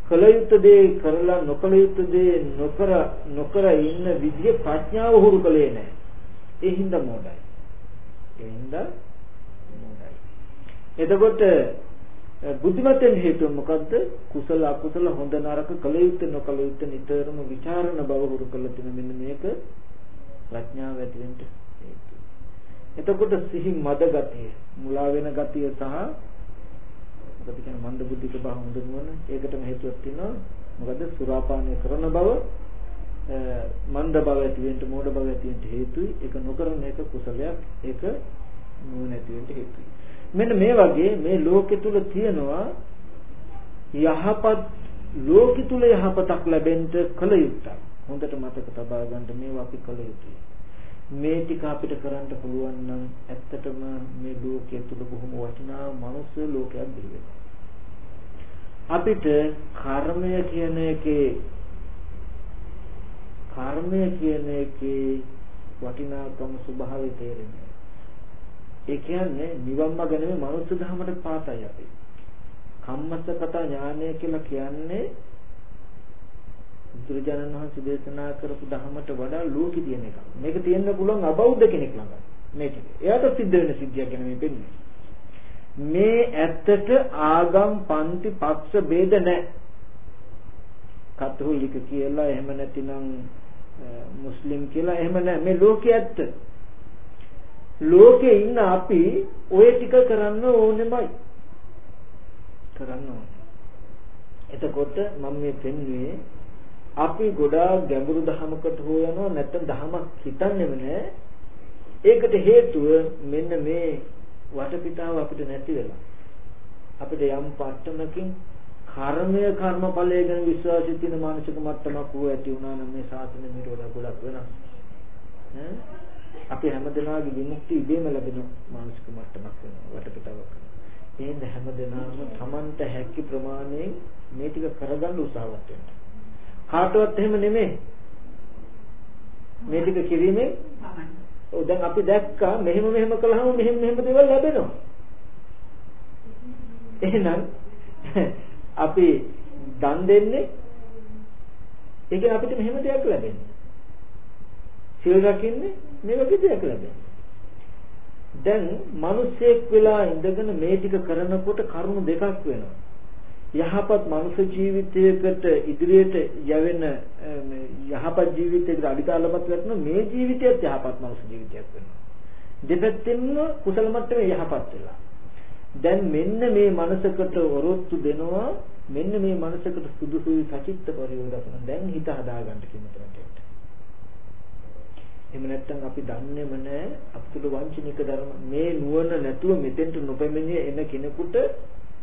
කළ යුතු දේ කරලා නොකළ යුතු දේ නොකර නොකර ඉන්න විදිය ප්‍රඥාව හුරු කළේ නැහැ. ඒ හින්දා මොඩයි. ඒ හින්දා මොඩයි. එතකොට බුද්ධිමත්යෙන් හේතුව මොකද්ද? කුසල අකුසල හොඳ නරක කළ යුතු නොකළ යුතු නිතරම ਵਿਚාරණ බව හුරු කරලා තියෙන මෙන්න මේක ප්‍රඥාව ඇති වෙන්න හේතුව. එතකොට සිහි මද ගතිය, මුලා වෙන ගතිය සහ මොකද කියන මන්ද බුද්ධික බව හොඳ නුවණ ඒකටම හේතුවක් තියෙනවා මොකද සුරාපානය කරන බව මන්ද බව ඇති වෙන්න මෝඩ බව ඇති වෙන්න හේතුයි ඒක නොකරන එක කුසලයක් ඒක නුවණ ඇති වෙන්න හේතුයි මෙන්න මේ වගේ මේ ලෝකෙ තුල තියෙනවා යහපත් ලෝකෙ තුල යහපතක් ලැබෙන්න කල යුත්තක් හොඳට මතක තබා ගන්න මේවා අපි කල යුතුයි මේ ටික අපිට කරන්න පුළුවන් නම් ඇත්තටම මේ ලෝකයේ තුල බොහොම වටිනා මනුස්ස ලෝකයක් බිහි අපිට කර්මය කියන එකේ කර්මය කියන එකේ වටිනාකම ස්වභාවය තේරෙන්නේ. ඒ කියන්නේ නිවන් මාර්ග නෙමෙයි මනුස්ස ධර්මයට පාතයි අපි. කම්මස්සගත ඥානය කියලා කියන්නේ බුදුරජාණන් වහන්සේ දේශනා කරපු ධහමට වඩා ලෝකෙ තියෙන එක. මේක තියෙන්න පුළුවන් අබෞද්ධ කෙනෙක් ළඟ. මේක. එයාට සිද්ධ වෙන සිද්ධියක් ගැන මේ පෙන්නේ. මේ ඇත්තට ආගම් පන්ති පක්ෂ ભેද නැහැ. කතෝලික කියලා එහෙම නැතිනම් මුස්ලිම් කියලා එහෙම නැහැ. මේ ලෝකයේ ඇත්ත. ලෝකේ ඉන්න අපි ওই ටික කරන්න ඕනෙමයි. කරන්න ඕනේ. එතකොට මම මේ පෙන්වුවේ අපි ගොඩාක් ගැඹුරු ධහමකට හෝ යනවා නැත්නම් ධහමක් හිතන්නේම නැහැ. ඒකට හේතුව මෙන්න මේ වටපිටාව අපිට නැති වෙලා. අපිට යම් පට්ටමකින් කර්මය කර්මඵලය ගැන විශ්වාසය තියෙන මානසික මට්ටමක් වූ ඇති වුණා නම් මේ සාසනය මීට වඩා ගොඩක් වෙනස්. ඈ අපි හැමදෙනාගේ විමුක්තිය ඉබේම ලැබෙන මානසික මට්ටමක් වෙනවා වටපිටාවක්. එහෙනම් හැමදෙනාම Tamanta හැකි ප්‍රමාණයෙන් මේ ටික කරගන්න උත්සාහවත් වෙන්න. කාටවත් එහෙම නෙමෙයි. මේ ටික කිරීමෙන් ඔව් දැන් අපි දැක්කා මෙහෙම මෙහෙම කළාම මෙහෙම මෙහෙම දේවල් ලැබෙනවා. එහෙනම් අපි දන් දෙන්නේ ඒක අපිට මෙහෙම දෙයක් ලැබෙන්නේ. සිල් රකින්නේ මේ වගේ දෙයක් ලැබෙනවා. දැන් මිනිස්සෙක් වෙලා ඉඳගෙන මේ ටික කරනකොට කරුණු දෙකක් වෙනවා. යහපත් මනුෂ්‍ය ජීවිතයකට ඉදිරියට යවෙන යහපත් ජීවිතයකට අඩිතාලමත් වෙන මේ ජීවිතයත් යහපත් මනුෂ්‍ය ජීවිතයක් වෙනවා. දෙපැත්තෙන්ම කුසල මට්ටමේ යහපත් වෙලා. දැන් මෙන්න මේ මනසකට වරොත්තු දෙනවා මෙන්න මේ මනසකට සුදුසුයි සචිත්ත පරිවර්තන දැන් හිත හදාගන්න කියන තරමට. එහෙම නැත්නම් අපි දන්නේම නැහැ අපතුල වංචනික ධර්ම. මේ නුවණ නැතුව මෙතෙන්ට නොපැමිණිය එන කෙනෙකුට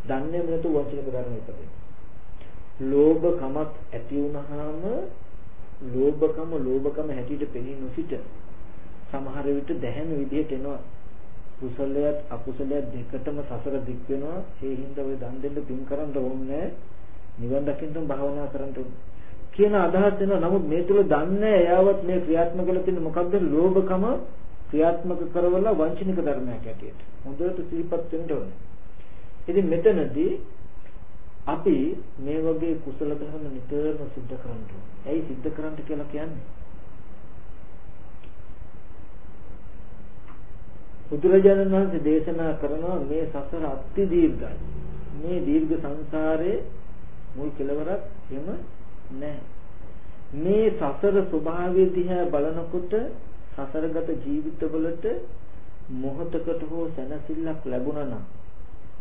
දන්නේම නැතුව වංචනික ධර්ම ඉපදෙනවා. ලෝභකමක් ඇති වුනහම ලෝභකම ලෝභකම හැටියට පෙනී නොසිට සමහර විට දැහැම විදිහට එනවා. කුසලයක් අකුසලයක් දෙකටම සසර දික් වෙනවා. ඒ හින්දා ඔය දන් දෙන්න පින් කරන්න ඕනේ. නිවන් දකින්න භාවනා කරන්න කියන අදහස් වෙනවා නමුත් මේ තුල දන්නේ එයාවත් මේ ක්‍රියාත්මක කරලා තියෙන මොකද්ද ලෝභකම ක්‍රියාත්මක කරවලා වංචනික ධර්මයක් ඇටියට හොඳට සිහිපත් වෙන්න ඕනේ ඉතින් මෙතනදී අපි මේ වගේ කුසල ධර්ම නිතරම සිද්ධ කරන්න ඕනේ. ඇයි සිද්ධ කරන්න කියලා කියන්නේ? බුදුරජාණන් වහන්සේ දේශනා කරනවා මේ සසර අති දීර්ඝයි. මේ දීර්ඝ සංසාරේ මුල් කෙලවරක් එහෙම නැහැ. මේ සසර ස්වභාවය දිහා බලනකොට සසරගත ජීවිතවලට මොහතකට හෝ සැනසෙල්ලක් ලැබුණා නම්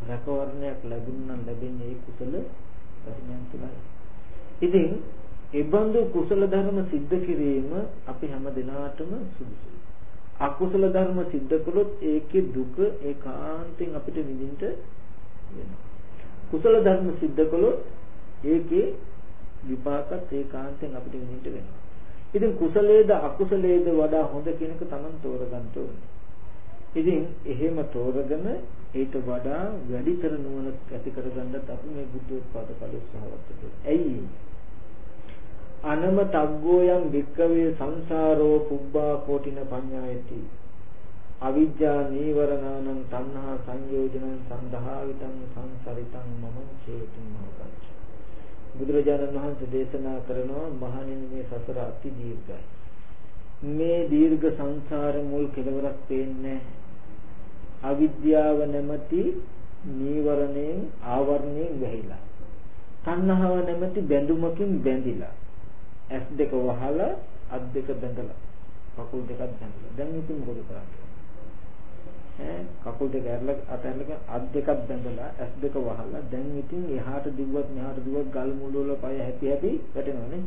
රැකවරණයක් ලැබුණා නම් ලැබෙන්නේ ඒ කුසල ධර්මයන් තුළයි. ඉතින් ඒ බඳු කුසල ධර්ම સિદ્ધ කිරීම අපි හැම දිනාටම සුදුසුයි. අකුසල ධර්ම સિદ્ધ කළොත් ඒකේ දුක ඒකාන්තයෙන් අපිට විඳින්න වෙනවා. කුසල ධර්ම સિદ્ધ කළොත් ඒකේ විපාකත් ඒකාන්තයෙන් අපිට විඳින්න වෙනවා. ඉතින් කුසලයේද අකුසලයේද වඩා හොඳ කෙනෙක් Taman තෝරගන්න ඕනේ. ඉතින් එහෙම තෝරගෙන ඊට වඩා වැඩිතර නුවණ ඇති කරගන්නත් අපි මේ බුද්ධ උත්පාද ඵල උත්සාහවත් වෙනවා. ඇයි? අනම තග්ගෝ යම් වික්කවේ සංසාරෝ පුබ්බා කෝටින පඤ්ඤායති. අවිජ්ජා නීවරණානං තණ්හා සංයෝජනං සන්දහාවිතං සංසරිතං මම චේතුම් මහකච්ච. බුදුරජාණන් වහන්සේ දේශනා කරනවා මහණෙනි මේ සසර අති දීර්ඝයි. මේ දීර්ඝ සංසාර මුල් කෙලවරක් පේන්නේ නැහැ. අවිද්‍යාව නැමැති නීවරණයෙන් ආවරණයෙන් වැහිලා තණ්හාව නැමැති බැඳුමකින් බැඳිලා ඇස් දෙක වහලා අත් දෙක බැඳලා කකුල් දෙකක් බැඳලා දැන් ඉතින් මොකද කරන්නේ ඈ කකුල් දෙක ඇරලා අත ඇරලා අත් දෙකක් බැඳලා ඇස් දෙක වහලා දැන් ඉතින් එහාට දිව්වත් මෙහාට දිව්වත් ගල් මුල් වල පය හැපි හැපි වැටෙනවනේ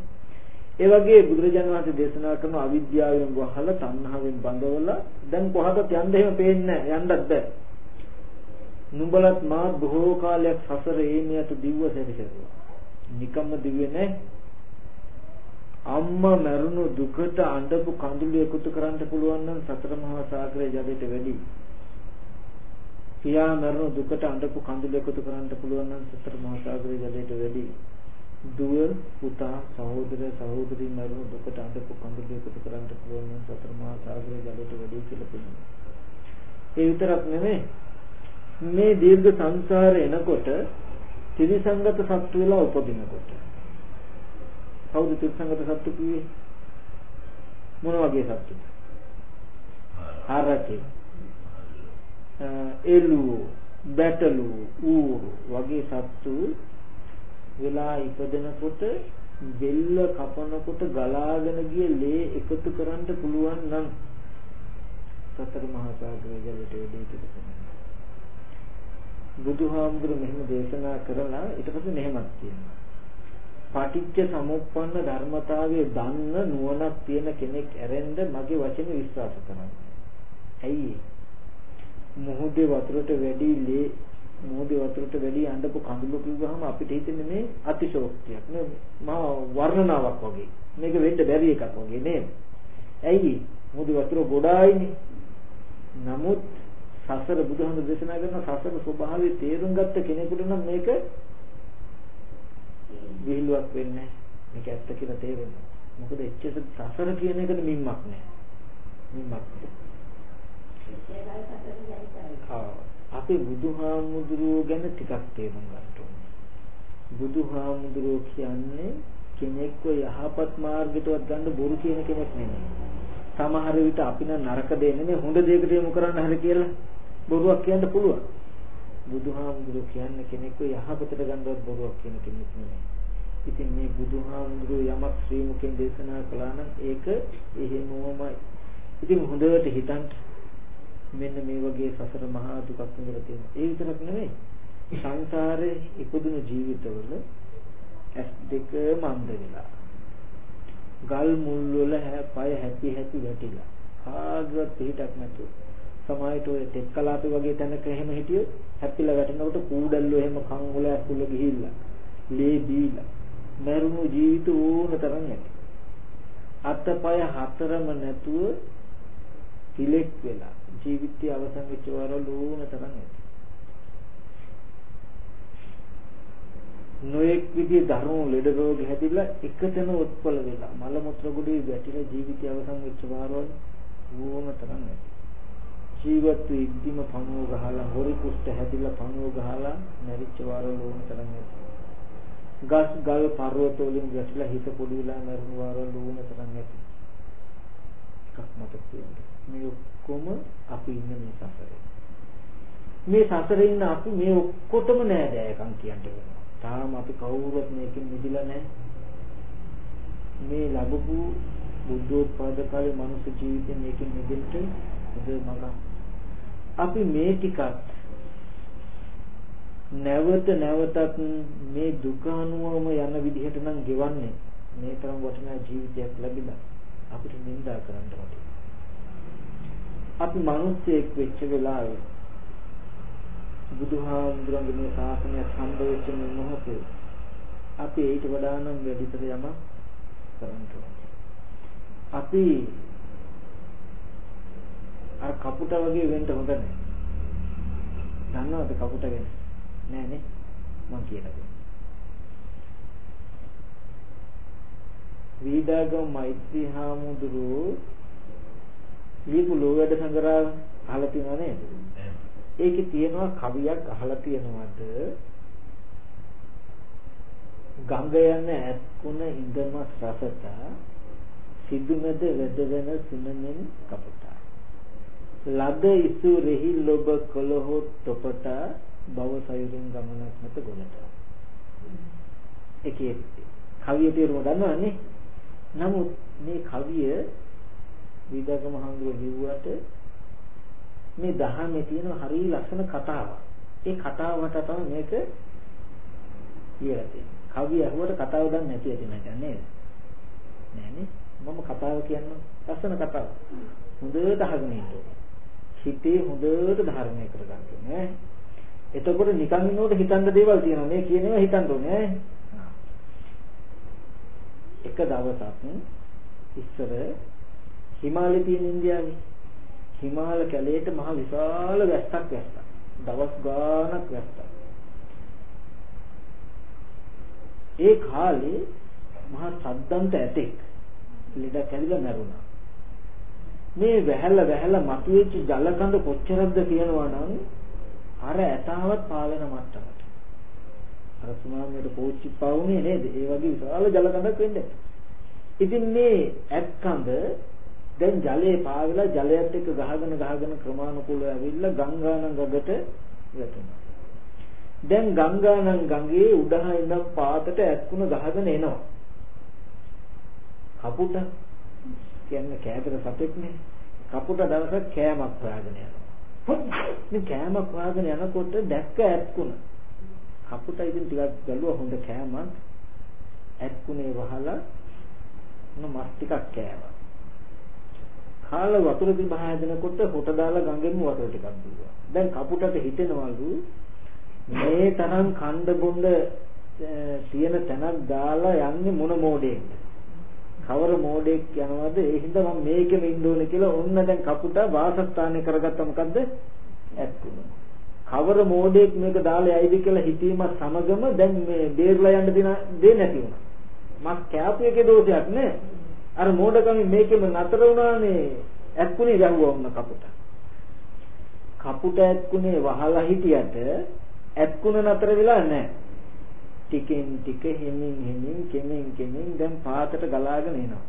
ඒ වගේ බුදුරජාණන් වහන්සේ දේශනා කරන අවිද්‍යාවෙන් වහලා තණ්හාවෙන් බඳවලා දැන් කොහටද යන්න එහෙම පේන්නේ යන්නත් බෑ. නුඹලත් මා බොහෝ කාලයක් සසර ඒමියට දිව්ව සැරිසරුවා. නිකම්ම දිව්වේ නෑ. අම්මා මරුණු දුකට අඬපු කඳුළු එකතු කරන්න පුළුවන් නම් සතර මහා සාගරයේ ජලයට වැඩි. පියා මරුණු දුකට අඬපු කඳුළු එකතු කරන්න පුළුවන් නම් සතර මහා සාගරයේ ජලයට වැඩි. දුව පුතා සහෝදර සහෝදරි මරුණු දුකට අඬපු කඳුළු එකතු කරන්න පුළුවන් නම් සතර මහා සාගරයේ ජලයට වැඩි කියලා කියනවා. ඒ විතරක් නෙමෙයි මේ දීර්ඝ සංසාරේ එනකොට ත්‍රිසංගත සත්තු වෙලා උපදිනකොට කවුද තිරසංගත සත්තු කිව්වේ? මොන වගේ සත්තුද? හරකේ. එළු, බැටළු, ඌරු වගේ සත්තු වෙලා ඉපදෙනකොට බෙල්ල කපනකොට ගලාගෙන ගිය ලේ එකතු කරන්න පුළුවන් නම් සතර මහා සාගරයේ ජලයට වෙඩි ටික බුදුහාමුදුරු මෙහෙම දේශනා කරලා ඊට පස්සේ මෙහෙමක් කියනවා. පටිච්ච සමුප්පන්න ධර්මතාවයේ දන්න නුවණක් තියෙන කෙනෙක් ඇරෙන්න මගේ වචන විශ්වාස කරන්න. ඇයි? මොහොතේ වතුරට වැඩි ලේ මොහොතේ වතුරට වැඩි අඬපු කඳුළු කිව්වහම අපිට හිතෙන්නේ මේ අතිශෝක්තියක් නේ මා වර්ණනාවක් වගේ. මේක වෙන්න බැරි එකක් වගේ නේද? ඇයි? මොහොතේ වතුර ගොඩායිනේ. නමුත් සසර බුදුහාමුදුරු දේශනා කරන සසර ස්වභාවය තේරුම් ගත්ත කෙනෙකුට නම් මේක විහිළුවක් වෙන්නේ මේක ඇත්ත කියලා තේරෙනවා. මොකද එච්චර සසර කියන එකට මිම්මක් නැහැ. මිම්මක්. අපි බුදුහාමුදුරුවෝ ගැන ටිකක් තේරුම් ගන්න ඕනේ. බුදුහාමුදුරුවෝ කියන්නේ කෙනෙක්ව යහපත් මාර්ගයටවත් ගන්න බොරු කියන කෙනෙක් නෙමෙයි. සමහර විට අපි නම් නරක දෙන්නේ නේ හොඳ දෙයකට යොමු කරන්න හරි කියලා බොරුවක් කියන්න පුළුවන්. බුදුහාමුදුරුවෝ කියන්නේ කෙනෙක්ව යහපතට ගන්නවත් බොරුවක් කියන කෙනෙක් නෙමෙයි. ඉතින් මේ බුදුහාමුදුරුවෝ යමක් ශ්‍රී මුඛෙන් දේශනා කළා නම් ඒක එහෙමමයි. ඉතින් හොඳට හිතන්න මෙන්න මේ වගේ සසර මහා දුකක් විඳලා තියෙනවා. ඒ විතරක් නෙමෙයි. සංසාරේ ඉපදුණු ජීවිතවල ඇස් දෙක මන්ද වෙලා. ගල් මුල් වල පය හැපි හැපි වැටිලා. කාගවත් පිටක් නැතුව. සමායට ඔය තෙක්කලාපේ වගේ තැනක එහෙම හිටියොත් හැපිලා වැටෙනකොට කූඩල්ලෝ එහෙම කන් වල ඇතුළ ගිහිල්ලා. ලේ දීලා. මරුණු ජීවිත ඕන තරම් ඇති. අතපය හතරම නැතුව පිලෙක් වෙලා ජීවිතය අවසන් වෙච්ච වරල් ඕන තරම් ඇති. නොඑක් විදිහේ ධර්ම ලෙඩ රෝග හැදිලා එකතැන උත්පල වෙලා මල මුත්‍ර ගොඩේ වැටිලා ජීවිතය අවසන් වෙච්ච වරල් ඕන තරම් ඇති. ජීවත් ඉද්දිම පණුව ගහලා හොරි කුෂ්ඨ හැදිලා පණුව ගහලා මැරිච්ච වරල් ඕන තරම් ඇති. ගස් ගල් පර්වත වලින් වැටිලා හිත පොඩි වෙලා මරණ වරල් ඕන තරම් ඇති. එකක් මතක තියන්න. මේ ඔක්කොම අපි ඉන්න මේ සසරේ. මේ සසරේ ඉන්න අපි මේ ඔක්කොටම නෑදෑයකම් කියන්න වෙනවා. තාම අපි කවුරුවත් මේකෙන් මිදිලා නැහැ. මේ ලැබපු බුද්ධෝත්පාද කාලේ මනුස්ස ජීවිතේ මේකෙන් මිදෙන්න හොඳ මඟ. අපි මේ ටිකත් නැවත නැවතත් මේ දුක අනුවම යන විදිහට නම් ගෙවන්නේ මේ තරම් වටිනා ජීවිතයක් ලැබිලා අපිට නිඳා කරන්න වටිනවා. අපි මිනිස්සෙක් වෙච්ච වෙලාවේ බුදුහාමුදුරන්ගේ මේ ශාසනය හම්බ වෙච්ච මොහොතේ අපි ඊට වඩා නම් වැඩිපුර යම කරන්න අපි අර කපුට වගේ වෙන්න හොඳ නැහැ. දන්නවද කපුට ගැන? නෑ නේ. මං කියලා දෙන්න. වීදාගම මෛත්‍රී හාමුදුරුවෝ ලියපු ලෝවැඩ සංග්‍රහ අහලා තියෙනව නේද? ඒකේ තියෙනවා කවියක් අහලා තියෙනවද? ගංග යන ඇත්කුණ ඉඳම රසත සිදුමෙද වැදගෙන සුනමින් කපුටා ලද ඉසුරෙහි ලොබ කලහොත් තොපට භව සයුරින් ගමනක් මත ගොනට ඒකේ කවිය තේරුම දන්නවනේ නමුත් මේ කවිය විදක මහඳුර ලිව්වට මේ දහමේ තියෙන හරි ලස්සන කතාවක්. ඒ කතාවට තමයි මේක කියලා තියෙන්නේ. කවිය අහුවට කතාව දන්නේ නැති ඇති නැත්නම් නේද? නෑනේ. මම කතාව කියන්නම්. ලස්සන කතාවක්. හොඳට අහගෙන ඉන්න හිතේ හොඳට ධාරණය කරගන්න ඕනේ. එතකොට නිකන් ඉන්නකොට හිතන්න දේවල් තියෙනවා. මේ කියන ඒවා හිතන්න ඕනේ. එක දවසක් ඉස්සර හිමාලයේ තියෙන ඉන්දියාවේ හිමාල කැලේට මහ විශාල වැස්සක් වැස්සා. දවස් ගාණක් වැස්සා. ඒ කාලේ මහා සද්දන්ත ඇතෙක් ලෙඩ කැවිලා මැරුණා. මේ වැහැල වැහැල මතුවෙච්ච ජල කඳ කොච්චරක්ද කියනවා නම් අර ඇතාවත් පාවෙන මට්ටමට. අර සුනාමියට කෝච්චි පාවුනේ නේද? ඒ වගේ විශාල ජල කඳක් වෙන්නේ. ඉතින් මේ ඇත්කඳ දැන් ජලයේ පාවිලා ජලයත් එක්ක ගහගෙන ගහගෙන ක්‍රමානුකූලව ඇවිල්ලා ගංගානම් ගඟට වැටෙනවා. දැන් ගංගානම් ගඟේ උඩහ ඉඳන් පාතට ඇත්කුණ ගහගෙන එනවා. කපුට කියන්නේ කෑදර සතෙක්නේ. කපුට දවසක් කෑමක් හොයාගෙන යනවා. මේ කෑමක් හොයාගෙන යනකොට දැක්ක ඇත්කුණ. කපුට ඉතින් ටිකක් බැලුවා හොඳ කෑමක්. ඇත්කුණේ වහලා මස් ටිකක් කෑවා. කාල වතුර දිහා හැදෙනකොට හොට දාලා ගඟෙන් වතුර ටිකක් දුවා. දැන් කපුටට හිතෙනවලු මේ තරම් කණ්ඩ බොණ්ඩ තියෙන තැනක් දාලා යන්නේ මොන මෝඩයෙක්ද? කවර මෝඩෙක් යනවද? ඒ හින්දා මම මේකෙම ඉන්න ඕනේ කියලා ඔන්න දැන් කපුටා වාසස්ථානය කරගත්ත මොකද්ද? ඇත්තුන. කවර මෝඩෙක් මේක දාලා යයිද කියලා හිතීමත් සමගම දැන් මේ බේරලා යන්න දෙන දේ නැති වුණා. මස් කෑපු එකේ දෝෂයක් නෑ. අර මෝඩකම මේකෙම නතර වුණානේ ඇත්කුනේ ගැහුවා වුණ කපුට. කපුට ඇත්කුනේ වහලා හිටියට ඇත්කුණ නතර වෙලා නැහැ. ටිකෙන් ටික හිමින් හිමින් කෙමෙන් කෙමෙන් දැන් පාතට ගලාගෙන එනවා.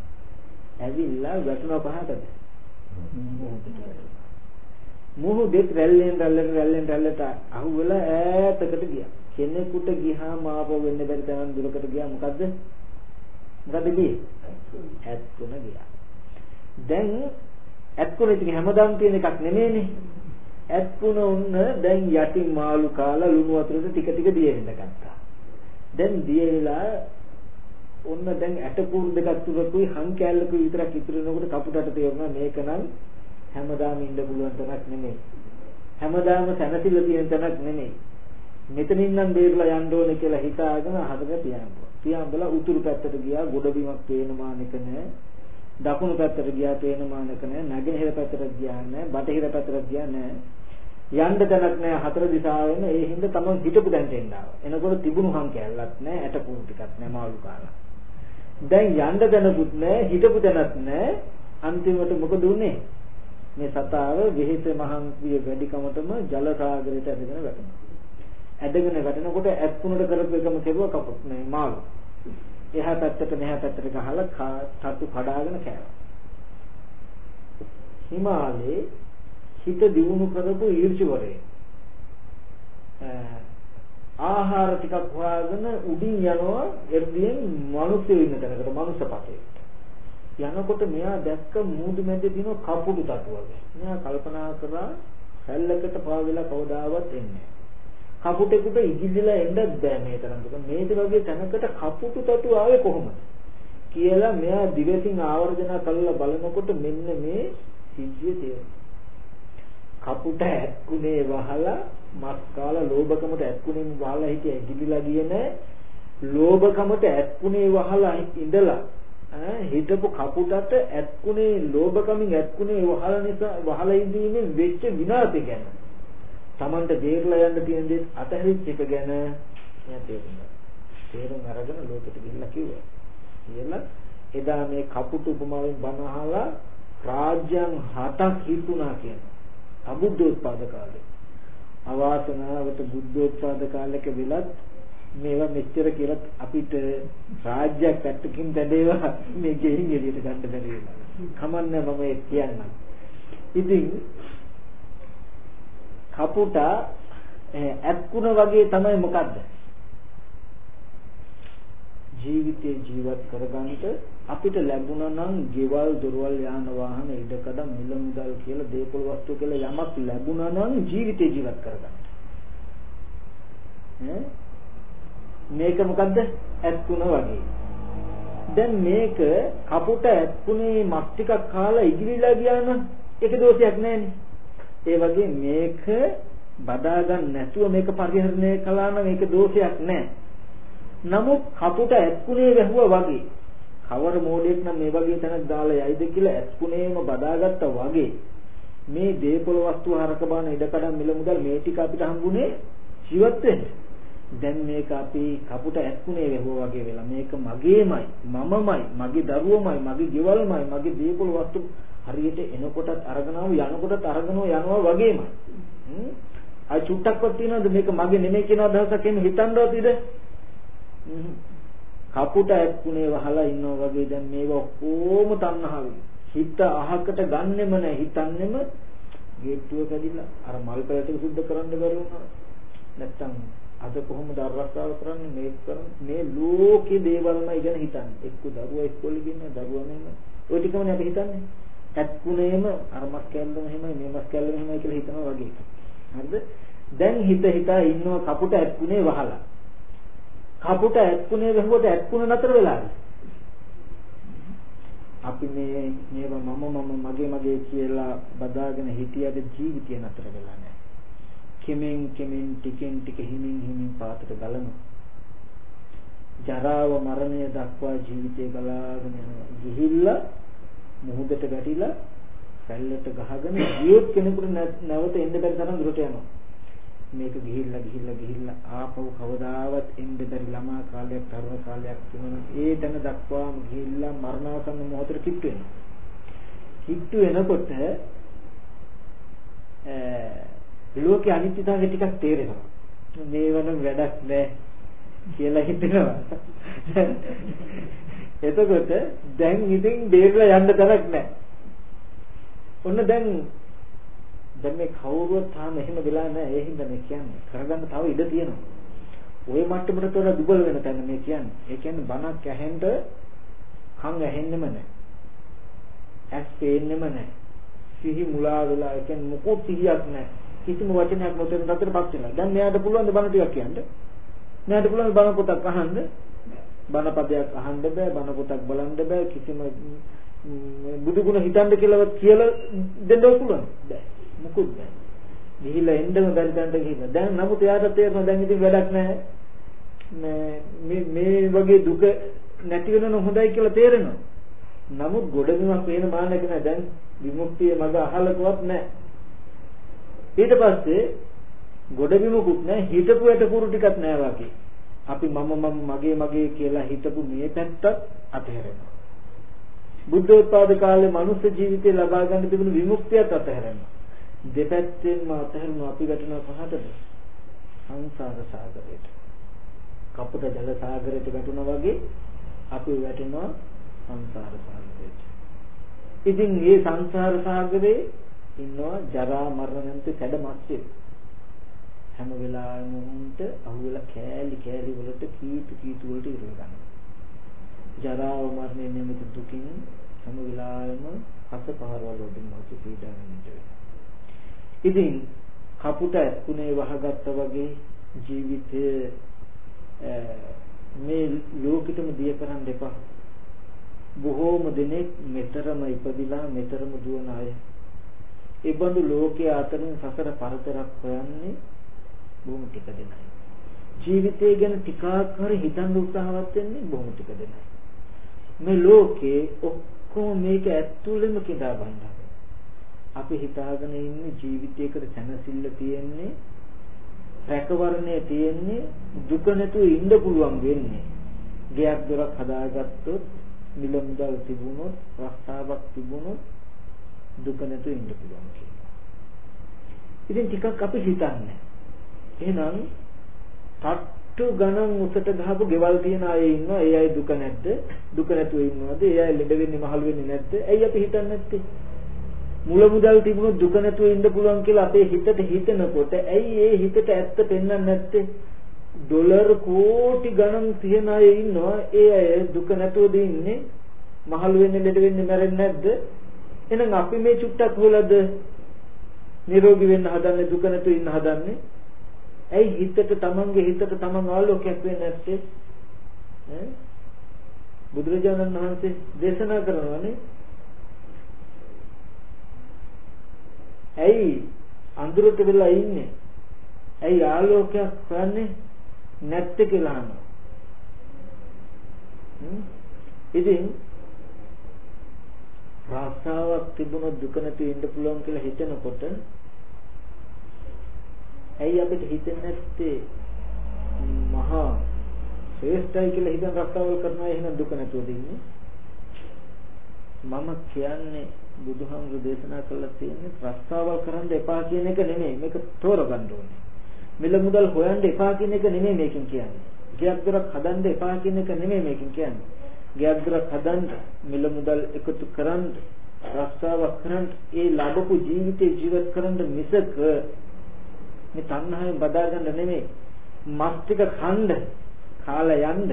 ඇවිල්ලා වැටුණ පහකට. මුහුදෙත් රැල්ලෙන් රැල්ලට රැල්ලෙන් රැල්ලට අහුවෙලා ඈතකට ගියා. කෙනෙකුට ගියාම ආපහු වෙන්න බැරි තරම් දුරකට ගියා මොකද්ද? මොකද ගියේ? ඇත්කුණ ගියා. දැන් ඇත්කුණ ඉතින් හැමදාම තියෙන එකක් නෙමෙයිනේ. ඇත්කුණ උන්න දැන් යටින් මාළු කාලා ලුණු වතුරට ටික ටික දිය වෙන්න ගත්තා. දැන් දිය වෙලා ඔන්න දැන් ඇටපුරු දෙකක් තුනකුයි හං කෑල්ලකුයි විතරක් ඉතුරු වෙනකොට කපුටට තේරුණා මේක නම් හැමදාම ඉන්න පුළුවන් තැනක් නෙමෙයි. හැමදාම සැනසෙල්ල තියෙන තැනක් නෙමෙයි. මෙතනින් නම් බේරලා යන්න ඕනේ කියලා හිතාගෙන හදක තියනවා. තියම්බලා උතුරු පැත්තට ගියා ගොඩබිමක් පේන මානක නැහැ. දකුණු පැත්තට ගියා පේන මානක නැහැ. නැගෙනහිර පැත්තට ගියා නැහැ. බටහිර පැත්තට ගියා නැහැ. යන්න තැනක් නැහැ හතර දිශාවෙම ඒ හින්දා තමන් හිටපු දැන්ට එන්න ආවා. එනකොට තිබුණු හම් කැල්ලක් නැහැ. ඇට පුරු ටිකක් නැහැ මාළු කාලා. දැන් යන්න දැනකුත් නැහැ. හිටපු තැනක් නැහැ. අන්තිමට මොකද උනේ? මේ සතාව විහිත මහන්සිය වැඩිකමටම ජල සාගරයට ඇදගෙන වැටුණා. ඇදගෙන වැටෙනකොට ඇත්තුනට කරපු එකම කෙරුවා කපුත් මේ මාළු. එහා පැත්තට මෙහා පැත්තට ගහලා තට්ටු කඩාගෙන කෑවා. හිමාලයේ හිත දියුණු කරපු ඊර්ෂිවරේ ආහාර ටිකක් හොයාගෙන උඩින් යනවා එර්දියෙන් මිනිස්සු ඉන්න තැනකට මනුස්සපතේට. යනකොට මෙයා දැක්ක මූදු මැදේ තියෙන කපුටු තටු වගේ. මෙයා කල්පනා කරා හැල්ලකට පාවෙලා කවදාවත් එන්නේ කපුටෙකුට ඉගිල්ලලා එන්නත් බෑ මේ තරම් දුක. මේක වගේ තැනකට කපුටු තටු ආවේ කොහොමද? කියලා මෙයා දිවසින් ආවර්ජන කළා බලනකොට මෙන්න මේ සිද්ධිය තේරෙනවා. කපුට ඇත්කුනේ වහලා මස් කාලා ලෝභකමට ඇත්කුනේ වහලා හිටිය ඉගිලිලා ගියේ නෑ. ලෝභකමට ඇත්කුනේ වහලා ඉඳලා හිටපු කපුටට ඇත්කුනේ ලෝභකමින් ඇත්කුනේ වහල නිසා වහල ඉඳීමෙන් වෙච්ච විනාශය ගැන Tamanට දේරලා යන්න තියෙන දේ අතහැරිච්ච එක ගැන එයා තේරුණා. තේරුම් අරගෙන ලෝකෙට ගිහිල්ලා කිව්වා. කියලා එදා මේ කපුට උපමාවෙන් බණ අහලා රාජ්‍යයන් හතක් හිතුණා කියන. අබුද්ධෝත්පාද කාලේ. අවාසනාවට බුද්ධෝත්පාද කාලයක වෙලත් මේවා මෙච්චර කියලා අපිට රාජ්‍යයක් පැත්තකින් දැඩේවා මේ ගෙහින් එළියට ගන්න බැරි වෙනවා. කමන්නේ මම ඒ කියන්නම්. ඉතින් කපුටා ඇත්කුණ වගේ තමයි මොකද්ද? ජීවිතේ ජීවත් කරගන්නට අපිට ලැබුණා නම් ගෙවල් දොරවල් යාන වාහන ඉඩකඩ මිල මුදල් කියලා දේපොළ වස්තු කියලා යමක් ලැබුණා නම් ජීවිතේ ජීවත් කරගන්න. මේක මොකද්ද? ඇත්කුණ වගේ. දැන් මේක කපුට ඇත්කුණේ මස් ටිකක් කාලා ඉගිලිලා ගියා නම් ඒක දෝෂයක් නෑනේ. ඒ වගේ මේක බදා ගන්න නැතුව මේක පරිහරණය කළා නම් ඒක දෝෂයක් නෑ. නමුත් කපුට ඇත්කුණේ වැහුවා වගේ කවර මෝඩෙක් නම් මේ වගේ තැනක් දාලා යයිද කියලා ඇත්කුණේම බදාගත්තා වගේ මේ දීපල වස්තු හරක බාන ඉඩකඩම් මිල මුදල් මේ ටික අපිට හම්බුනේ ජීවත් වෙන්න. දැන් මේක අපි කපුට ඇත්කුණේ වැහුවා වගේ වෙලා මේක මගේමයි මමමයි මගේ දරුවමයි මගේ ගෙවල්මයි මගේ දීපල වස්තු හරියට එනකොටත් අරගෙන ආව යනකොටත් අරගෙන යනවා වගේමයි. අය චුට්ටක්වත් තියනවද? මේක මගේ නෙමෙයි කියන අදහසක් එහෙම හිතන්නවත් ඉද කපුට ඇක්කුනේ වහලා ඉන්නවා වගේ දැන් මේක ඔක්කොම තණ්හාවෙන්. හිත අහකට ගන්නෙම නැහැ හිතන්නෙම ගේට්ටුව කැඩිලා අර මල් පැලට සුද්ධ කරන්න බැරි වුණා. නැත්තම් අද කොහොමද අරස්සාව කරන්නේ? මේක කරන්නේ මේ ලෝකේ දේවල්මයි ගැන හිතන්නේ. එක්ක දරුවා ඉස්කෝලේ ගින්න දරුවා මෙන්න. ඔය ටිකමනේ අපි හිතන්නේ? ඇත්කුණේම අර මස් කැල්ලම එහෙමයි මේ මස් කැල්ලම එහෙමයි කියලා හිතනවා වගේ හරිද? දැන් හිත හිතා ඉන්නවා කපුට ඇත්කුණේ වහලා. කපුට ඇත්කුණේ වැහුවට ඇත්කුණ නතර වෙලාද අපි මේ මේවා මම මම මගේ මගේ කියලා බදාගෙන හිටියද ජීවිතය නතර වෙලා නැහැ. කෙමෙන් කෙමෙන් ටිකෙන් ටික හිමින් හිමින් පාතට ගලනවා. ජරාව මරණය දක්වා ජීවිතය ගලාගෙන යනවා. ගිහිල්ලා මුහුදට වැටිලා පැල්ලට ගහගෙන ගියොත් කෙනෙකුට නැවත එන්න බැරි තරම් දුරට යනවා. මේක ගිහිල්ලා ගිහිල්ලා ගිහිල්ලා ආපහු කවදාවත් එන්න බැරි ළමා කාලයක් තරුණ කාලයක් තිබුණා. ඒ තැන දක්වාම ගිහිල්ලා මරණාසන්න මොහොතට කිට්ටු වෙනවා. කිට්ටු වෙනකොට ලෝකේ අනිත්‍යතාවය ටිකක් තේරෙනවා. මේ වන වැඩක් නෑ කියලා හිතෙනවා. එතකොට දැන් ඉතින් බේරලා යන්න තරක් නෑ. ඔන්න දැන් දැන් මේ කවුරුවත් තාම එහෙම වෙලා නෑ. ඒ හින්දා මේ කියන්නේ කරගන්න තව ඉඩ තියෙනවා. ওই මට්ටමට වඩා දුබල වෙන තැන මේ කියන්නේ. ඒ කියන්නේ බණක් ඇහෙන්න කන් ඇහෙන්නෙම නෑ. ඇස් පේන්නෙම නෑ. සිහි මුලා වෙලා ඒ කියන්නේ මොකොත් සිහියක් නෑ. කිසිම වචනයක් නොතේරෙන තත්ත්වයටපත් වෙනවා. දැන් මෙයාට පුළුවන් ද බණ ටිකක් කියන්න? මෙයාට පුළුවන් බණ පොතක් අහන්න? බණ පදයක් අහන්න බෑ, බණ පොතක් බලන්න බෑ, කිසිම බුදු ගුණ හිතන්න කියලාවත් කියලා දෙන්න පුළුවන්. බෑ. මුකුත් බෑ. ගිහිල්ලා එන්නම බැරි තැනට ගිහිල්ලා. දැන් නමුත් එයාට තේරෙනවා දැන් ඉතින් වැඩක් නැහැ. මේ මේ වගේ දුක නැති වෙනව හොඳයි කියලා තේරෙනවා. නමුත් ගොඩබිමක් වෙන මානක නැහැ. දැන් විමුක්තිය මඟ අහලකවත් නැහැ. ඊට පස්සේ ගොඩබිමකුත් නැහැ හිතපු ඇටකුරු ටිකක් නැහැ වගේ. අපි මම මම මගේ මගේ කියලා හිතපු මේ පැත්තත් අතහැරෙනවා. බුද්ධෝත්පාද කාලේ මනුස්ස ජීවිතය ලබා ගන්න තිබුණු විමුක්තියත් අතහැරෙනවා. දෙපැත්තෙන්ම අතහැරෙනවා අපි වැටෙනවා පහටද? සංසාර සාගරයට. කපුට ජල සාගරයට වැටුණා වගේ අපි වැටෙනවා සංසාර සාගරයට. ඉතින් මේ සංසාර සාගරේ ඉන්නවා ජරා මරණ නැති කැඩ මැස්සේ හැම වෙලාවෙම උන්ට අහුවෙලා කෑලි කෑලි වලට කීතු කීතු වලට ඉර ගන්නවා. ජරාව මරණය නිමිති දුකින් හැම වෙලාවෙම හස පහරවල වලින් මාසු පීඩා වෙනවා. ඉතින් කපුට ඇස්කුනේ වහගත්තා වගේ ජීවිතය මේ ලෝකෙටම දිය කරන්න එපා. බොහෝම දෙනෙක් මෙතරම ඉපදිලා මෙතරම දුවන අය. ඒ බඳු ලෝකයේ අතරින් සසර පරතරක් හොයන්නේ බොහොම ටික දෙනයි. ජීවිතය ගැන ටිකක් හරි හිතන්න උත්සාහවත් වෙන්නේ බොහොම ටික දෙනයි. මේ ලෝකේ ඔක්කොම මේක ඇතුළෙම කිඳා බඳා. අපි හිතාගෙන ඉන්නේ ජීවිතයකට සැනසෙල්ල තියෙන්නේ රැකවරණය තියෙන්නේ දුක නැතුව ඉන්න පුළුවන් වෙන්නේ. ගෙයක් දොරක් හදාගත්තොත් මිල මුදල් තිබුණොත් රස්තාවක් තිබුණොත් දුක නැතුව ඉන්න පුළුවන් කියලා. ඉතින් ටිකක් අපි හිතන්නේ. එහෙනම් තට්ටු ගණන් උසට ගහපු ගෙවල් තියන අය ඉන්නවා. ඒ අය දුක නැද්ද? දුක නැතුව ඉන්නවද? ඒ අය ලෙඩ වෙන්නේ මහලු වෙන්නේ නැද්ද? ඇයි අපි හිතන්නේ නැත්තේ? මුල මුදල් තිබුණොත් දුක නැතුව ඉන්න පුළුවන් කියලා අපේ හිතට හිතනකොට ඇයි ඒ හිතට ඇත්ත පෙන්වන්නේ නැත්තේ? ඩොලර් කෝටි ගණන් තියන අය ඉන්නවා. ඒ අය දුක නැතුවද ඉන්නේ? මහලු වෙන්නේ ලෙඩ වෙන්නේ මැරෙන්නේ නැද්ද? එහෙනම් අපි මේ චුට්ටක් හොලද නිරෝගී වෙන්න හදන්නේ දුක නැතුව ඉන්න හදන්නේ ඇයි හිතට තමන්ගේ හිතට තමන් ආලෝකයක් වෙන්නේ නැත්තේ? ඈ? බුදුරජාණන් වහන්සේ දේශනා කරනවානේ. ඇයි අඳුරට වෙලා ඉන්නේ? ඇයි ආලෝකයක් හොයන්නේ නැත්තේ කියලා අහනවා. ඉතින් රාසාවක් තිබුණොත් දුක නැති වෙන්න පුළුවන් කියලා හිතනකොට ඇයි අපිට හිතෙන්නේ නැත්තේ? මහා ශ්‍රේෂ්ඨයි කියලා හිතන රස්සාවල් කරනවා එහෙනම් දුක නැතුවද ඉන්නේ? මම කියන්නේ බුදුහාමුදුරු දේශනා කළා තියෙන්නේ රස්සාවල් කරන්න එපා කියන එක නෙමෙයි. මේක තෝරගන්න ඕනේ. මිල මුදල් හොයන්න එපා කියන එක නෙමෙයි මේකෙන් කියන්නේ. ගයක් දොරක් හදන්න එපා කියන එක නෙමෙයි මේකෙන් කියන්නේ. ගයක් දොරක් හදන්න මිල මුදල් එකතු කරන්න රස්සාවක් කරන්න ඒ ලැබපු ජීවිතේ ජීවත් කරන්න මිසක මේ තණ්හාවෙන් බදා ගන්න නෙමෙයි. මස් ටික කන්න කාලා යන්න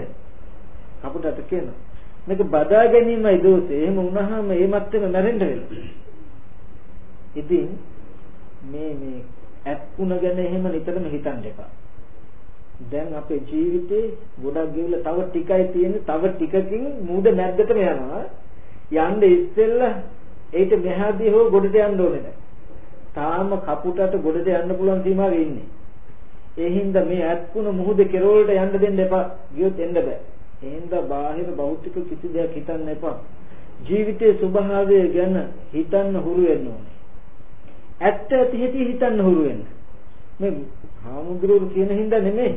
කපුටට කියනවා. මේක බදා ගැනීමයි දෝෂේ. එහෙම වුණාම ඒ මත්තෙම මැරෙන්න වෙනවා. ඉතින් මේ මේ ඇත්ුණ ගැන එහෙම නිතරම හිතන්න එපා. දැන් අපේ ජීවිතේ ගොඩක් ගෙවිලා තව ටිකයි තියෙන්නේ තව ටිකකින් මූද මැද්දටම යනවා. යන්න ඉස්සෙල්ලා ඒිට මෙහාදී හෝ ගොඩට යන්න ඕනේ නැහැ. තාම කපුටට ගොඩට යන්න පුළුවන් සීමාවේ ඉන්නේ. ඒ හින්දා මේ ඇත්කුණ මුහුදේ කෙරවලට යන්න දෙන්න එපා. ගියොත් එන්න බෑ. ඒ හින්දා බාහිර භෞතික කිසි දෙයක් හිතන්න එපා. ජීවිතයේ ස්වභාවය ගැන හිතන්න හුරු වෙන්න ඕනේ. ඇත්ත ඇති හැටි හිතන්න හුරු වෙන්න. මේ හාමුදුරුවෝ කියන හින්දා නෙමෙයි.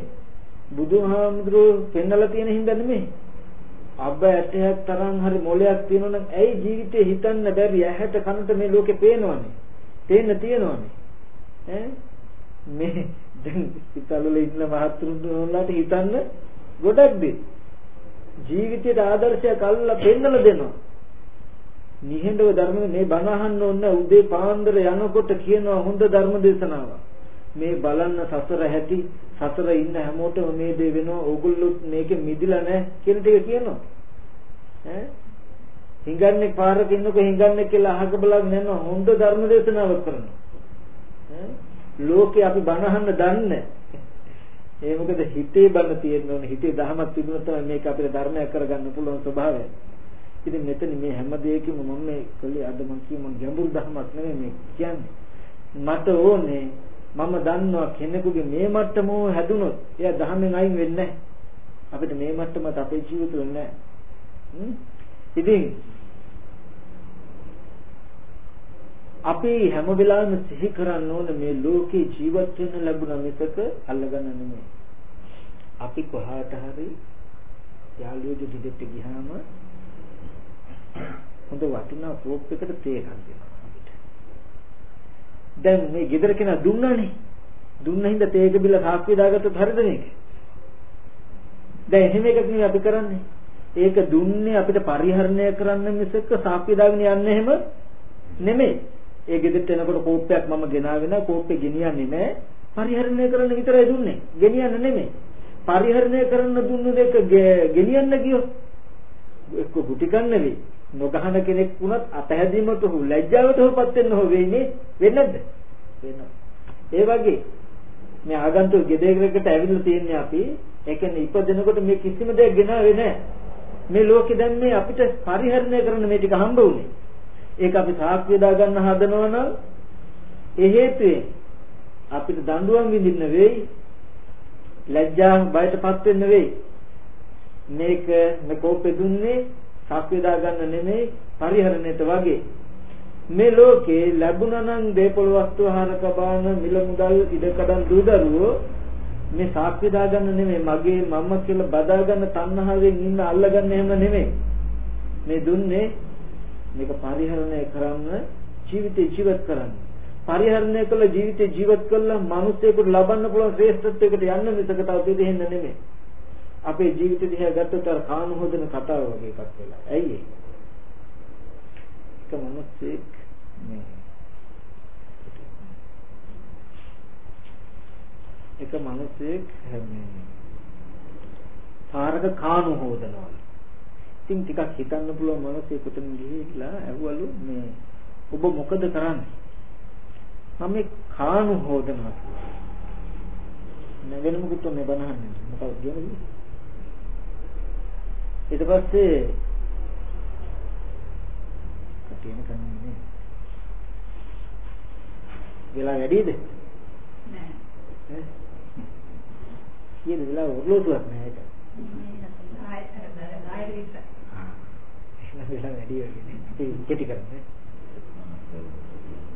බුදුහාමුදුරුවෝ පෙන්නලා තියෙන හින්දා නෙමෙයි. අබ්බ ඇටයක් තරම් හරි මොලයක් තියෙනවනම් ඇයි ජීවිතේ හිතන්න බැරි ඇහැට කනට මේ ලෝකේ පේනවනේ. පේන්න තියෙනවනේ. ඈ මේ දැන් හිතවල ඉන්න මහත්තුරුන්ලාට හිතන්න ගොඩක් දේ. ජීවිතයට ආදර්ශයක් අල්ලලා පෙන්නලා දෙනවා. නිහඬව ධර්ම මේ බණ අහන්න ඕන උදේ පාන්දර යනකොට කියනවා හොඳ ධර්ම දේශනාවක්. මේ බලන්න සසර ඇති සසර ඉන්න හැමෝටම මේ දේ වෙනවා ඕගොල්ලොත් මේකෙ මිදිලා නැහැ කියන ටික කියනවා. ඈ හිඟන්නේ පාරක ඉන්නකො හිඟන්නේ කියලා අහක බලක් නෑ හොඳ ධර්ම දේශනාවක් කරනවා. ඈ ලෝකේ අපි බණ අහන්න දන්නේ ඒ මොකද හිතේ බණ තියෙන්න ඕනේ හිතේ දහමක් තිබුණොත් තමයි මේක අපිට ධර්මයක් කරගන්න පුළුවන් ස්වභාවය. ඉතින් මෙතන මේ හැම දෙයකම මම මේ කළේ අද මම කිය මම ගැඹුරු ධර්මයක් නෙමෙයි මේ කියන්නේ. මට ඕනේ මම දන්නවා කෙනෙකුගේ මේ මට්ටම හැදුනොත් එයා ධර්මයෙන් අයින් වෙන්නේ අපිට මේ මට්ටමට අපේ ජීවිත වෙන්නේ ඉතින් අපි හැම වෙලාවෙම සිහි කරන්න ඕන මේ ලෝකේ ජීවත් වෙන්න ලැබුණ මිසක අල්ලගන්න නෙමෙයි. අපි කොහාට හරි යාළුවෝ දෙදෙට ගියාම හොඳ වටිනා කෝප් එකට තේ ගන්න දෙනවා අපිට. දැන් මේ ගෙදර කෙනා දුන්නානේ. දුන්න හින්දා තේක බිල සාක්කුවේ දාගත්තොත් හරිද මේක? දැන් එහෙම එකක් නෙවෙයි අපි කරන්නේ. ඒක දුන්නේ අපිට පරිහරණය කරන්න මිසක සාක්කුවේ දාගෙන යන්නේ එහෙම නෙමෙයි. ඒ ගෙදරට එනකොට කෝප්පයක් මම ගෙනාගෙන කෝප්පේ ගෙනියන්නේ නැහැ. පරිහරණය කරන්න විතරයි දුන්නේ. ගෙනියන්න නෙමෙයි. පරිහරණය කරන්න දුන්න දෙක ගෙනියන්න ගියොත් එක්ක ගුටි ගන්න නෙවෙයි. නොගහන කෙනෙක් වුණත් අතහැදීමට හෝ ලැජ්ජාවට හෝපත් වෙන්න හෝ වෙන්නේ වෙන්නේ නැද්ද? වෙනවා. ඒ වගේ මේ ආගන්තුක ගෙදරකට ඇවිල්ලා තියෙන්නේ අපි ඒ කියන්නේ ඉපදෙනකොට මේ කිසිම දෙයක් ගෙනාවේ නැහැ. මේ ලෝකේ දැන් මේ අපිට පරිහරණය කරන්න මේ ටික හම්බ වුනේ. ඒක අපි සාක්ෂි දා ගන්න හදනවා නම් ඒ හේතුවෙන් අපිට දඬුවම් විඳින්න වෙයි. ලැජ්ජා බයටපත් වෙන්න වෙයි. මේක මේ කෝපෙ දුන්නේ සාක්ෂි දා ගන්න නෙමෙයි පරිහරණයට වගේ. මේ ලෝකේ ලැබුණා නම් දේපොළ වස්තු ආහාර කබාන මිල මුදල් ඉඩකඩම් දූදරුවෝ මේ සාක්ෂි දාගන්න නෙමෙයි මගේ මම කියලා බදාගන්න තණ්හාවෙන් ඉන්න අල්ලගන්න එහෙම නෙමෙයි මේ දුන්නේ මේක පරිහරණය කරන්න ජීවිතේ ජීවත් කරන්න. පරිහරණය කළ ජීවිතේ ජීවත් කළා මිනිස්සෙකුට ලබන්න පුළුවන් ශ්‍රේෂ්ඨත්වයකට යන්න මිසක තව දෙදෙන්න නෙමෙයි. අපේ ජීවිත දිහා ගත්තොත් අර කාණු හොදන කතාව වගේ එකක් වෙලා. ඇයි ඒක මිනිස්සෙක් මේ එක මිනිසෙක් මේ පාරක කාණු හොදනවා. ඉතින් ටිකක් හිතන්න පුළුවන් මිනිසෙකුට ගිහිල්ලා ඇහුවලු මේ ඔබ මොකද කරන්නේ? මම මේ කාණු හොදනවා. නැගෙන මොකද මේ බනහන්නේ? මොකක්ද කියන්නේ? ඊට පස්සේ කටියන කන්නේ වෙලා වැඩිද? නෑ. කියන වෙලාව ඔරලෝසුවක් නෑ ඒක. එහෙනම් වෙලා වැඩි වෙන්නේ. ඉතින් කෙටි කරන්නේ.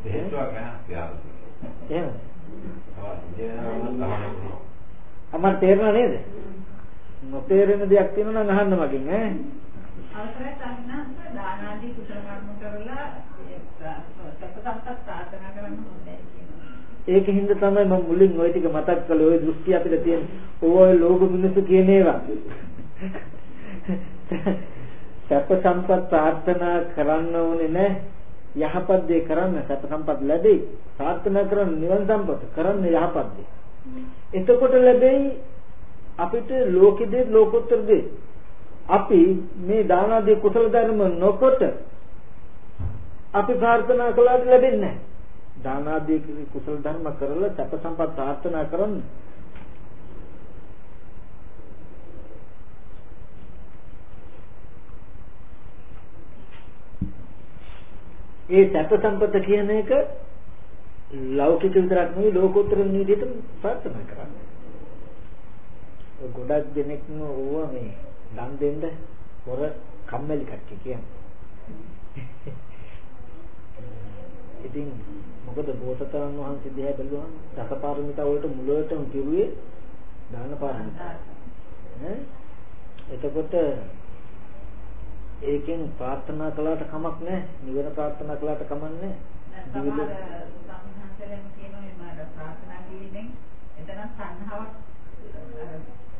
හේතුවක් නෑ. එහෙම. අමර තේරෙනව නේද? නොතේරෙන දෙයක් තියෙනවා නම් අහන්න මගෙන් ඈ. අවසරයි සම්මාස දාන ආදී කුසල කර්ම කරලා සත්පසත්ත ප්‍රාර්ථනා කරන්න හොඳයි කියනවා. ඒකින්ද තමයි මම මුලින් ওই ටික මතක් කළේ ওই දෘෂ්ටි අපිට තියෙන ඕය ලෝභ මිනිස්සු කියන ඒවා. සැප සම්පත් ප්‍රාර්ථනා කරන්න ඕනේ නැහැ. යහපත් දේ කරන්න සැප සම්පත් ලැබෙයි. ප්‍රාර්ථනා කරන නිවන් සම්පත කරන්න යහපත් දේ. එතකොට ලැබෙයි අපිට ලෝකෙ දේ ලෝකෝත්තර දේ. අපි මේ දාන ආදී කුසල ධර්ම නොකොට අපි ප්‍රාර්ථනා කළාට ලැබෙන්නේ නැහැ. දාන ආදී කුසල ධර්ම කරලා සැප සම්පත් ප්‍රාර්ථනා කරන්නේ ඒ සැප සම්පත කියන එක ලෞකික විතරක් නෙවෙයි ලෝකෝත්තර නිවිදිට ප්‍රාර්ථනා කරන්නේ. ඔය ගොඩක් දෙනෙක් නෝව මේ දන් දෙන්න හොර කම්මැලි කට්ටිය කියන්නේ. ඉතින් මොකද බෝසතාණන් වහන්සේ දිහා බැලුවම දසපාරමිතා වලට මුලවටම කිව්වේ දාන පාරමිතා. ඈ එතකොට ඒකෙන් ප්‍රාර්ථනා කළාට කමක් නැහැ. නිවන ප්‍රාර්ථනා කළාට කමක් නැහැ. දිවිල සම්හන්සලෙන් කියනවා මේ ප්‍රාර්ථනා කිරීමෙන් එතන සංහාවක්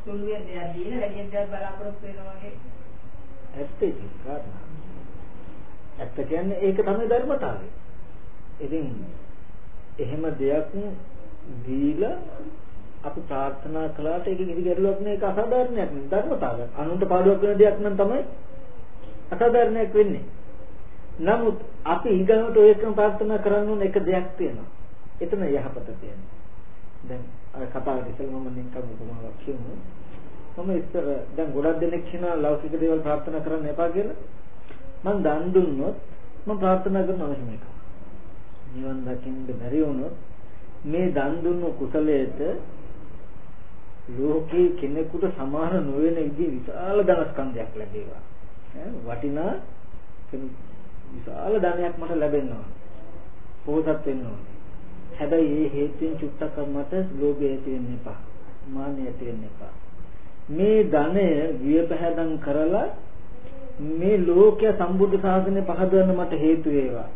සුළුවේ දෙයක් දීලා වැඩි දෙයක් බලාපොරොත්තු වෙනවා වගේ. ඇත්ත කාරණා. ඇත්ත කියන්නේ ඒක තමයි ධර්මතාවය. ඉතින් එහෙම දෙයක් දීලා අපි ප්‍රාර්ථනා කළාට ඒක කිසි ගැටලුවක් නෑ ඒක අසාධාරණයක් නෙවෙයි ධර්මතාවයක්. අනුන්ට පාඩුවක් වෙන දෙයක් නම් තමයි අසාධාරණයක් වෙන්නේ. නමුත් අපි ඊගාවට ඔය එකම ප්‍රාර්ථනා කරන්න ඕන එක දෙයක් තියෙනවා. එතන යහපත තියෙනවා. දැන් අර කතාවට ඉස්සෙල් මම නිකන් උපමාවක් කියමු. මම ඉස්සර දැන් ගොඩක් දෙනෙක් කියනවා ලෞකික දේවල් ප්‍රාර්ථනා කරන්න එපා කියලා. මම දන් දුන්නොත් මම ප්‍රාර්ථනා කරනවා මෙහෙම එකක්. නිවන් දකින්න බැරි වුණොත් මේ දන් දුන්නු කුසලයට ලෝකේ කෙනෙකුට සමාන නොවන විදිහ විශාල ධනස්කන්ධයක් ලැබේවා. වටිනා විශාල ධනයක් මට ලැබෙනවා. පොහොසත් වෙන්න ඕනේ. හැබැයි මේ හේතුවෙන් චුට්ටක් මට ලෝභය ඇති වෙන්න එපා. මාන්නය ඇති වෙන්න එපා. මේ ධනය වියපහැදම් කරලා මේ ලෝකයේ සම්බුද්ධ ශාසනය පහදවන්න මට හේතු වේවා.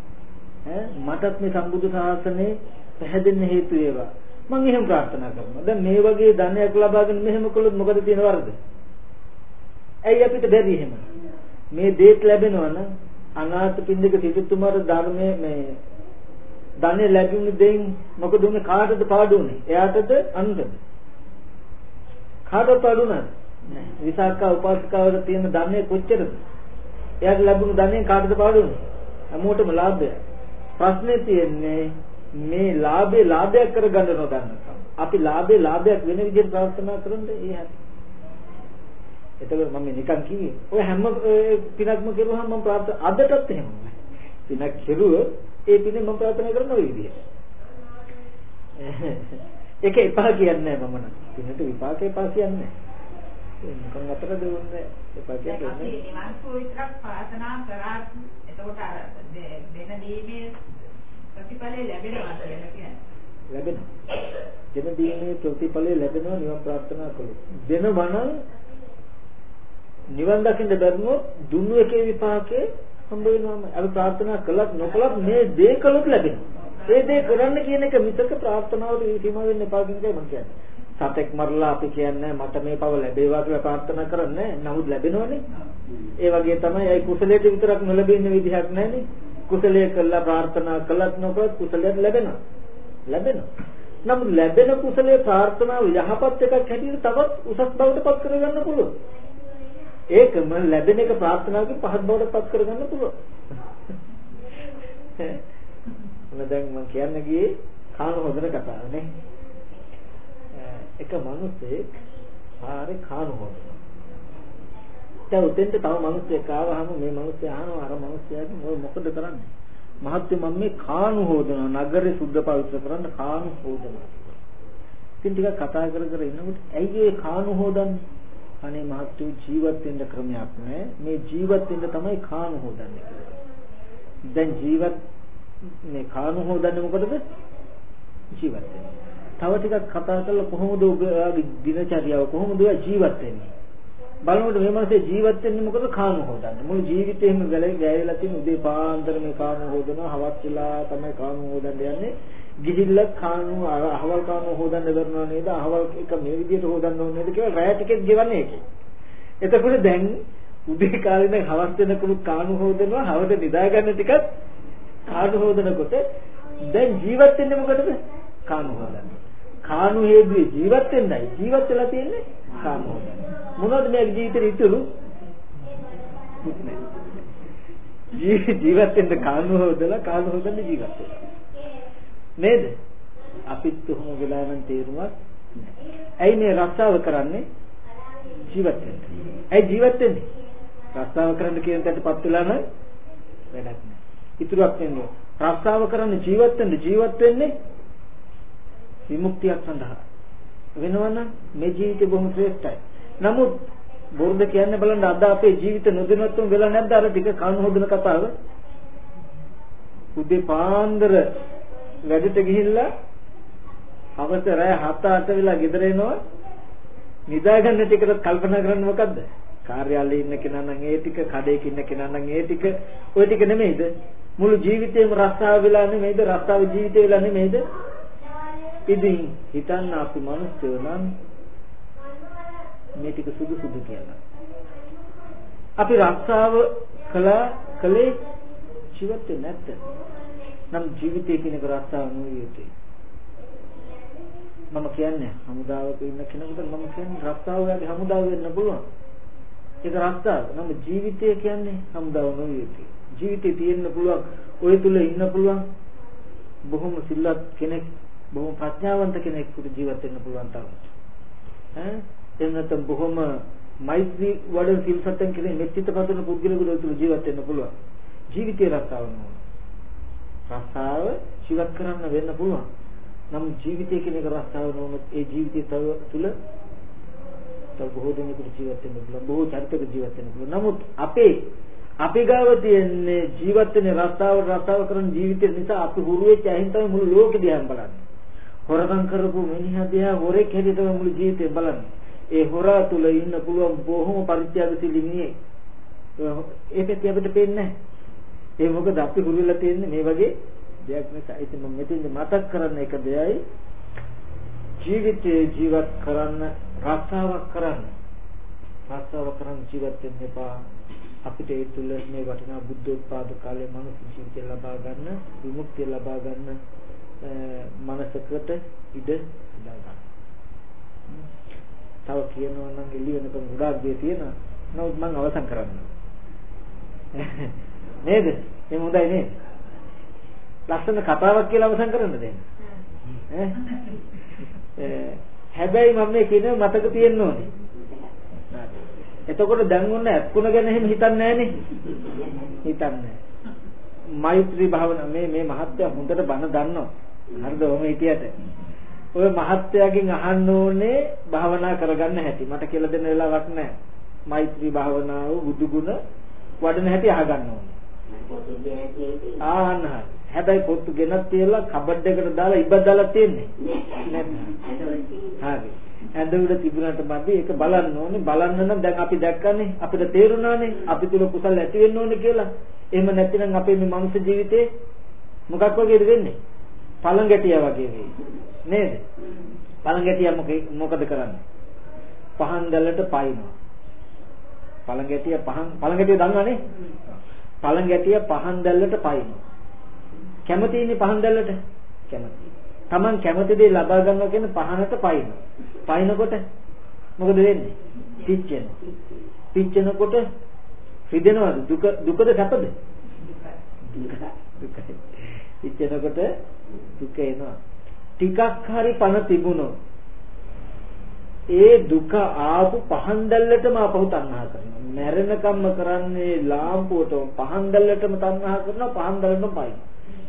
ඈ මටත් මේ සම්බුද්ධ ශාසනය පැහැදෙන්න හේතු වේවා. මම එහෙම ප්‍රාර්ථනා කරනවා. දැන් මේ වගේ ධනයක් ලබාගෙන මෙහෙම කළොත් මොකද තියෙන වරද? ඇයි අපිට බැරි එහෙම? මේ දේත් ලැබෙනවා නම් අනාථ පින්ඩික සිටුතුමාට ධර්මයේ මේ ධනෙ ලැබුණු දෙයින් මොකද උනේ කාටද පාඩුනේ? එයාටද අනුන්ටද? කාටද පාඩුණාද? විසාකා උපාසිකාවට තියෙන ධනෙ කොච්චරද? එයාට ලැබුණු ධනෙ කාටද පාඩුනේ? හැමෝටම ලාභය. ප්‍රශ්නේ තියෙන්නේ මේ ලාභේ ලාභයක් කරගන්න නොදන්නකම. අපි ලාභේ ලාභයක් වෙන විදිහට ප්‍රාර්ථනා කරන්නේ ඒ හැටි. එතකොට මම නිකන් කිව්වේ ඔය හැම පිනක්ම කෙරුවහම මම ප්‍රාර්ථනා අදටත් එහෙම පිනක් කෙරුව ඒ පිනේ මම ප්‍රාර්ථනා කරන ওই විදිහට. ඒක එපා කියන්නේ මම නම්. පිනට විපාක එපා කියන්නේ. නිකන් අතර දෙන්නේ එපා කියන්නේ අපි නිවන් සුව විතරක් ප්‍රාර්ථනා කරා. එතකොට අර දෙන දීමේ ප්‍රතිඵලය ලැබෙනවද කියලා කියන්නේ. ලැබෙනවා. දෙන දීමේ ප්‍රතිඵලය ලැබෙනවා නිවන් ප්‍රාර්ථනා කළොත්. දෙනවනම් නිවන් දකින්න බැරිනොත් දුන්නු එකේ විපාකේ හම්බ වෙනවාම අපි ප්‍රාර්ථනා කළත් නොකළත් මේ දේ කළොත් ලැබෙනවා. ඒ දේ කරන්න කියන එක මිසක ප්‍රාර්ථනාවට සීමා වෙන්න එපා කියන එකයි මම කියන්නේ. සතෙක් මරලා අපි කියන්නේ මට මේ පව ලැබේවා කියලා ප්‍රාර්ථනා කරන්නේ නමුත් ලැබෙනවනේ. ඒ වගේ තමයි ඒ කුසලයට විතරක් නොලැබෙන්න විදිහක් නැහැනේ. කුසලයේ කළා ප්‍රාර්ථනා කළත් නොකළත් කුසලයට ලැබෙනවා. ලැබෙනවා. නමුත් ලැබෙන කුසලයේ ප්‍රාර්ථනාව යහපත් එකක් හැටියට තවත් උසස් බවට පත් කරගන්න පුළුවන්. ඒකම ලැබෙන එක ප්‍රාර්ථනාවකින් පහත් බවට පත් කරගන්න පුළුවන්. මම දැන් මම කියන්න ගියේ කාම හොදන කතාව නේ. එක මිනිහෙක් ආරේ කාම හොදනවා. දැන් උදෙන්ට තව මිනිහෙක් ආවහම මේ මිනිස්සයා අහනවා අර මිනිස්සයාගෙන් ඔය මොකද කරන්නේ? මහත්මයා මම මේ කාණු හොදනවා නගරේ සුද්ධ පවිත්‍ර කරන්න කාණු හොදනවා. ඉතින් ටිකක් කතා කර කර ඉන්නකොට ඇයි ඒ කාණු හොදන්නේ? අනේ මහත්තු ජීවත් වෙන්න ක්‍රමයක් නැහැ. මේ ජීවත් වෙන්න තමයි කාණු හොදන්නේ කියලා. දැන් ජීවත් මේ කාණු හොදන්නේ මොකටද? ජීවත් වෙන්න. තව ටිකක් කතා කරලා කොහොමද ඔයාගේ දිනචරියාව කොහොමද ඔයා ජීවත් වෙන්නේ? බලනකොට මේ මාසේ ජීවත් වෙන්නේ මොකද කාණු හොදන්නේ. මුළු ජීවිතේම ගලේ ගෑවිලා තියෙන උදේ පාන්දර මේ කාණු හොදනවා, හවස් වෙලා තමයි කාණු හොදන්න යන්නේ. ගිහිල්ලා කාණු අහවල් කාණු හොදන්න බැරුණා නේද? අහවල් එක මේ විදිහට හොදන්න ඕනේ නේද කියලා රැය ටිකෙත් ගෙවන්නේ ඒකේ. එතකොට දැන් උදේ කාලේ නම් හවස් වෙනකොට කාණු හොදනවා, හවස නිදා ගන්න ටිකත් කාණු හොදනකොට දැන් ජීවත් වෙන්නේ මොකටද? කාණු හොදන්න. කාණු හේදුවේ ජීවත් වෙන්නයි. ජීවත් වෙලා තියෙන්නේ කාණු හොදන්න. මොනවද මේ ජීවිතේ ඉතුරු? ජීවත් වෙන්න කාණු හොදලා කාණු හොදන්න ජීවත් වෙනවා. නේද? අපිත් කොහොම වෙලා නම් තේරුමක් ඇයි මේ රස්සාව කරන්නේ? ජීවත් වෙන්න. ඇයි ජීවත් වෙන්නේ? රස්සාව කරන්න කියන තැනටපත් වෙලා නම් වැඩක් නැහැ. ඉතුරුක් වෙන්නේ. රස්සාව කරන්න ජීවත් වෙන්න ජීවත් වෙන්නේ විමුක්තියක් සඳහා. වෙනවනම් මේ ජීවිතේ බොහොම ශ්‍රේෂ්ඨයි. නමුත් බොරුද කියන්න බලන්න අද අපේ ජීවිත නොදැනුවත්වම වෙලා නැද්ද අර ටික කන හොදන කතාව? උදේ පාන්දර වැඩට ගිහිල්ලා හවස රෑ 7-8 වෙලා ගෙදර එනවා නිදා ගන්න ටිකට කල්පනා කරන්නේ මොකද්ද? කාර්යාලයේ ඉන්න කෙනා නම් ඒ ටික, කඩේක ඉන්න කෙනා නම් ඒ ටික, ওই ටික නෙමෙයිද? මුළු ජීවිතේම රස්සාව වෙලා නෙමෙයිද? රස්සාව ජීවිතේ වෙලා නෙමෙයිද? ඉතින් හිතන්න අපි මිනිස්සු නම් මේ ටික සුදු සුදු කියලා. අපි රස්සාව කළා කලේ ජීවත් වෙන්නේ නැත්ද? නම් ජීවිතය කියන එක රස්සාව නෙවෙයි යුතුයි. මම කියන්නේ හමුදාවක ඉන්න කෙනෙකුට මම කියන්නේ රස්සාව වගේ හමුදාව වෙන්න පුළුවන්. ඒක රස්සාව. නම් ජීවිතය කියන්නේ හමුදාව නෙවෙයි යුතුයි. ජීවිතේ තියෙන්න පුළුවන් ඔය තුල ඉන්න පුළුවන් බොහොම සිල්වත් කෙනෙක් බොහොම ප්‍රඥාවන්ත කෙනෙකුට ජීවත් වෙන්න පුළුවන් තරම්. ඈ එහෙම නැත්නම් බොහොම මෛත්‍රී වඩන සිල් සත්‍යම් කෙනෙක් මෙච්චිත පතන පුද්ගලයෙකුට තුල ජීවත් වෙන්න පුළුවන්. ජීවිතේ රස්සාව නෝන. රස්සාව ජීවත් කරන්න වෙන්න පුළුවන්. නම් ජීවිතය කියන එක රස්සාව නෝනොත් ඒ ජීවිතය තව තුල තව බොහෝ දෙනෙකුට ජීවත් වෙන්න පුළුවන්. බොහෝ චරිතයක ජීවත් වෙන්න පුළුවන්. නමුත් අපේ අපි ගාව තියෙන්නේ ජීවත් වෙන රස්සාව රස්සාව කරන ජීවිතය නිසා අපි හුරු වෙච්ච අහින් තමයි මුළු ලෝකෙ දිහා බලන්නේ. හොරකම් කරපු මිනිහා දිහා හොරෙක් හැටියට තමයි මුළු ජීවිතේ බලන්නේ. ඒ හොරා තුල ඉන්න පුළුවන් බොහොම පරිත්‍යාගශීලී මිනිහෙක්. ඒකත් අපිට පේන්නේ නැහැ. ඒ මොකද අපි හුරුලා තියෙන්නේ මේ වගේ දෙයක් නිසා. ඉතින් මම මෙතෙන්ද මතක් කරන්න එක දෙයයි ජීවිතේ ජීවත් කරන්න රස්සාවක් කරන්න. රස්සාව කරන්න ජීවත් වෙන්න එපා. අපිට ඒ තුල මේ වටිනා බුද්ධෝත්පාද කාලයේ මනුස්ස ජීවිතය ලබා ගන්න, විමුක්තිය ලබා ගන්න මනසකට ඉඩ හදා ගන්න. තව කියනවා නම් එළි වෙනකම් ගොඩාක් දේ තියෙනවා. නමුත් මම අවසන් කරන්න. නේද? මේ හොඳයි නේද? ලස්සන කතාවක් කියලා අවසන් කරන්න දෙන්න. හැබැයි මම මේ කියන මතක තියෙන්න ඕනේ. එතකොට දැන් ඔන්න ඇත්කුණ ගැන එහෙම හිතන්නේ නැහනේ. හිතන්නේ මෛත්‍රී භාවනා මේ මේ මහත්ය හොඳට බණ දන්නවා. හරිද? ඔහම හිටියට. ඔය මහත්යාගෙන් අහන්න ඕනේ භාවනා කරගන්න හැටි. මට කියලා දෙන්න වෙලාවක් නැහැ. මෛත්‍රී භාවනාව බුදු ගුණ වඩන හැටි අහගන්න ඕනේ. ආන්න හැබැයි පොත්තු ගෙනත් තියලා කබඩ් එකට දාලා ඉබ්බක් දාලා තියෙන්නේ. හරි. ඇඳ උඩ තිබුණාට මදි ඒක බලන්න ඕනේ. බලන්න නම් දැන් අපි දැක්කනේ අපිට තේරුණානේ අපි තුල කුසල ඇති වෙන්න ඕනේ කියලා. එහෙම නැතිනම් අපේ මේ මනුස්ස ජීවිතේ මොකක් වගේද වෙන්නේ? පළඟැටියා වගේ වෙයි. නේද? පළඟැටියා මොකද කරන්නේ? පහන් දැල්ලට පයින්නවා. පළඟැටිය පහන් පළඟැටිය දන්නවනේ? පළඟැටිය පහන් දැල්ලට පයින්නවා. කැමති ඉන්නේ පහන් දැල්ලට? කැමති. Taman කැමති දේ ලබා ගන්නවා කියන්නේ පහනට පයින්නවා. පයින්නකොට මොකද වෙන්නේ? පිච්චෙනවා. පිච්චෙනකොට රිදෙනවද? දුක දුකද සැපද? දුකයි. පිච්චෙනකොට දුක එනවා. ටිකක් හරි පණ තිබුණොත් ඒ දුක ආපු පහන් දැල්ලටම අපහු තණ්හා කරනවා. මැරෙනකම්ම කරන්නේ ලාම්පුවටම පහන් දැල්ලටම තණ්හා කරනවා පහන් දැල්ලටම පයි.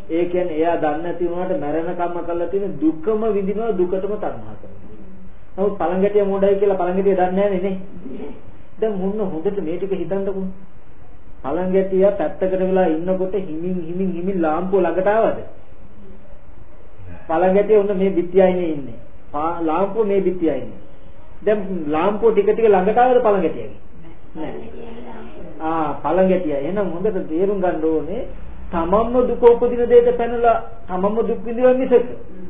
ඒ කියන්නේ එයා දන්නේ නැති වුණාට මැරෙනකම්ම කරලා තියෙන දුකම විඳිනවා දුකටම තණ්හා කරනවා. නමුත් පළඟැටිය මොඩයි කියලා පළඟැටිය දන්නේ නැහැ නේ. දැන් මුන්න හොඳට මේ ටික හිතන්නකෝ. පළඟැටිය පැත්තකට වෙලා ඉන්නකොට හිමින් හිමින් හිමින් ලාම්පුව ළඟට ආවද? පළඟැටිය උන්න මේ පිටියයිනේ ඉන්නේ. ලාම්පුව මේ පිටියයිනේ. දැන් ලාම්පුව ටික ටික ළඟට ආවද පළඟැටියගේ? ආ පළඟැටිය. එහෙනම් හොඳට තේරුම් ගන්න ඕනේ තමන්ම දුක උපදින දෙයට පැනලා තමන්ම දුක් විඳිනවා මිසක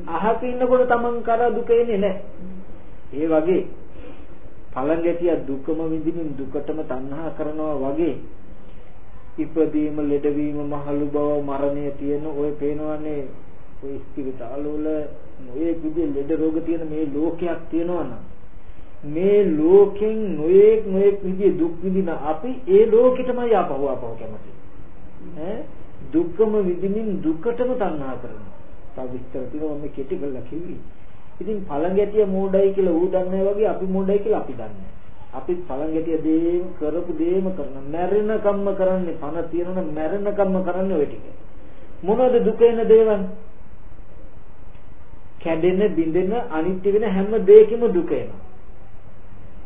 අහක ඉන්නකොට තමන් කරා දුක එන්නේ නැහැ. ඒ වගේ පළඟැටිය දුකම විඳින්න දුකටම තණ්හා කරනවා වගේ ඉපදීම ලෙඩවීම මහලු බව මරණය තියෙන ඔය පේනවනේ ඔය ස්පිරිතාල වල ඔය විදිහේ ලෙඩ රෝග තියෙන මේ ලෝකයක් තියෙනවා නම් මේ ලෝකෙන් නොයෙක් නොයෙක් විදිහේ දුක් විඳින අපි ඒ ලෝකෙටමයි ආපහු ආපහු කැමති. ඈ? දුක්කම විඳින්න දුකටම තණ්හා කරනවා. තව විස්තර තියෙනවා මම කෙටි කරලා කිව්වේ. ඉතින් පළඟැටිය මෝඩයි කියලා ඌ දන්නේ වගේ අපි මෝඩයි කියලා අපි දන්නේ අපි පළඟැටිය දේම කරපු දේම කරන මැරෙන කම්ම කරන්නේ පණ තියෙනවනේ මැරෙන කම්ම කරන්නේ ඔය ටික. මොනවද දුක එන දේවල්? කැඩෙන බිඳෙන අනිත්‍ය වෙන හැම දෙයකම දුක එනවා.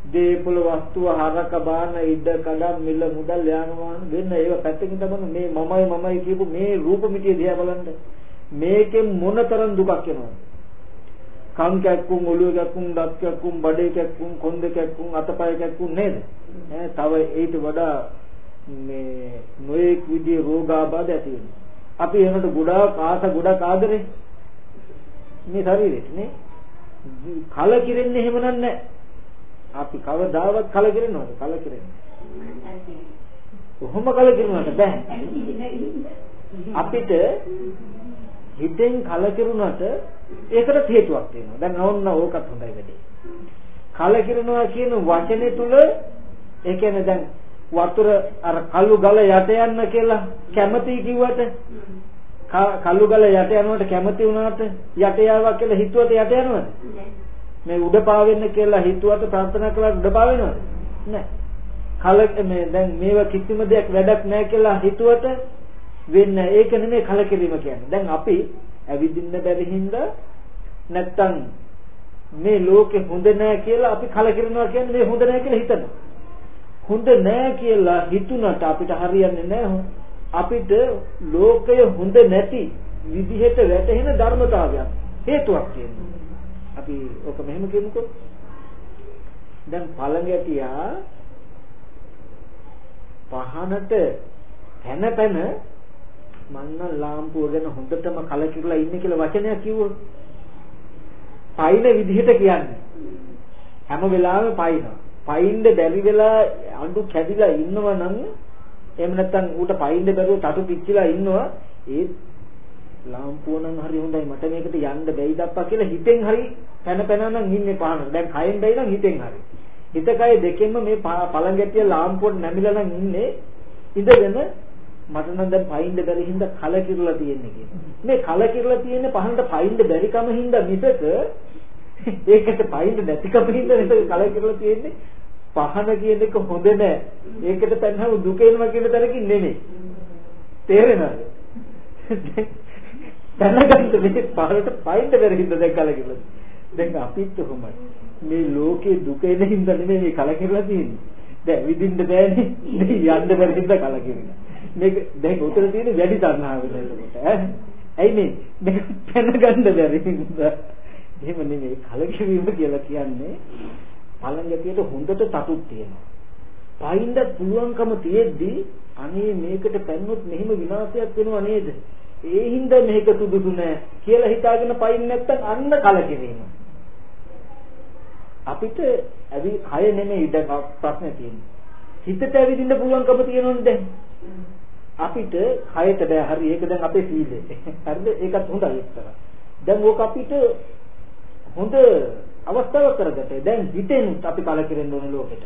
දේපොළ වස්තුව හරක බාන ඉඩ කඩම් මිල මුදල් යානවාහන වෙන්න ඒව පැත්තකින් තමයි මේ මමයි මමයි කියපු මේ රූප මිටිය දිහා බලන්න. මේකෙන් මොනතරම් දුකක් එනවද? කන් කැක්කුම් ඔළුව කැක්කුම් දත් කැක්කුම් බඩේ කැක්කුම් කොන්ද කැක්කුම් අතපය කැක්කුම් නේද? ඈ තව ඊට වඩා මේ නොයෙක් විදිහේ රෝගාබාධ ඇති වෙනවා. අපි එනකොට ගොඩාක් ආස ගොඩාක් ආදරේ? මේ ශරීරෙට නේ? කලකිරෙන්නේ එහෙම නැහැ. අපි කවදාවත් කලකිරෙනවද කලකිරෙන්නේ. කොහොම කලකිරුණාට බෑ. අපිට හිතෙන් කලකිරුණාට ඒකට හේතුවක් තියෙනවා. දැන් ඕන්න ඕකත් හොඳයි වැඩේ. කලකිරනවා කියන වචනේ තුල ඒ කියන්නේ දැන් වතුර අර කළු ගල යට යන්න කියලා කැමති කිව්වට කළු ගල යට යනවට කැමති වුණාට යට යාවා කියලා හිතුවට යට යනවද? මේ උඩ පාවෙන්න කියලා හිතුවට ප්‍රාර්ථනා කළාට උඩ පාවෙනවද? නැහැ කල මේ දැන් මේව කිසිම දෙයක් වැඩක් නැහැ කියලා හිතුවට වෙන්නේ. ඒක නෙමෙයි කලකිරීම කියන්නේ. දැන් අපි ඇවිදින්න බැරි හින්දා නැත්තම් මේ ලෝකේ හොඳ නැහැ කියලා අපි කලකිරෙනවා කියන්නේ මේ හොඳ නැහැ කියලා හිතනවා. හොඳ නැහැ කියලා හිතුණට අපිට හරියන්නේ නැහැ අපිට ලෝකය හොඳ නැති විදිහට වැටහෙන ධර්මතාවයක් හේතුවක් තියෙනවා. අපි ඔක මෙහෙම කියමුකෝ. දැන් පළඟැටියා පහනට පැන පැන මන්න ලාම්පුව ගැන හොඳටම කලකිරලා ඉන්නේ කියලා වචනයක් කිව්වොත් පයින් විදිහට කියන්නේ හැම වෙලාවෙම පයින්නවා. පයින්ද බැරි වෙලා අඬු කැඩිලා ඉන්නවා නම් එහෙම නැත්නම් ඌට පයින්ද බැරුව තටු පිච්චිලා ඉන්නවා ඒත් ලාම්පුව නම් හරි හොඳයි මට මේකට යන්න බැයිද අප්පා කියලා හිතෙන් හරි පැන පැන නම් ඉන්නේ පහන. දැන් කයෙන් බැයි නම් හිතෙන් හරි. හිත කය දෙකෙන්ම මේ පළඟැටිය ලාම්පුවට නැමිලා නම් ඉන්නේ ඉඳගෙන මට නම් දැන් පයින්ද බැරි හින්දා කලකිරලා තියෙන්නේ කියලා. මේ කලකිරලා තියෙන්නේ පහනට පයින්ද බැරි කම හින්දා මිසක ඒකට පයින්ද නැතිකම හින්දා නේද කලකිරලා තියෙන්නේ. පහන කියන එක හොඳ නෑ. ඒකට තනහව දුක එනවා කියන තරකින් නෙමෙයි. තේරෙනවද? දැනගන්න මේ පාරට පයින්ද බැරි හින්දා දැන් කලකිරලා. දැන් අපිත් කොහොමද? මේ ලෝකේ දුක එන හින්දා නෙමෙයි මේ කලකිරලා තියෙන්නේ. දැන් විඳින්න බෑනේ. යන්න බැරි හින්දා කලකිරෙනවා. මේක දැන් උතර තියෙන වැඩි තණ්හාව වෙනකොට ඈ. ඇයි මේ මේක දැනගන්න බැරි හින්දා. එහෙම නෙමෙයි කලකිරීම කියලා කියන්නේ පළඟැටියට හොඳට තටුක් තියෙනවා. පයින්ද පුළුවන්කම තියෙද්දි අනේ මේකට පැන්නොත් මෙහෙම විනාශයක් වෙනව නේද? ඒ හින්දා මේක සුදුසු නෑ කියලා හිතාගෙන පයින් නැත්තම් අන්න කලකිරීම. අපිට ඇවි කය නෙමෙයි දැන් ප්‍රශ්නේ තියෙන්නේ. හිතට ඇවිදින්න පුළුවන්කම තියෙනවනේ දැන්. අපිට කයට බෑ හරි ඒක දැන් අපේ සීලය. හරිද? ඒකත් හොඳයි එක්තරා. දැන් ඕක අපිට හොඳ අවස්ථාවක් කරගත්තේ. දැන් හිතෙනුත් අපි කලකිරෙන්න ඕනේ ලෝකෙට.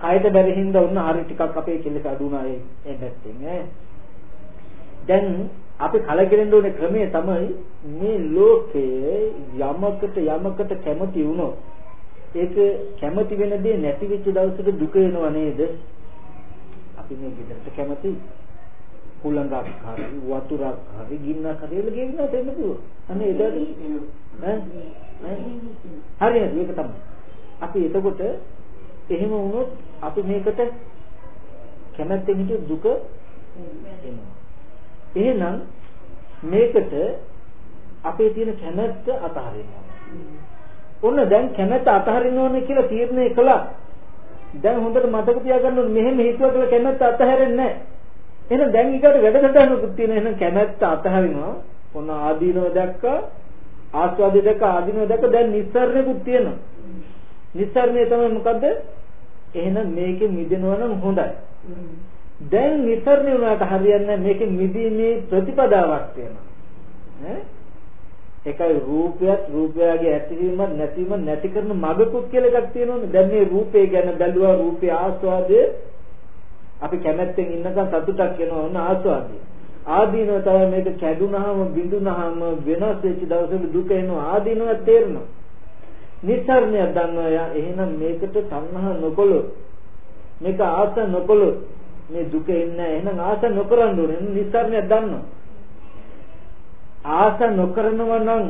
කයට බැරි හින්දා වුණ හරි ටිකක් අපේ කෙලෙස අඩු වුණා ඒ නැත්නම් ඈ. දැන් අපි කලකිරෙන්න ඕනේ ක්‍රමය තමයි මේ ලෝකයේ යමකට යමකට කැමති වුණොත් ඒක කැමති වෙන දේ නැති වෙච්ච දවසට දුක එනව නේද? අපි මේ විදිහට කැමති කුලංගක් හරි වතුරක් හරි ගින්නක් හරි එළ ගෙවිලා දෙන්න පුළුවන්. අනේ එදාට ඈ හරි ඒක තමයි. අපි එතකොට එහෙම වුණොත් අපි මේකට කැමැත්තෙන් හිටිය දුක එනවා. එහෙනම් මේකට අපේ තියෙන කැමැත්ත අතහරින්න ඕන දැන් කැමැත්ත අතහරින්න ඕනේ කියලා තීරණය කළා. දැන් හොඳට මතක තියාගන්න ඕනේ මෙහෙම හිතුවා කියලා කැමැත්ත අතහැරෙන්නේ නැහැ. එහෙනම් දැන් ඊකට වැඩසටහනකුත් තියෙන එහෙනම් කැමැත්ත අතහරිනවා. ඔන්න ආදීනව දැක්කා ආස්වාදය දැක්ක ආදීනව දැක්ක දැන් නිස්සාරණයකුත් තියෙනවා. නිස්සාරණය තමයි මොකද්ද? එහෙනම් මේකෙ මිදෙනවා නම් හොඳයි. දැන් නිස්සාරණය වුණාට හරියන්නේ මේකෙ මිදීමේ ප්‍රතිපදාවක් තියෙනවා. ඈ එකයි රූපයත් රූපයගේ ඇතිවීමත් නැතිවීම නැති කරන මගකුත් කියලා එකක් තියෙනවනේ. දැන් මේ රූපේ ගැන බැලුවා රූපේ ආස්වාදයේ අපි කැමැත්තෙන් ඉන්නකම් සතුටක් වෙනවා ඕන ආස්වාදයේ. ආදීනව තමයි මේක කැඩුනහම බිඳුනහම වෙනස් වෙච්ච දවසක දුක එනවා ආදීනව තේරෙනවා. නිස්සාරණය දන්නවා එහෙනම් මේකට තණ්හා නොකොළොත් මේක ආස නොකොළොත් මේ දුක එන්නේ එහෙනම් ආස නොකරන්න ඕනේ නිස්සාරණය දන්නවා. ආස නොකරනවා නම්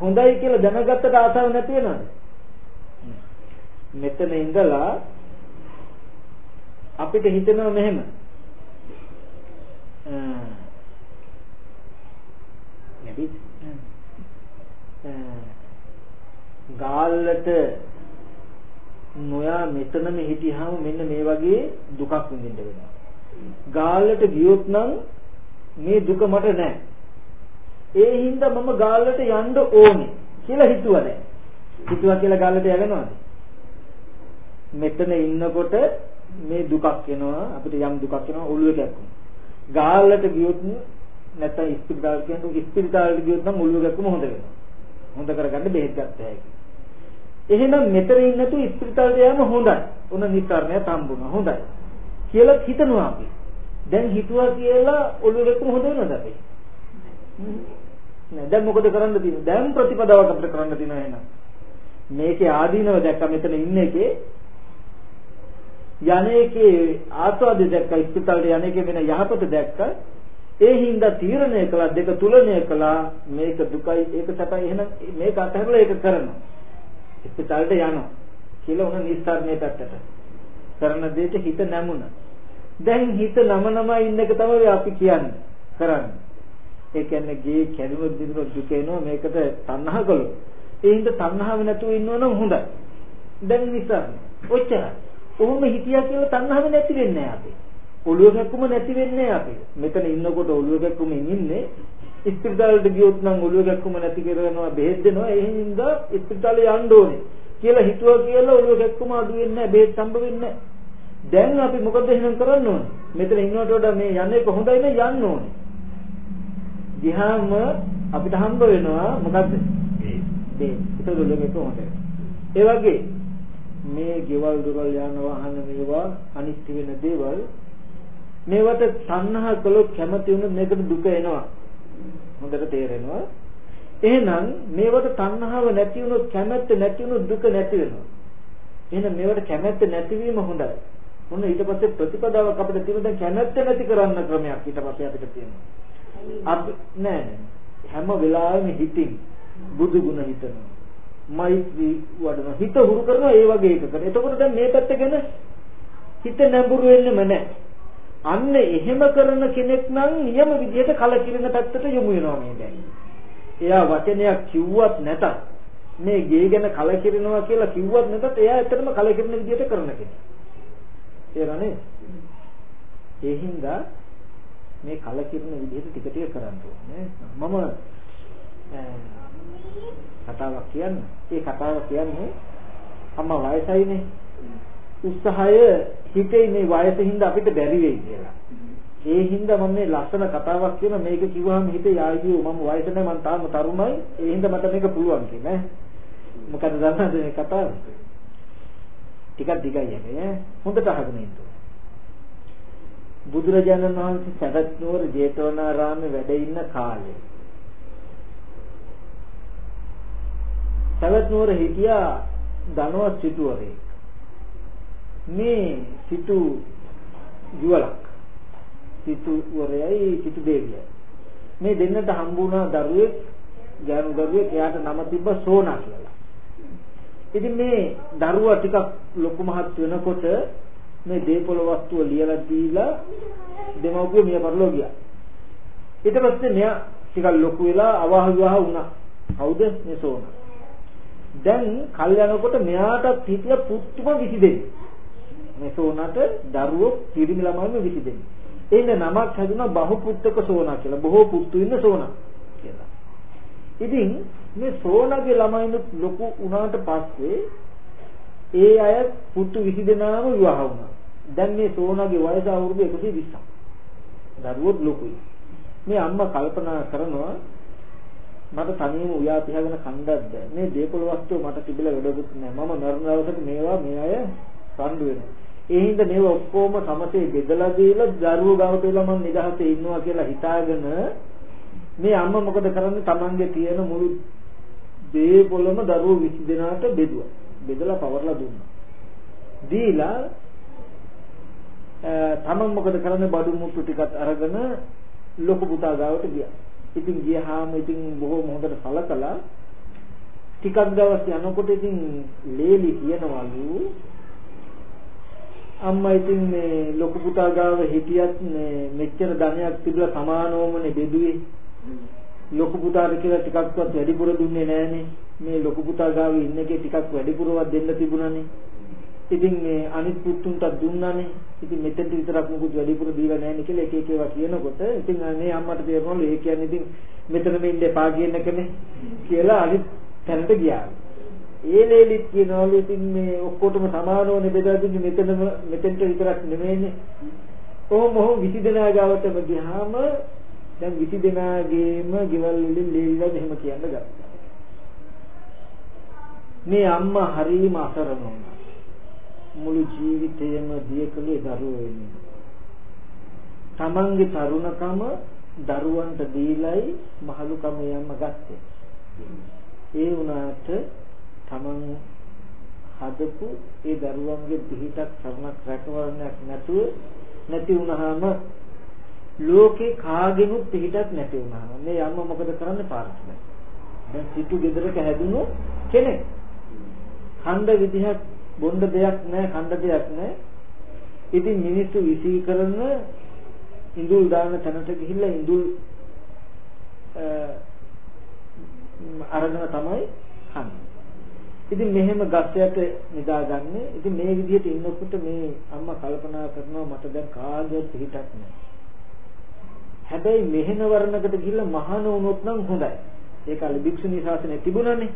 හොඳයි කියලා දැනගත්තට ආසාව නැති වෙනවද? මෙතන ඉඳලා අපිට හිතෙනවා මෙහෙම. නැබිත් ගාල්ලට නොයා මෙතනම හිටියාම මෙන්න මේ වගේ දුකක් විඳින්න වෙනවා. ගාල්ලට ගියොත් නම් මේ දුක මට නැහැ. ඒ හින්දා මම ගාල්ලට යන්න ඕනේ කියලා හිතුවා දැන්. හිතුවා කියලා ගාල්ලට යවෙනවද? මෙතන ඉන්නකොට මේ දුකක් එනවා අපිට යම් දුකක් එනවා ඔළුව කැක්කුම. ගාල්ලට ගියොත් නැත්නම් ඉස්පිරිතාල කියන්නේ ඉස්පිරිතාලට ගියොත් නම් ඔළුව කැක්කුම හොඳ වෙනවා. හොඳ කරගන්න බෙහෙත් ගත්ත හැකි. එහෙනම් මෙතන ඉන්නතු ඉස්පිරිතාලට යෑම හොඳයි. උන නිකර්ණය තම්බුණා හොඳයි. කියලා හිතනවා අපි. දැන් හිතුවා කියලා ඔළුව කැක්කුම හොඳ වෙනවද අපි? නෑ. දැන් මොකද කරන්න තියෙන්නේ? දැන් ප්‍රතිපදාවක් අපිට කරන්න තියෙනවා එහෙනම්. මේකේ ආදීනව දැක්ක මෙතන ඉන්න එකේ යන්නේකේ ආස්වාද දැක්ක ඉස්පිතලට යන්නේකේ වෙන යහපත දැක්ක. ඒ හින්දා තීරණය කළා දෙක තුලණය කළා. මේක දුකයි ඒක සැපයි එහෙනම් මේක අතහැරලා ඒක කරනවා. ඉස්පිතලට යනවා කියලා උන නිස්සාරණය පැත්තට. කරන දෙයට හිත නැමුණා. දැන් හිත නම නම ඉන්න එක තමයි අපි කියන්නේ කරන්නේ. ඒ කියන්නේ ගේ කැඩුණොත් දිනුනොත් දුක එනවා මේකට තණ්හා කළොත්. ඒ හින්දා තණ්හාව නැතුව ඉන්නවනම් හොඳයි. දැන් නිසා ඔච්චරයි. ඔහොම හිතියා කියලා තණ්හාව නැති වෙන්නේ නැහැ අපි. ඔළුව කැක්කුම නැති වෙන්නේ අපි. මෙතන ඉන්නකොට ඔළුව කැක්කුම ඉන්නේ. ඉස්පිරිතාලෙට ගියොත් නම් ඔළුව කැක්කුම නැති කරනවා බෙහෙත් දෙනවා. ඒ හින්දා ඉස්පිරිතාලේ යන්න ඕනේ. කියලා හිතුවා කියලා ඔළුව කැක්කුම අඩු වෙන්නේ නැහැ බෙහෙත් හම්බ වෙන්නේ දැන් අපි මොකද එහෙනම් කරන්න ඕනේ? මෙතන ඉන්නවට වඩා මේ යන්නේ කොහොඳයි නේ යන්න ඕනේ. ගියාම අපිට හම්බ වෙනවා මොකද්ද? මේ ඒක දුලගේ කොහොමද? ඒ වගේ මේ ගෙවල් දොරල් යන වාහන මේවා අනිත්‍ය වෙන දේවල් මේවට තණ්හා කළොත් කැමති වුණොත් මේකට දුක එනවා. හොඳට තේරෙනවා. එහෙනම් මේවට තණ්හාව නැති වුණොත් කැමැත්ත නැති වුණොත් දුක නැති වෙනවා. එහෙනම් මේවට කැමැත්ත නැතිවීම හොඳයි. මොන ඊට පස්සේ ප්‍රතිපදාවක් අපිට තියෙන දැන් කැමැත්ත නැති කරන්න ක්‍රමයක් ඊට පස්සේ අපිට තියෙනවා. අපි නෑ හැම වෙලාවෙම හිතින් බුදු ගුණ හිතනවා. මෛත්‍රී වඩන හිත හුරු කරනවා ඒ වගේ එකකට. එතකොට දැන් මේ පැත්ත ගැන හිත නැඹුරු වෙන්නෙම නෑ. අන්න එහෙම කරන කෙනෙක් නම් නියම විදිහට කලකිරෙන පැත්තට යොමු වෙනවා මේ දැන්. එයා වචනයක් කිව්වත් නැතත් මේ ගේ ගැන කලකිරෙනවා කියලා කිව්වත් නැතත් එයා ඇත්තටම කලකිරෙන විදිහට කරන කෙනෙක්. තේරෙන්නේ? ඒ හින්දා මේ කලකිරන විදිහට ටික ටික කරන්න ඕනේ. මම කතාවක් කියන්න. ඒ කතාව කියන්නේ අම්මා වයසයිනේ. උත්සාහය හිතේ මේ වයසින්ද අපිට බැරි වෙයි කියලා. ඒ හින්දා මම මේ ලස්සන කතාවක් කියන මේක කිව්වහම හිතේ ආයියෝ මම වයස නැහැ මම තාම තරුණයි. ඒ හින්දා මට මේක පුළුවන් කියලා ඈ. මොකද දන්නවද මේ කතාව? ටිකක් දිගයි යන්නේ. හොඳට අහගෙන ඉන්න. බුදුරජාණන් වහන්සේ සරත් නුවර ජේතවනාරාමේ වැඩ ඉන්න කාලේ. සරත් නුවර හිටියා ධනවත් සිටුවරේ. මේ සිටු යුවලක්. සිටුවරයයි සිටු දෙවියයි. මේ දෙන්නට හම්බුණා දරුවෙක් ගෑනු දරුවෙක් එයාට නම තිබ්බ සෝනා කියලා. ඉතින් මේ දරුවා ටිකක් ලොකු මහත් වෙනකොට මේ දීපොළ වස්තුව ලියලා දීලා දෙමව්පිය මිය පරලෝ ගියා. ඊට පස්සේ මෙයා ටිකක් ලොකු වෙලා අවාහ විවාහ වුණා. කවුද මේ සෝන? දැන් කල් යනකොට මෙයාටත් හිතිය පුතුම විසි දෙන්නේ. මේ සෝනට දරුවෝ පිරිමි ළමයිම විසි දෙන්නේ. එන්න නමක් හැදුනා බහුපුත්තක සෝනා කියලා. බොහෝ පුත්තු ඉන්න සෝනා කියලා. ඉතින් මේ සෝනාගේ ළමයිනුත් ලොකු වුණාට පස්සේ ඒ අය පුතු 20 දෙනාම විවාහ වුණා. දැන් මේ සෝනාගේ වයස අවුරුදු 120ක්. දරුවොත් ලොකුයි. මේ අම්මා කල්පනා කරනවා මට තනියම උයා පිහගෙන කණ්ඩක්ද මේ දීපල වස්තුව මට තිබිලා වැඩකුත් නැහැ. මම මරණ දවසට මේවා මේ අය සම්ඩු වෙනවා. ඒ හින්දා මේව ඔක්කොම සමතේ බෙදලා දීලා දරුවෝ ගාවට වෙලා මම නිදහසේ ඉන්නවා කියලා හිතාගෙන මේ අම්මා මොකද කරන්නේ? Tamange තියෙන මුළු දේපොළම දරුවෝ 20 දෙනාට බෙදුවා. බෙදලා පවර්ලා දුන්නා. දීලා තමන් මොකද කරන්නේ? බඩු මුට්ටු ටිකත් අරගෙන ලොකු පුතා ගාවට ගියා. ඉතින් ගියාම ඉතින් බොහොම හොඳට සලකලා ටිකක් දවස් යනකොට ඉතින් ලේලි කියනවලු අම්මා ඉතින් මේ ලොකු පුතා ගාව හිටියත් මෙච්චර ධනයක් තිබුණා සමානවමනේ බෙදුවේ. ලොකු පුතාට කියලා ටිකක්වත් වැඩිපුර දුන්නේ නැහනේ මේ ලොකු පුතා ගාව ඉන්න එකේ ටිකක් වැඩිපුරවත් දෙන්න තිබුණානේ. ඉතින් මේ අනිත් පුතුන්ට දුන්නානේ. ඉතින් මෙතෙන්ට විතරක් මොකුත් වැඩිපුර දීලා නැහැනේ කියලා එක එක ඒවා කියනකොට ඉතින් මේ අම්මට තේරෙනවලු ඒ කියන්නේ ඉතින් මෙතනම ඉන්න එපා කියන එකනේ කියලා අනිත් තැනට ගියා. ඒ ලේලිත් කියනවලු ඉතින් මේ ඔක්කොටම සමානවනේ බෙදලා දුන්නේ මෙතනම මෙතෙන්ට විතරක් නෙමෙයිනේ. ඔහොම ඔහොම 20 දෙනා ගාවටම ගියාම දැන් 20 දෙනාගේම ගෙවල් වලින් ලේලිලා මෙහෙම කියන්න ගත්තා. මේ අම්මා හරීම අසරණ වුණා මුළු ජීවිතයම දිය කළේ දරුවෝ වෙනුවෙන්. තමන්ගේ තරුණකම දරුවන්ට දීලයි මහලුකම යන්න ගත්තේ. ඒ වුණාට තමන් හදපු ඒ දරුවන්ගේ පිහිටක් සරණක් රැකවරණයක් නැතුව නැති වුණාම ලෝකේ කාගෙනුත් පිහිටක් නැති වුණාම මේ අම්මා මොකද කරන්නේ පාර්ශ්වය. දැන් සිටු ගෙදරක හැදුණු කෙනෙක්. ඛණ්ඩ විදිහක් බොණ්ඩ දෙයක් නැහැ, කණ්ඩ දෙයක් නැහැ. ඉතින් මිනිස්සු විසී කරන ඉඳුල් දාන තැනට ගිහිල්ලා ඉඳුල් අරගෙන තමයි කන්නේ. ඉතින් මෙහෙම ගස්යට නිදාගන්නේ. ඉතින් මේ විදිහට ඉන්නකොට මේ අම්මා කල්පනා කරනවා මට දැන් කාගේවත් පිටක් නැහැ. හැබැයි මෙහෙන වර්ණකට ගිහිල්ලා මහාන වුණොත් නම් හොඳයි. ඒ කාලේ භික්ෂුණී ශාසනය තිබුණානේ.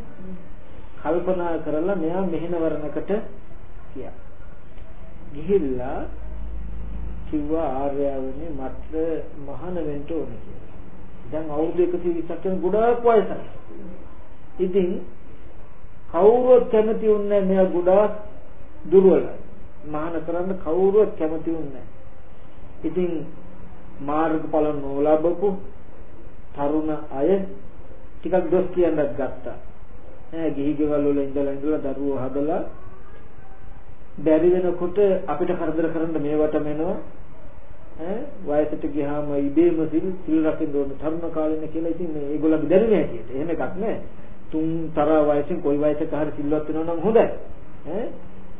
කල්පනා කරලා මෙයා මෙහෙන වරණකට ගියා. ගිහිල්ලා කිව්වා ආර්යවනේ මට මහාන වෙන්න ඕනේ කියලා. දැන් අවුරුදු 120ක් වෙන ගොඩාක් වයසයි. ඉතින් කවුරුවත් කැමති වුණේ මෙයා ගොඩාක් දුර්වලයි. මහාන කරන්න කවුරුවත් කැමති වුණේ ඉතින් මාර්ගඵල නොලබපු තරුණ අය ටිකක් දොස් කියන්නත් ගත්තා. ඈ ගිහි ගෙවල් වල ඉඳලා ඉඳලා දරුවෝ හදලා බැරි වෙනකොට අපිට කරදර කරන්න මේවටම එනවා ඈ වයසට ගියාම ඉබේම සිල් සිල් රකින්න ඕන තරුණ කාලෙනේ කියලා ඉතින් මේගොල්ලන්ගේ දැනුම හැටියට. එහෙම එකක් නෑ. තුන් තර වයසින් කොයි වයසක හරි සිල්වත් වෙනවා නම් හොඳයි. ඈ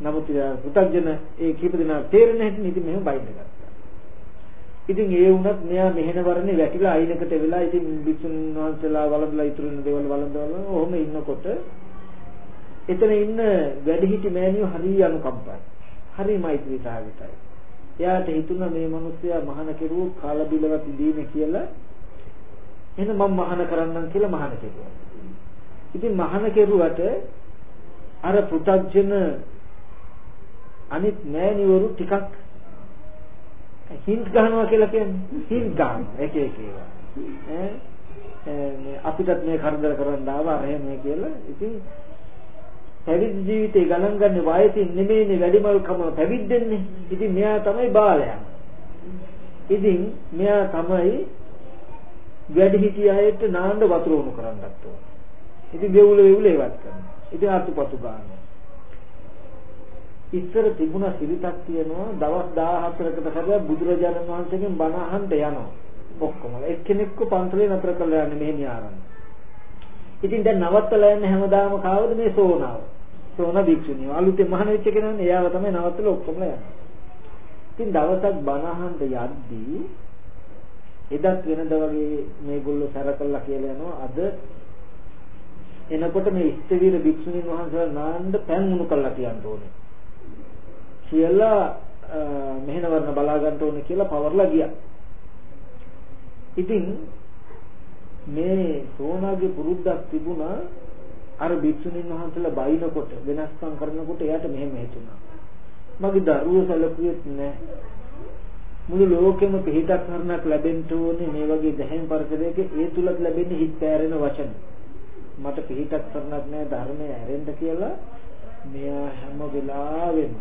නමුත් පුතග්ජන ඒ කීප දෙනා තේරෙන්නේ නැති ඉතින් මෙහෙම බයින්න ගත්තා. ඉතින් ඒ වුණත් මෙයා මෙහෙන වරනේ වැටිලා අයිනකට වෙලා ඉතින් බිසුන් වහන්සේලා වළඳලා ඉතුරු වෙන දේවල් වළඳවලා ඔහොම ඉන්නකොට එතන ඉන්න වැඩිහිටි මෑණියෝ හරිය අනුකම්පයි. හරි මෛත්‍රී සාගතයි. එයාට හිතුණා මේ මිනිස්සයා මහාන කෙරුවෝ කාලා බිලවත් ඉදීනේ කියලා. එහෙනම් මම මහාන කරන්නම් කියලා මහාන කෙරුවා. ඉතින් මහාන කෙරුවට අර පුතග්ජන අනිත් මෑණිවරු ටිකක් හින්ට් ගන්නවා කියලා කියන්නේ. හින්ට් ගන්න. එක එක ඒවා. ඈ? අපිටත් මේ කරදර කරන්න ආවා. එහෙම කියලා. ඉතින් පැවිදි ජීවිතේ ගණන් ගන්න වයසින් නෙමෙයිනේ වැඩිමල්කම පැවිද්දෙන්නේ. ඉතින් මෙයා තමයි බාලයා. ඉතින් මෙයා තමයි වැඩි හිටිය අයට නාන්න වතුර උණු කරන්නත් ඕන. ඉතින් දෙවුල වෙවුල ඒවත් කරනවා. ඉතින් අතුපතු ගන්නවා. ඉස්සර තිබුණ සිරිතක් තියෙනවා දවස් 14කට සැරයක් බුදුරජාණන් වහන්සේගෙන් බණ අහන්න යනවා ඔක්කොම එක්කෙනෙක්ව පන්සලේ නතර කරලා යන්නේ මෙහෙම ආරන්න. ඉතින් දැන් නවත්තලා යන්නේ හැමදාම කාවද මේ සෝනාව. සෝන භික්ෂුණිය. අලුතෙන් මහාන වෙච්ච කෙනානේ එයාව තමයි නවත්තලා ඔක්කොම යන්නේ. ඉතින් දවසක් බණ අහන්න යද්දී එදත් වෙනද වගේ මේගොල්ලෝ සැරකල්ලා කියලා යනවා අද එනකොට මේ ඉස්තවීර භික්ෂුණීන් වහන්සේලා නාන්න පෑන් උණු කළා කියන්න ඕනේ. කියලා මෙහෙණ වර්ණ බලා ගන්න ඕනේ කියලා පවර්ලා ගියා. ඉතින් මේ සෝනාගේ පුරුද්දක් තිබුණා අර භික්ෂුණීන් වහන්සේලා බයිනකොට වෙනස්කම් කරනකොට එයාට මෙහෙම හිතුණා. මගේ දරුවෝ සැලකුවෙත් නැහැ. මුළු ලෝකෙම පිහිටක් කරනක් ලැබෙන්න ඕනේ මේ වගේ දැහැන් පරිසරයක ඒ තුලත් ලැබෙන්නේ හිත් පැරෙන වචන. මට පිහිටක් කරනක් නැහැ ධර්මය ඇරෙන්න කියලා මෙයා හැම වෙලාවෙම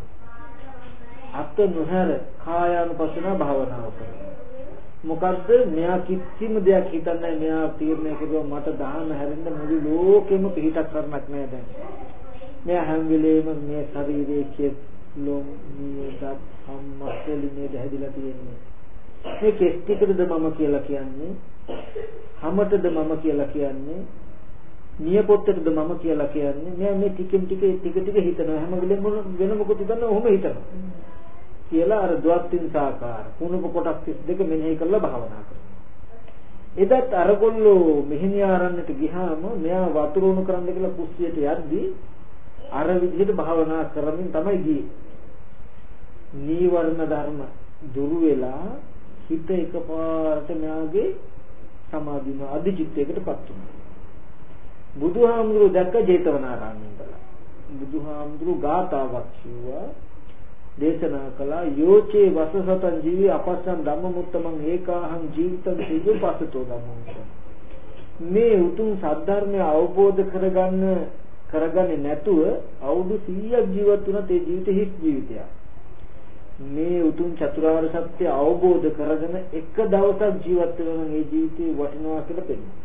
අත් නොහැර කායානුපස්සන භාවනාව කරනවා. මොකද්ද? මෙයා කිසිම දෙයක් හිතන්නේ මෙයා තීරණය කරුවා මට දාන හැරෙන්න මුළු ලෝකෙම පිහිටක් කරන්නක් නෑ දැන්. මෙයා හැම වෙලේම මේ ශරීරයේ කෙස් ලොම් නියදත් සම්මස්තලිනේ දැහැදිලා තියෙන්නේ. මේ කෙස් ටිකද මම කියලා කියන්නේ? හැමතෙද මම කියලා කියන්නේ? නියපොත්තටද මම කියලා කියන්නේ? මෙයා මේ ටිකෙන් ටික ටික ටික හිතනවා. හැම වෙලෙම වෙන මොකද හිතන්නේ ඔහොම හිතනවා. කියලා අර ද්වත්තින් සාකාර කුණප කොටස් 32 මෙනෙහි කරලා භාවනා කරනවා. එදත් අරගොල්ලෝ මෙහිණියාරන්නට ගියාම මෙයා වතුර උණු කරන්න කියලා කුස්සියට යද්දී අර විදිහට භාවනා කරමින් තමයි ගියේ. නීවරණ ධර්ම දුරු වෙලා හිත එකපාරට මෙයාගේ සමාධිම අධිචිත්තයකටපත් වුණා. බුදුහාමුදුරුවෝ දැක්ක ජේතවනාරාමයෙන් කළා. බුදුහාමුදුරුවෝ ගාතාවක් කිව්වා දේශනා කළා යෝචේ වසසතං ජීවි අපස්සං ධම්මමුත්තමං ඒකාහං ජීවිතං සියු පසතෝ ධම්මං මේ උතුම් සද්ධර්මය අවබෝධ කරගන්න කරගන්නේ නැතුව අවුරුදු 100ක් ජීවත් වුණත් ඒ ජීවිතේ හිස් ජීවිතයක් මේ උතුම් චතුරාර්ය සත්‍ය අවබෝධ කරගෙන එක දවසක් ජීවත් වෙනවා නම් ඒ ජීවිතේ වටිනවා කියලා පෙන්නනවා.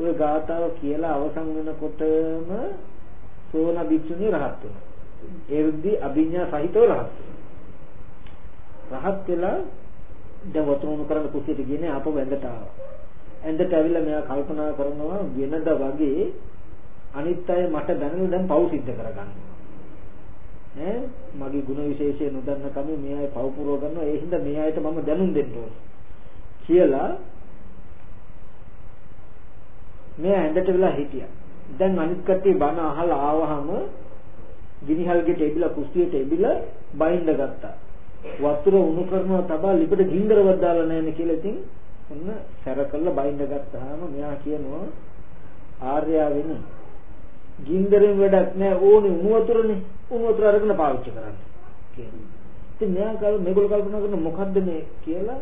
ඔය ගාතාව කියලා අවසන් වෙනකොටම සෝන භික්ෂුණී රහත් වෙනවා. ඒ විදිහේ අභිඥා සහිතව රහත් රහත් වෙලා දැන් වතුරුණු කරන්න කුසියට ගියේ ආපහු ඇඳට ආවා. ඇඳට ඇවිල්ලා මෙයා කල්පනා කරනවා වෙනද වගේ අනිත් අය මට දැනගෙන දැන් පව් සිද්ධ කරගන්නවා. ඈ මගේ ಗುಣ විශේෂය නොදන්න කම මේ අය පව් පුරව ගන්නවා ඒ හින්දා මේ අයට මම දැනුම් දෙන්න ඕනේ. කියලා මෙයා ඇඳට වෙලා හිටියා. දැන් අනිත් කට්ටිය බණ අහලා ආවහම ගිනිහල්ගෙට එබිලා කුස්සියට එබිලා බයින්ද ගත්තා. වතුර උණු කරනවා තබා ලිපට ගින්දරවත් දාලා නැහැ කියලා ඉතින් ඔන්න සැර කළා බයින්ද ගත්තාම මෙයා කියනවා ආර්යා වෙන ගින්දරෙන් වැඩක් නැහැ ඕනේ උණු වතුරනේ උණු වතුර අරගෙන පාවිච්චි කරන්න කියනවා. ඉතින් මෙයා කල් මේගොල්ලෝ කල්පනා කරන මොකද්ද මේ කියලා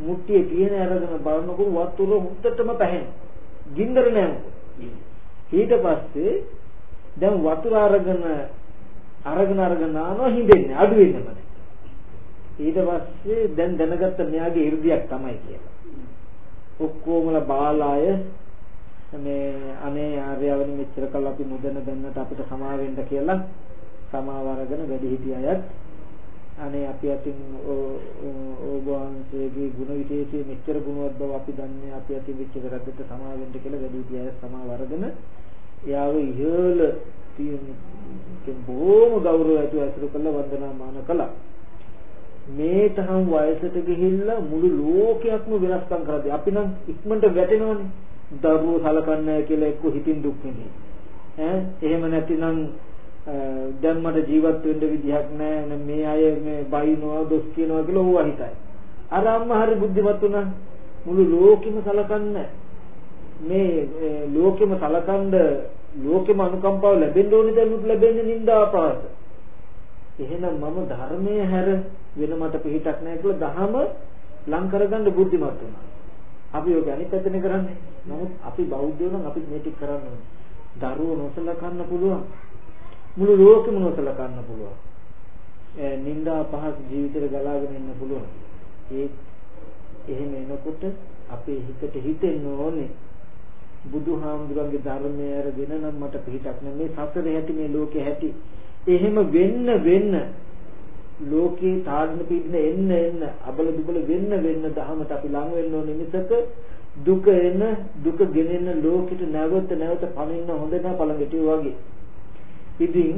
මුට්ටියේ තියෙන අරගෙන බලනකොට වතුර හුත්තටම පැහැෙන. ගින්දර නැහැ. ඊට පස්සේ දැන් වතුර අරගෙන අරගෙන අරගෙන ආනවා හිඳෙන්නේ අඩු වෙනම ඊට පස්සේ දැන් දැනගත්ත මෙයාගේ 이르දියක් තමයි කියලා. ඔක්කොමලා බාලාය. මේ අනේ ආර්යවනි මෙච්චර කල් අපි මුදන දෙන්නට අපිට සමා වෙන්න කියලා සමාව අරගෙන වැඩි හිටියයත් අනේ අපි අතින් ඔබ වහන්සේගේ ගුණ විශේෂයේ මෙච්චර ගුණවත් බව අපි දන්නේ අපි අතින් වෙච්ච වැරද්දට සමා වෙන්න කියලා වැඩි හිටියය සමාව අරගෙන එයාව ඉහළ තියෙන බොහොම ගෞරවය ඇතුව ඇසුරු කළ වන්දනාමාන කළා. මේ තරම් වයසට ගිහිල්ලා මුළු ලෝකයක්ම වෙනස්කම් කරද්දී අපි නම් ඉක්මනට වැටෙනවනේ. දරුවෝ සලකන්නේ කියලා එක්ක හිතින් දුක් වෙන්නේ. ඈ එහෙම නැතිනම් දැන් මට ජීවත් වෙන්න විදිහක් නැහැ මේ අය මේ බයිනවා දොස් කියනවා කියලා ඌවා හිතයි. අර අම්මා හරි බුද්ධිමත් උනා මුළු ලෝකෙම සලකන්නේ මේ ලෝකෙම සලකන්ද ලෝකෙම අනුකම්පාව ලැබෙන්න ඕනේ දැනුත් ලැබෙන්නේ නිന്ദා අපහාස. එහෙනම් මම ධර්මයේ හැර වෙන මට පිටක් නැහැ කියලා දහම ලං කරගන්න බුද්ධිමත් වුණා. අපි ඔය අනිත් පැත්තනේ කරන්නේ. නමුත් අපි බෞද්ධයෝ නම් අපි මේ ටික කරන්න ඕනේ. දරුවෝ නොසලකන්න පුළුවන්. මුළු ලෝකෙම නොසලකන්න පුළුවන්. ඒ නිന്ദා පහස් ජීවිතේ ගලාගෙන ඉන්න පුළුවන්. ඒ එහෙම එනකොට අපේ හිතට හිතෙන්න ඕනේ බුදුහාමුදුරන්ගේ ධර්මය අර වෙන නම් මට පිටක් නෑ. මේ සසර හැටි මේ ලෝකේ හැටි. එහෙම වෙන්න වෙන්න ලෝකේ තාඩන පිටින එන්න එන්න අබල දුබල වෙන්න වෙන්න දහමට අපි ලඟ වෙන්න ඕනේ මිසක දුක එන දුක ගෙනෙන ලෝකෙට නැවත නැවත පනින්න හොඳ නැහැ පළඟටි වගේ. ඉතින්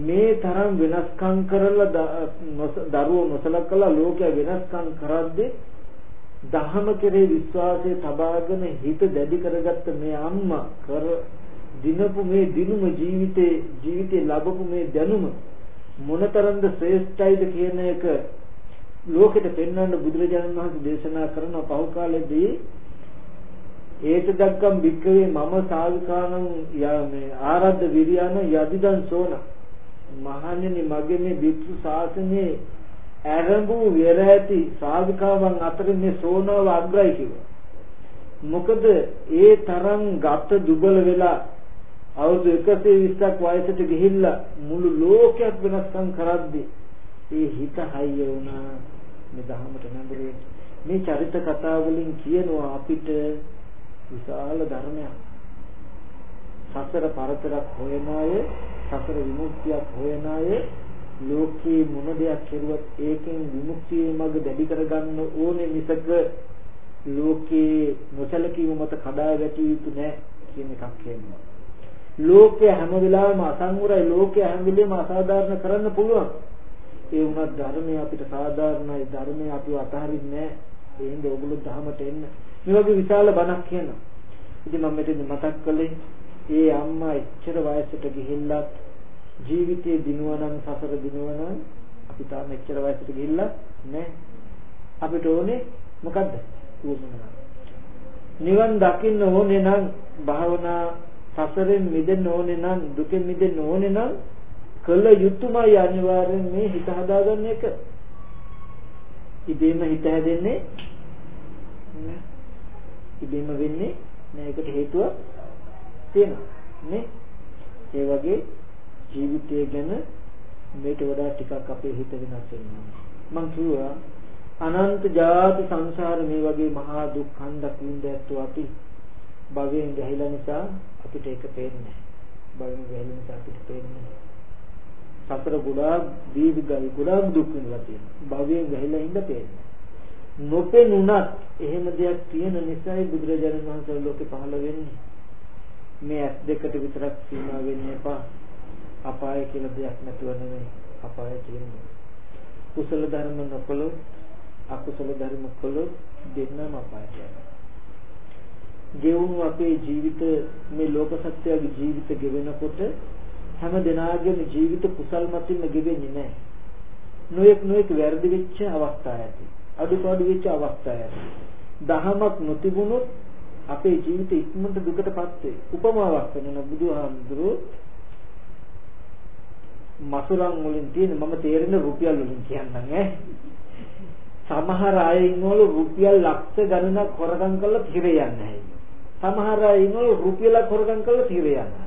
මේ තරම් වෙනස්කම් කරලා දරුවෝ නොසලකලා ලෝකය වෙනස්කම් කරද්දී දහම කෙරේ විශ්වාසය තබාගෙන හිත දැඩි කරගත්ත මේ අම්මා කර දිනපු මේ දිනුම ජීවිතේ ජීවිතේ ලැබපු මේ දැනුම මොනතරම්ද ශ්‍රේෂ්ඨයිද කියන එක ලෝකෙට පෙන්වන්න බුදුරජාණන් වහන්සේ දේශනා කරන පහු කාලෙදී ඒත දක්කම් වික්කවේ මම සාවිකානං මේ ආරද්ධ විරියන යදිදන් සෝන. මහණෙනි මගේ මේ වික්ෂු ශාසනයේ ආරම්භු වෙර ඇති සාවිකාවන් අතර මේ සෝනව අග්‍රයි කිව්වා. මොකද ඒ තරම් ගත දුබල වෙලා අවුරුදු 120ක් වයසට ගිහිල්ලා මුළු ලෝකයක් වෙනස්කම් කරද්දී ඒ හිත හයිය වුණා. මේ දහමට නැඹුරු. මේ චරිත කතා වලින් කියනවා අපිට විශාල ධර්මයක්. සසර පරතරක් හොයන අය සසර විමුක්තියක් හොයන අය ලෝකේ මොන දෙයක් කෙරුවත් ඒකෙන් විමුක්තිය මඟ දැඩි කරගන්න ඕනේ මිසක ලෝකේ නොසලකීම මත කඩා වැටිය යුතු නැහැ කියන එකක් කියනවා. ලෝකය හැම වෙලාවෙම අසංවරයි ලෝකය හැම වෙලෙම අසාධාරණ කරන්න පුළුවන්. ඒ වුණත් ධර්මය අපිට සාධාරණයි ධර්මය අපිව අතහරින්නේ නැහැ. ඒ හින්දා ඔයගොල්ලෝ ධහමට එන්න. මේ වගේ විශාල බණක් කියනවා. ඉතින් මම මෙතන මතක් කළේ ඒ අම්මා එච්චර වයසට ගිහිල්ලත් ජීවිතේ දිනුවා නම් සසර දිනුවා නම් අපි තාම එච්චර වයසට ගිහිල්ලා නැහැ. අපිට ඕනේ මොකද්ද? උවමනා. නිවන් දකින්න ඕනේ නම් භාවනා සසරෙන් මිදෙන්න ඕනේ නම් දුකෙන් මිදෙන්න ඕනේ නම් කළ යුතුමයි අනිවාර්යෙන් මේ හිත හදාගන්න එක. ඉබේම හිත හැදෙන්නේ ඉබේම වෙන්නේ නෑ ඒකට හේතුවක් තියෙනවා නේ ඒ වගේ ජීවිතය ගැන මේට වඩා ටිකක් අපේ හිත වෙනස් වෙනවා. මං කිව්වා අනන්ත ජාති සංසාර මේ වගේ මහා දුක් හන්දක් විඳැත්තු අපි භවයෙන් ගැහිලා නිසා අපිට ඒක පේන්නේ භවයෙන් ගැහිලා නිසා අපිට පේන්නේ සතර ගොඩාක් දීර්ඝයි ගොඩාක් දුක් විඳලා තියෙනවා. භවයෙන් ගැහිලා ඉඳ පේන්නේ නොපෙනුනත් එහෙම දෙයක් තියෙන නිසායි බුදුරජාණන් වහන්සේ ලෝකේ පහළ වෙන්නේ. මේ ඇස් දෙකට විතරක් සීමා වෙන්න එපා. අපාය කියලා දෙයක් නැතුව නෙමෙයි අපාය තියෙන්නේ කුසල ධර්ම නොකළොත් අකුසල ධර්ම කළොත් දෙන්නම අපායට යනවා. ගෙවුණු අපේ ජීවිත මේ ලෝක සත්‍යයේ ජීවිත ගෙවෙනකොට හැම දිනාගේම ජීවිත කුසල් මතින්ම ගෙවෙන්නේ නැහැ. නොයෙක් නොයෙක් වැරදි වෙච්ච අවස්ථා ඇති. අඩුපාඩු වෙච්ච අවස්ථා ඇති. දහමක් නොතිබුණොත් අපේ ජීවිත ඉක්මනට දුකටපත් වේ. උපමාවක් වෙන බුදුහාමුදුරුවෝ මසුරන් වලින් තියෙන මම තේරෙන රුපියල් වලින් කියන්නම් ඈ. සමහර අය ඉන්නවලු රුපියල් ලක්ෂ ගණනක් හොරගම් කරලා හිර යන්නේ සමහර අය ඉන්නවලු රුපියලක් හොරගම් කරලා හිර යන්නේ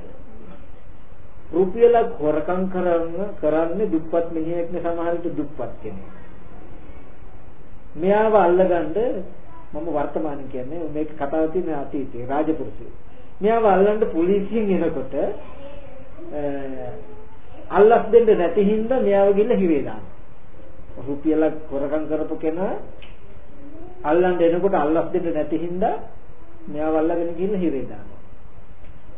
රුපියලක් හොරකම් කරන්න කරන්නේ දුප්පත් මිනිහෙක් නේ සමහර විට දුප්පත් කෙනෙක්. මෙයාව අල්ලගන්න මම වර්තමාන කියන්නේ මේක කතාව තියෙන අතීතේ රාජපුරුෂය මෙයාව අල්ලන්න පොලිසියෙන් එනකොට අල්ලස් දෙන්න නැති හින්දා මෙයාව ගිහලා හිරේ දානවා. රුපියලක් හොරකම් කරපු කෙනා අල්ලන්න එනකොට අල්ලස් දෙන්න නැති හින්දා මෙයාව අල්ලගෙන ගිහින් හිරේ දානවා.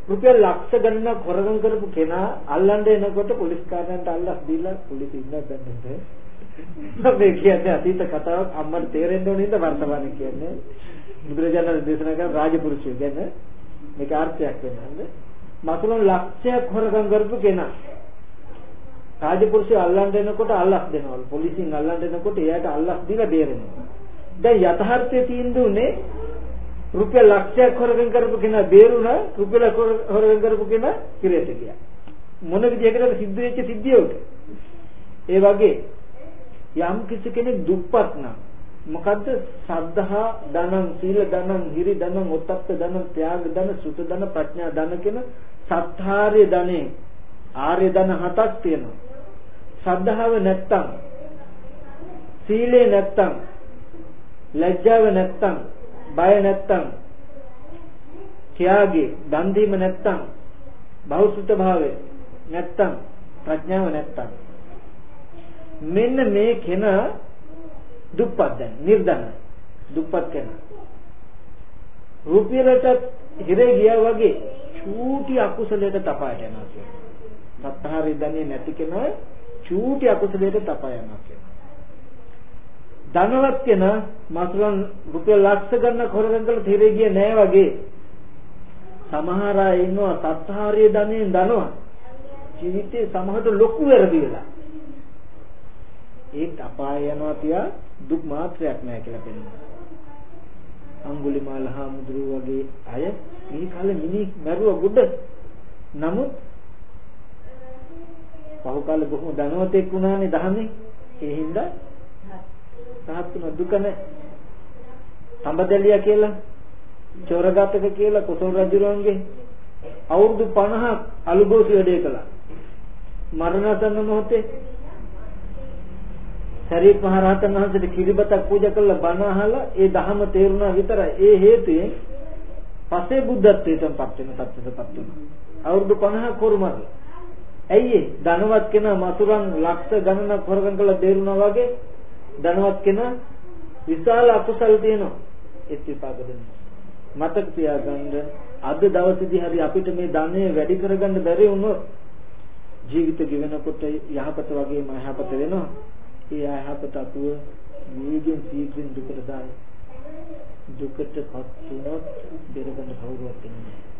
රුපියල් ලක්ෂ ගණනක් හොරකම් කරපු කෙනා අල්ලන්න එනකොට පොලිස් කාර්යයන්ට අල්ලස් දීලා පොලිස් ඉන්න බැන්නට මේ කියන්නේ අතීත කතාවක්. අම්මට තේරෙන්න ඕනේ නේද වර්තමානයේ කියන්නේ. බුදුරජාණන් දේශනා කරන රාජපුරුෂය ගැන මේක අර්ථයක් වෙනවද? මතුලන් ලක්ෂයක් හොරකම් කරපු කෙනා රාජපුරුෂය අල්ලන්න එනකොට අල්ලස් දෙනවලු. පොලිසියෙන් අල්ලන්න එනකොට එයාට අල්ලස් දීලා බේරෙනවා. දැන් යථාර්ථයේ තීන්දුවනේ රුපියල් ලක්ෂයක් හොරගෙන කරපු කෙනා බේරුණා රුපියල් හොරගෙන කරපු කෙනා කිරයට ගියා. මොන විදිහකටද සිද්ධ වෙච්ච සිද්ධිය උට? ඒ වගේ යම් කිසි කෙනෙක් දුප්පත් නම් මොකද්ද සද්ධා ධනං සීල ධනං හිරි ධනං ඔත්තප්ප ධනං ත්‍යාග ධන සුත ධන ප්‍රඥා ධන කියන සත්‍තාර්ය ධනෙ ආර්ය ධන හතක් තියෙනවා ශ්‍රද්ධාව නැත්තම් සීලේ නැත්තම් ලැජ්ජාව නැත්තම් බය නැත්තම් ත්‍යාගේ දන් දීම නැත්තම් බෞසුත භාවය නැත්තම් ප්‍රඥාව නැත්තම්. මෙන්න මේ කෙනා දුප්පත් දැන් නිර්ධන දුප්පත් කෙනා. රුපියලට හිරේ ගියා වගේ චූටි අකුසලයට තපාට යනවා කියන්නේ සත්‍තාරි දන්නේ නැති කෙනා චූටි අකුසලයට තපා යනවා කියනවා. ධනවත් කෙනා මසුරන් රුපියල් ලක්ෂ ගන්න හොරගම් කරලා තීරේ ගියේ නෑ වගේ. සමහර අය ඉන්නවා සත්හාරිය ධනෙන් දනවා. ජීවිතේ සමහරට ලොකු වැරදි වෙලා. ඒත් අපාය යනවා තියා දුක් මාත්‍රයක් නැහැ කියලා පෙන්වනවා. අඟුලිමාල හාමුදුරුව වගේ අය මේ කාලේ මිනිහ මැරුව ගොඩ. නමුත් පහු කාලේ බොහොම ධනවතෙක් වුණානේ දහමේ. ඒ හින්දා සහත් තුන දුක නැහැ. තඹදැලියා කියලා චෝරගතක කියලා කුසල රජුරන්ගේ අවුරුදු 50ක් අලුබෝසි වැඩේ කළා. මරණසන්න මොහොතේ සරීප් මහ රහතන් වහන්සේට කිරිබතක් පූජා කරලා බණ අහලා ඒ ධහම තේරුණා විතරයි. ඒ හේතුයෙන් පස්සේ බුද්ධත්වයටපත් වෙන තත්ත්වයටපත් වුණා. අවුරුදු 50ක් කොරුමරලා. ඇයි ඒ ධනවත් කෙනා මසුරන් ලක්ෂ ගණනක් හොරගම් කරලා බේරුණා වගේ ධනවත් කෙනා විශාල අකුසල් තියෙනවා. ඒත් විපාක දෙන්නේ. මතක තියාගන්න අද දවසේදී හරි අපිට මේ ධනය වැඩි කරගන්න බැරි වුණොත් ජීවිත ගෙවෙනකොට යහපත වගේම අයහපත වෙනවා. ඒ අයහපත අතුව වේගෙන් සීක්‍රෙන් දුකට දායි. දුකටපත් වුණොත් බෙරගන්න කවුරුවත් ඉන්නේ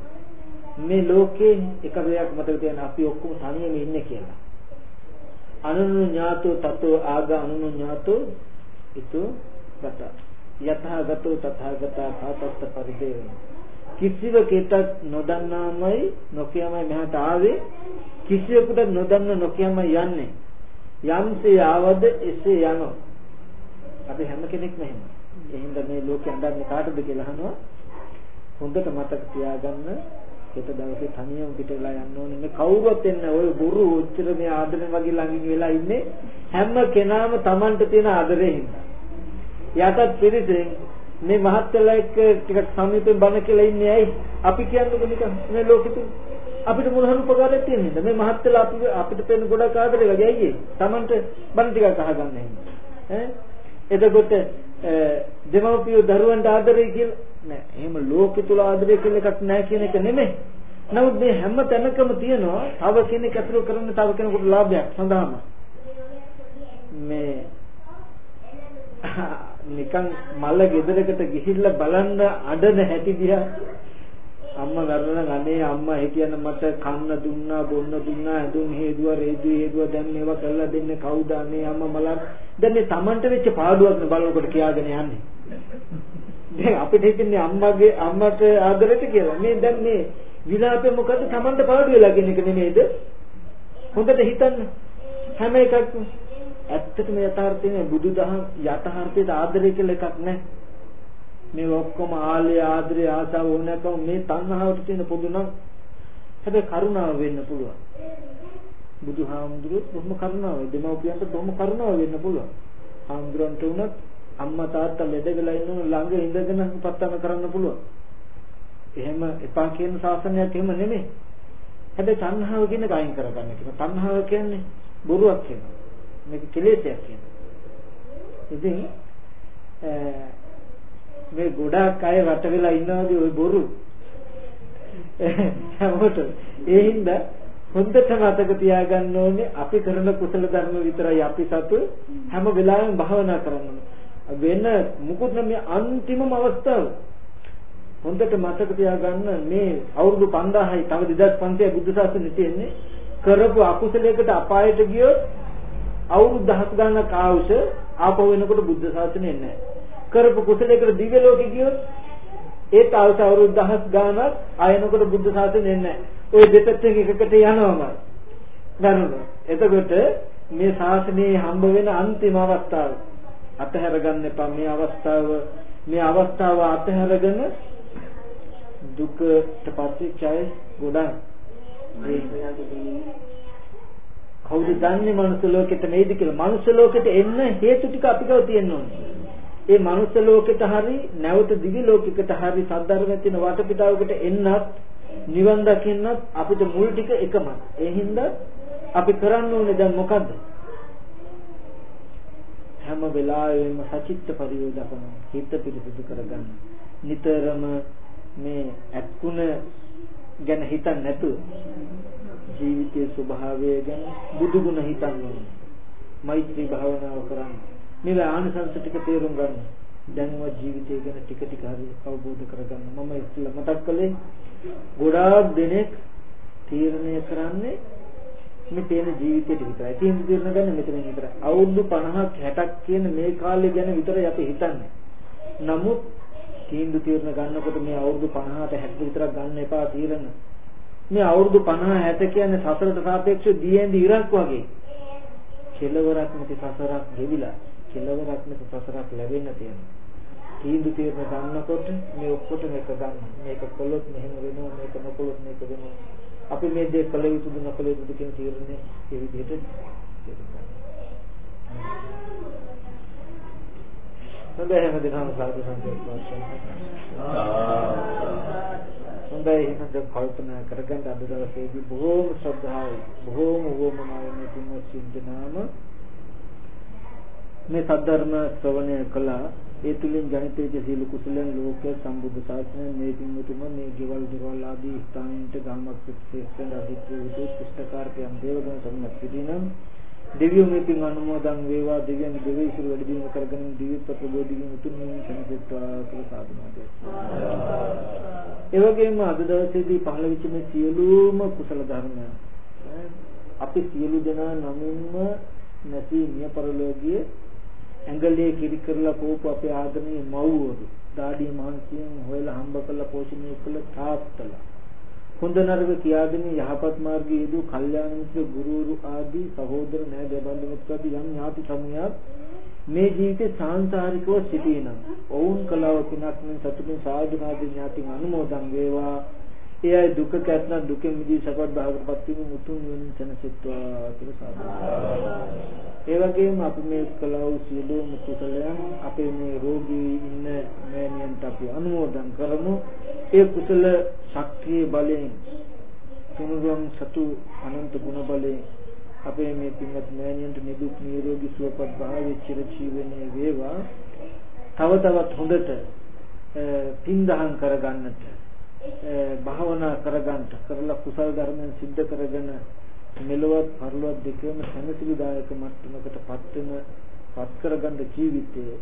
මේ ලෝකේ එක දෙයක් මතක තියාගන්න අපි ඔක්කොම තනියම ඉන්නේ කියලා. අනුනු ඥාතෝ තතෝ ආග අනුනු ඥාතෝ ඊතෝ ගත. යථාගතෝ තථාගතා භාතස්ස පරිදේවන. කිසිවකෙට නොදන්නාමයි නොකියමයි මෙහාට ආවේ කිසිවෙකුට නොදන්න නොකියමයි යන්නේ. යම්සේ ආවද එසේ යනවා. අපි හැම කෙනෙක්ම එහෙම. එහෙනම් මේ ලෝකේ අඳන්නේ කාටද කියලා අහනවා. හොඳට මතක තියාගන්න හෙට දවසේ තනියම පිට වෙලා යන්න ඕනේ. මේ කවුරුත් එන්නේ ඔය බොරු උච්චර මේ ආදරෙන් වගේ ළඟින් වෙලා ඉන්නේ හැම කෙනාම Tamanට තියෙන ආදරේ හින්දා. යටත් පිරිසෙන් මේ මහත්යලා එක්ක ටිකක් සමීපෙන් බණ කියලා ඉන්නේ ඇයි? අපි කියන්නේ නිකන් මේ ලෝකෙ අපිට මොන හරි උපකාරයක් තියෙන්නේ මේ මහත්යලා අපි අපිට පෙන්න ගොඩක් ආදරේ වගේ අයියේ. Tamanට බණ ටිකක් අහගන්න හින්දා. ඈ එතකොට දෙමව්පියෝ දරුවන්ට ආදරේ කියලා නෑ. එහෙම ලෝකෙ තුල ආදරය කියලා එකක් නෑ කියන එක නෙමෙයි. නමුත් මේ හැම තැනකම තියෙනවා තව කෙනෙක් ඇතුළු කරන තව කෙනෙකුට ලාභයක් සඳහාම. මේ නිකන් මල ගෙදරකට ගිහිල්ලා බලන්න අඬන හැටි දිහා අම්මා ගන්න අනේ අම්මා හිටියන මට කන්න දුන්නා බොන්න දුන්නා ඇඳුම් හේදුවා රේදුව හේදුවා දැන් මේවා කරලා දෙන්නේ කවුද අනේ අම්මා මලක් දැන් මේ Tamanට වෙච්ච පාඩුවක් බලනකොට කියාගෙන යන්නේ දැන් අපිට හිතන්නේ අම්මගේ අම්මට ආදරෙට කියලා. මේ දැන් මේ විලාපේ මොකද Tamanට පාඩු වෙලා කියන එක නෙමෙයිද? හොඳට හිතන්න. හැම එකක්ම. ඇත්තටම යථාර්ථයේ බුදුදහම යථාර්ථයට ආදරය කියලා එකක් නැහැ. මේ ඔක්කොම ආලය ආදරය ආසාව ඕනකම මේ තණ්හාවට තියෙන පොදු නම් හැබැයි කරුණාව වෙන්න පුළුවන්. බුදුහාමුදුරුවෝ බොහොම කරුණාවයි දෙමව්පියන්ට බොහොම කරුණාව වෙන්න පුළුවන්. හාමුදුරන්ට උනත් අම්මා තාත්තා ලෙඩ වෙලා ඉන්න ළඟ ඉඳගෙන උපස්ථාන කරන්න පුළුවන්. එහෙම එපා කියන ශාසනයක් එහෙම නෙමෙයි. හැබැයි තණ්හාව කියන එක අයින් කරගන්න කියන. තණ්හාව කියන්නේ බොරුවක් කියනවා. මේක කෙලෙසයක් කියනවා. ඉතින් මේ ගොඩාක් අය වට වෙලා ඉන්නවාදී ওই බොරු හැමෝට ඒ හින්දා හොඳට මතක තියාගන්න ඕනේ අපි කරන කුසල ධර්ම විතරයි අපි සතු හැම වෙලාවෙම භාවනා කරන්න වෙන මුකුත් මේ අන්තිමම අවස්ථාව හොඳට මතක තියාගන්න මේ අවුරුදු 5000යි තව 2500 බුද්ධ ශාසනය තියෙන්නේ කරපු අකුසලයකට අපායට ගියොත් අවුරුදු දහස් ගණනක් ආවුස ආපහු වෙනකොට බුද්ධ ශාසනය නැහැ කරපු කුසලයකට දිව්‍ය ලෝකෙ ගියොත් ඒත් අවස අවුරුදු දහස් ගාණක් ආයනකොට බුද්ධ ශාසනය නැහැ. ওই දෙපැත්තෙන් එකකට යනවම. දරුණු. එතකොට මේ ශාසනයේ හම්බ වෙන අන්තිම අවස්ථාව අතහැර ගන්න එපා මේ අවස්ථාව මේ අවස්ථාව අතහැරගෙන දුකට පස්සේ ඡය ගොඩක් කවුද දන්නේ මනුස්ස ලෝකෙට මේද කියලා මනුස්ස ලෝකෙට එන්න හේතු ටික අපි ගාව තියෙන්න ඕනේ ඒ මනුස්ස ලෝකෙට හරි නැවත දිවි ලෝකෙකට හරි සද්ධර්මයේ තියෙන වටපිටාවකට එන්නත් නිවන් දකින්නත් අපිට මුල් ටික එකමයි. ඒ හින්දා අපි කරන්න ඕනේ දැන් මොකද්ද? හැම වෙලාවෙම සචිත්ත පරිවර්තන හිත පිළිසිදු කරගන්න. නිතරම මේ ඇත්කුණ ගැන හිතන්නේ නැතුව ජීවිතයේ ස්වභාවය ගැන බුදු ගුණ හිතන්න ඕනේ. මෛත්‍රී භාවනාව කරන්න. මේ ආනිසංස ටික තේරුම් ගන්න. දැන්ව ජීවිතය ගැන ටික ටික හරි අවබෝධ කරගන්න. මම ඉස්සෙල්ලා මතක් කළේ ගොඩාක් දෙනෙක් තීරණය කරන්නේ මේ තියෙන ජීවිතයට විතරයි. තියෙන දේ නගන්නේ මෙතනින් විතර. අවුරුදු 50ක් 60ක් කියන මේ කාලය ගැන විතරයි අපි හිතන්නේ. නමුත් තීන්දුව తీරන ගන්නකොට මේ අවුරුදු 50ට 60 විතරක් ගන්න එපා తీරන. මේ අවුරුදු 50 60 කියන්නේ සසරට සාපේක්ෂව දීෙන්දි ඉරක් වගේ. කෙලවරක් නැති සසරක් ගෙවිලා කෙලවරක් නැති සසරක් ලැබෙන්න තියෙනවා. තීන්දුව తీරන ගන්නකොට මේ ඔක්කොටම එක ගන්න. මේක කළොත් මෙහෙම වෙනවා මේක නොකළොත් මේක වෙනවා. අපි මේ දේ කළ යුතුද නොකළ යුතුද කියන තීරණය ඒ විදිහට හොඳයි හැමදේම සාදු සංකේත හොඳයි එහෙනම් කල්පනා කරගන්න අද දවසේදී බොහෝම ශ්‍රද්ධාවයි. බොහෝම වොමනාවෙන් මේ තුන්වත් සිද්ධ නාම. මේ සද්ධර්ම ශ්‍රවණය කළා. ඒ තුලින් ජනිත වෙච්ච සීල කුසලයන් ලෝකයේ සම්බුද්ධ ශාසනය මේ පින්වතුම මේ ගෙවල් දොරවල් ආදී ස්ථානින්ට ගාමක් ශ්‍රේෂ්ඨ අධිත්‍ය විදු ශිෂ්ටකාරකයන් දේවගණ සම්මත සිටිනම් දෙවියෝ මේ පින් අනුමෝදන් වේවා දෙවියන් දෙවි ඉසුරු වැඩි දියුණු කරගෙන දිවිපත් බෝධිගින් උතුම් නිවන සැනසෙත්වා කියලා සාදුනාද. ඒ වගේම අද දවසේදී පහළ වෙච්ච මේ සියලුම කුසල ධර්ම අපි සියලු දෙනා නමින්ම නැති මිය පරලෝකීය ඇඟලේ කිරි කරලා කෝප අපේ ආදරණීය මව්වරු. දාඩිය මහන්සියෙන් හොයලා හම්බ කරලා පෝෂණය කළ තාත්තලා. හොඳ නරක කියාගෙන යහපත් මාර්ගයේ යෙදූ කල්යාණ මිත්‍ර ගුරුවරු ආදී සහෝදර නෑදෑ බඳු මිත්‍රාදී යම් ඥාති සමූහයක් මේ ජීවිතේ සාංශාරිකව සිටිනම් ඔවුන් කලාව පිනක් මෙන් සතුටින් සාධනාදී ඥාතින් අනුමෝදන් වේවා. ඒ අය දුක කැත්නම් දුකෙන් මිදී සපත් භාගයටපත් වීම උතුම් වෙන සැනසෙත්වා කියලා සාදු ඒ වගේම අපි මේ කලාව සියලුම කුසලයන් අපේ මේ රෝගී ඉන්න මෑණියන්ට අපි අනුමෝදන් කරමු. ඒ කුසල ශක්තිය බලයෙන් තුනුරුවන් සතු අනන්ත ගුණ බලයෙන් අපේ මේ පින්වත් මෑණියන්ට නිදුක් නිරෝගී සුවපත් භාවයේ චිර ජීවනයේ වේවා. තව තවත් හොඳට පින්දහම් කරගන්නට භාවනා කරගන්න කරලා කුසල ධර්මයන් સિદ્ધ කරගෙන මෙලොවත් පරලොවත් දෙකම සැනසෙලිදායක මට්ටමකට පත් වෙන පත් කරගන්න ජීවිතයේ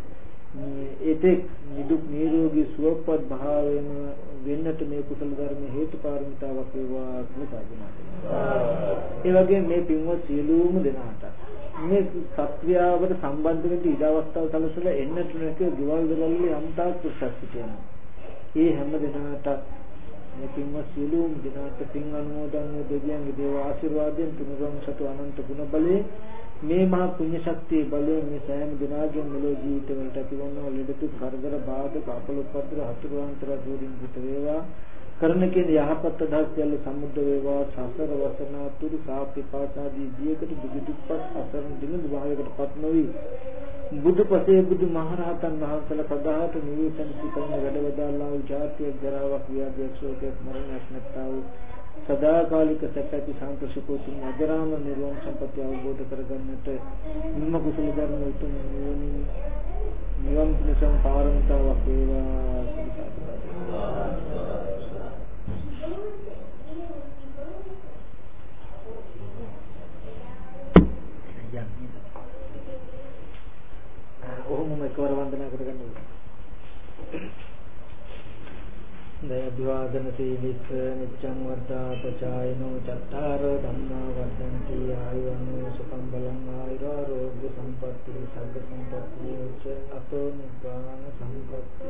ඒතෙක් නිදුක් නිරෝගී සුවපත් භාවයෙන් වෙන්නට මේ කුසල ධර්ම හේතු පාරමිතාවක් වේවා කියලා ඒ වගේම මේ පින්වත් සියලුම දෙනාට මේ සත්‍යාවට සම්බන්ධ වෙන්න ඉඩ අවස්ථාව සැලසලා එන්නට නැක දිවල් දරල්ලි අම්තා කුසස් කියනවා. ඒ හැම දෙනාට මේ පින්වත් සියලුම දෙනාට පින් අනුමෝදන් වූ දෙවියන්ගේ දේව ආශිර්වාදයෙන් තුනුරුවන් සතු අනන්ත ගුණ බලයෙන් මේ මහා පුණ්‍ය ශක්තිය බලයෙන් මේ සෑම දිනාගෙන් මෙලෝ ජීවිත වලට ඇතිවන ලෙඩතු කරදර බාධක අපලොප්පද්‍ර හතුරුවන්තර දුරින් පිට වේවා. කරන කියන යහපත් අදහස් සියල්ල සමුද්ද වේවා සසර වසනාතුරු සාපිපාසාදී දියකට දුක දුක්පත් අසරණ දින දුභාවයකටපත් නොවි. බුදුපසේ බුදු මහරහතන් වහන්සේලා පදාහට නිවේසන සිටින වැඩවදාලා වූ ජාතිය ජරාවක් ව්‍යාධියක් ශෝකයක් මරණයක් නැත්තා වූ සදාකාලික සැපති සාන්තසුකෝතුන් අජරාම නිර්වාණ සම්පත්‍ය අවබෝධ කරගන්නට නිම්ම කුසල ධර්ම උතුම් නිවනින් නිවන් පිණසම් පාරමිතාවක් වේවා. ඔහොමම එකවර වන්දනා කරගන්න ඕනේ. දයද්වාදන සීලිත නිච්ඡං වර්ධා පචායනෝ චත්තාර ධම්මා වර්ධන්ති ආයුවන් සුඛං බලං ආයුරෝග්‍ය සම්පත්ති සග්ග සම්පත්ති උච්ච අතෝ නිබ්බාන සම්පත්ති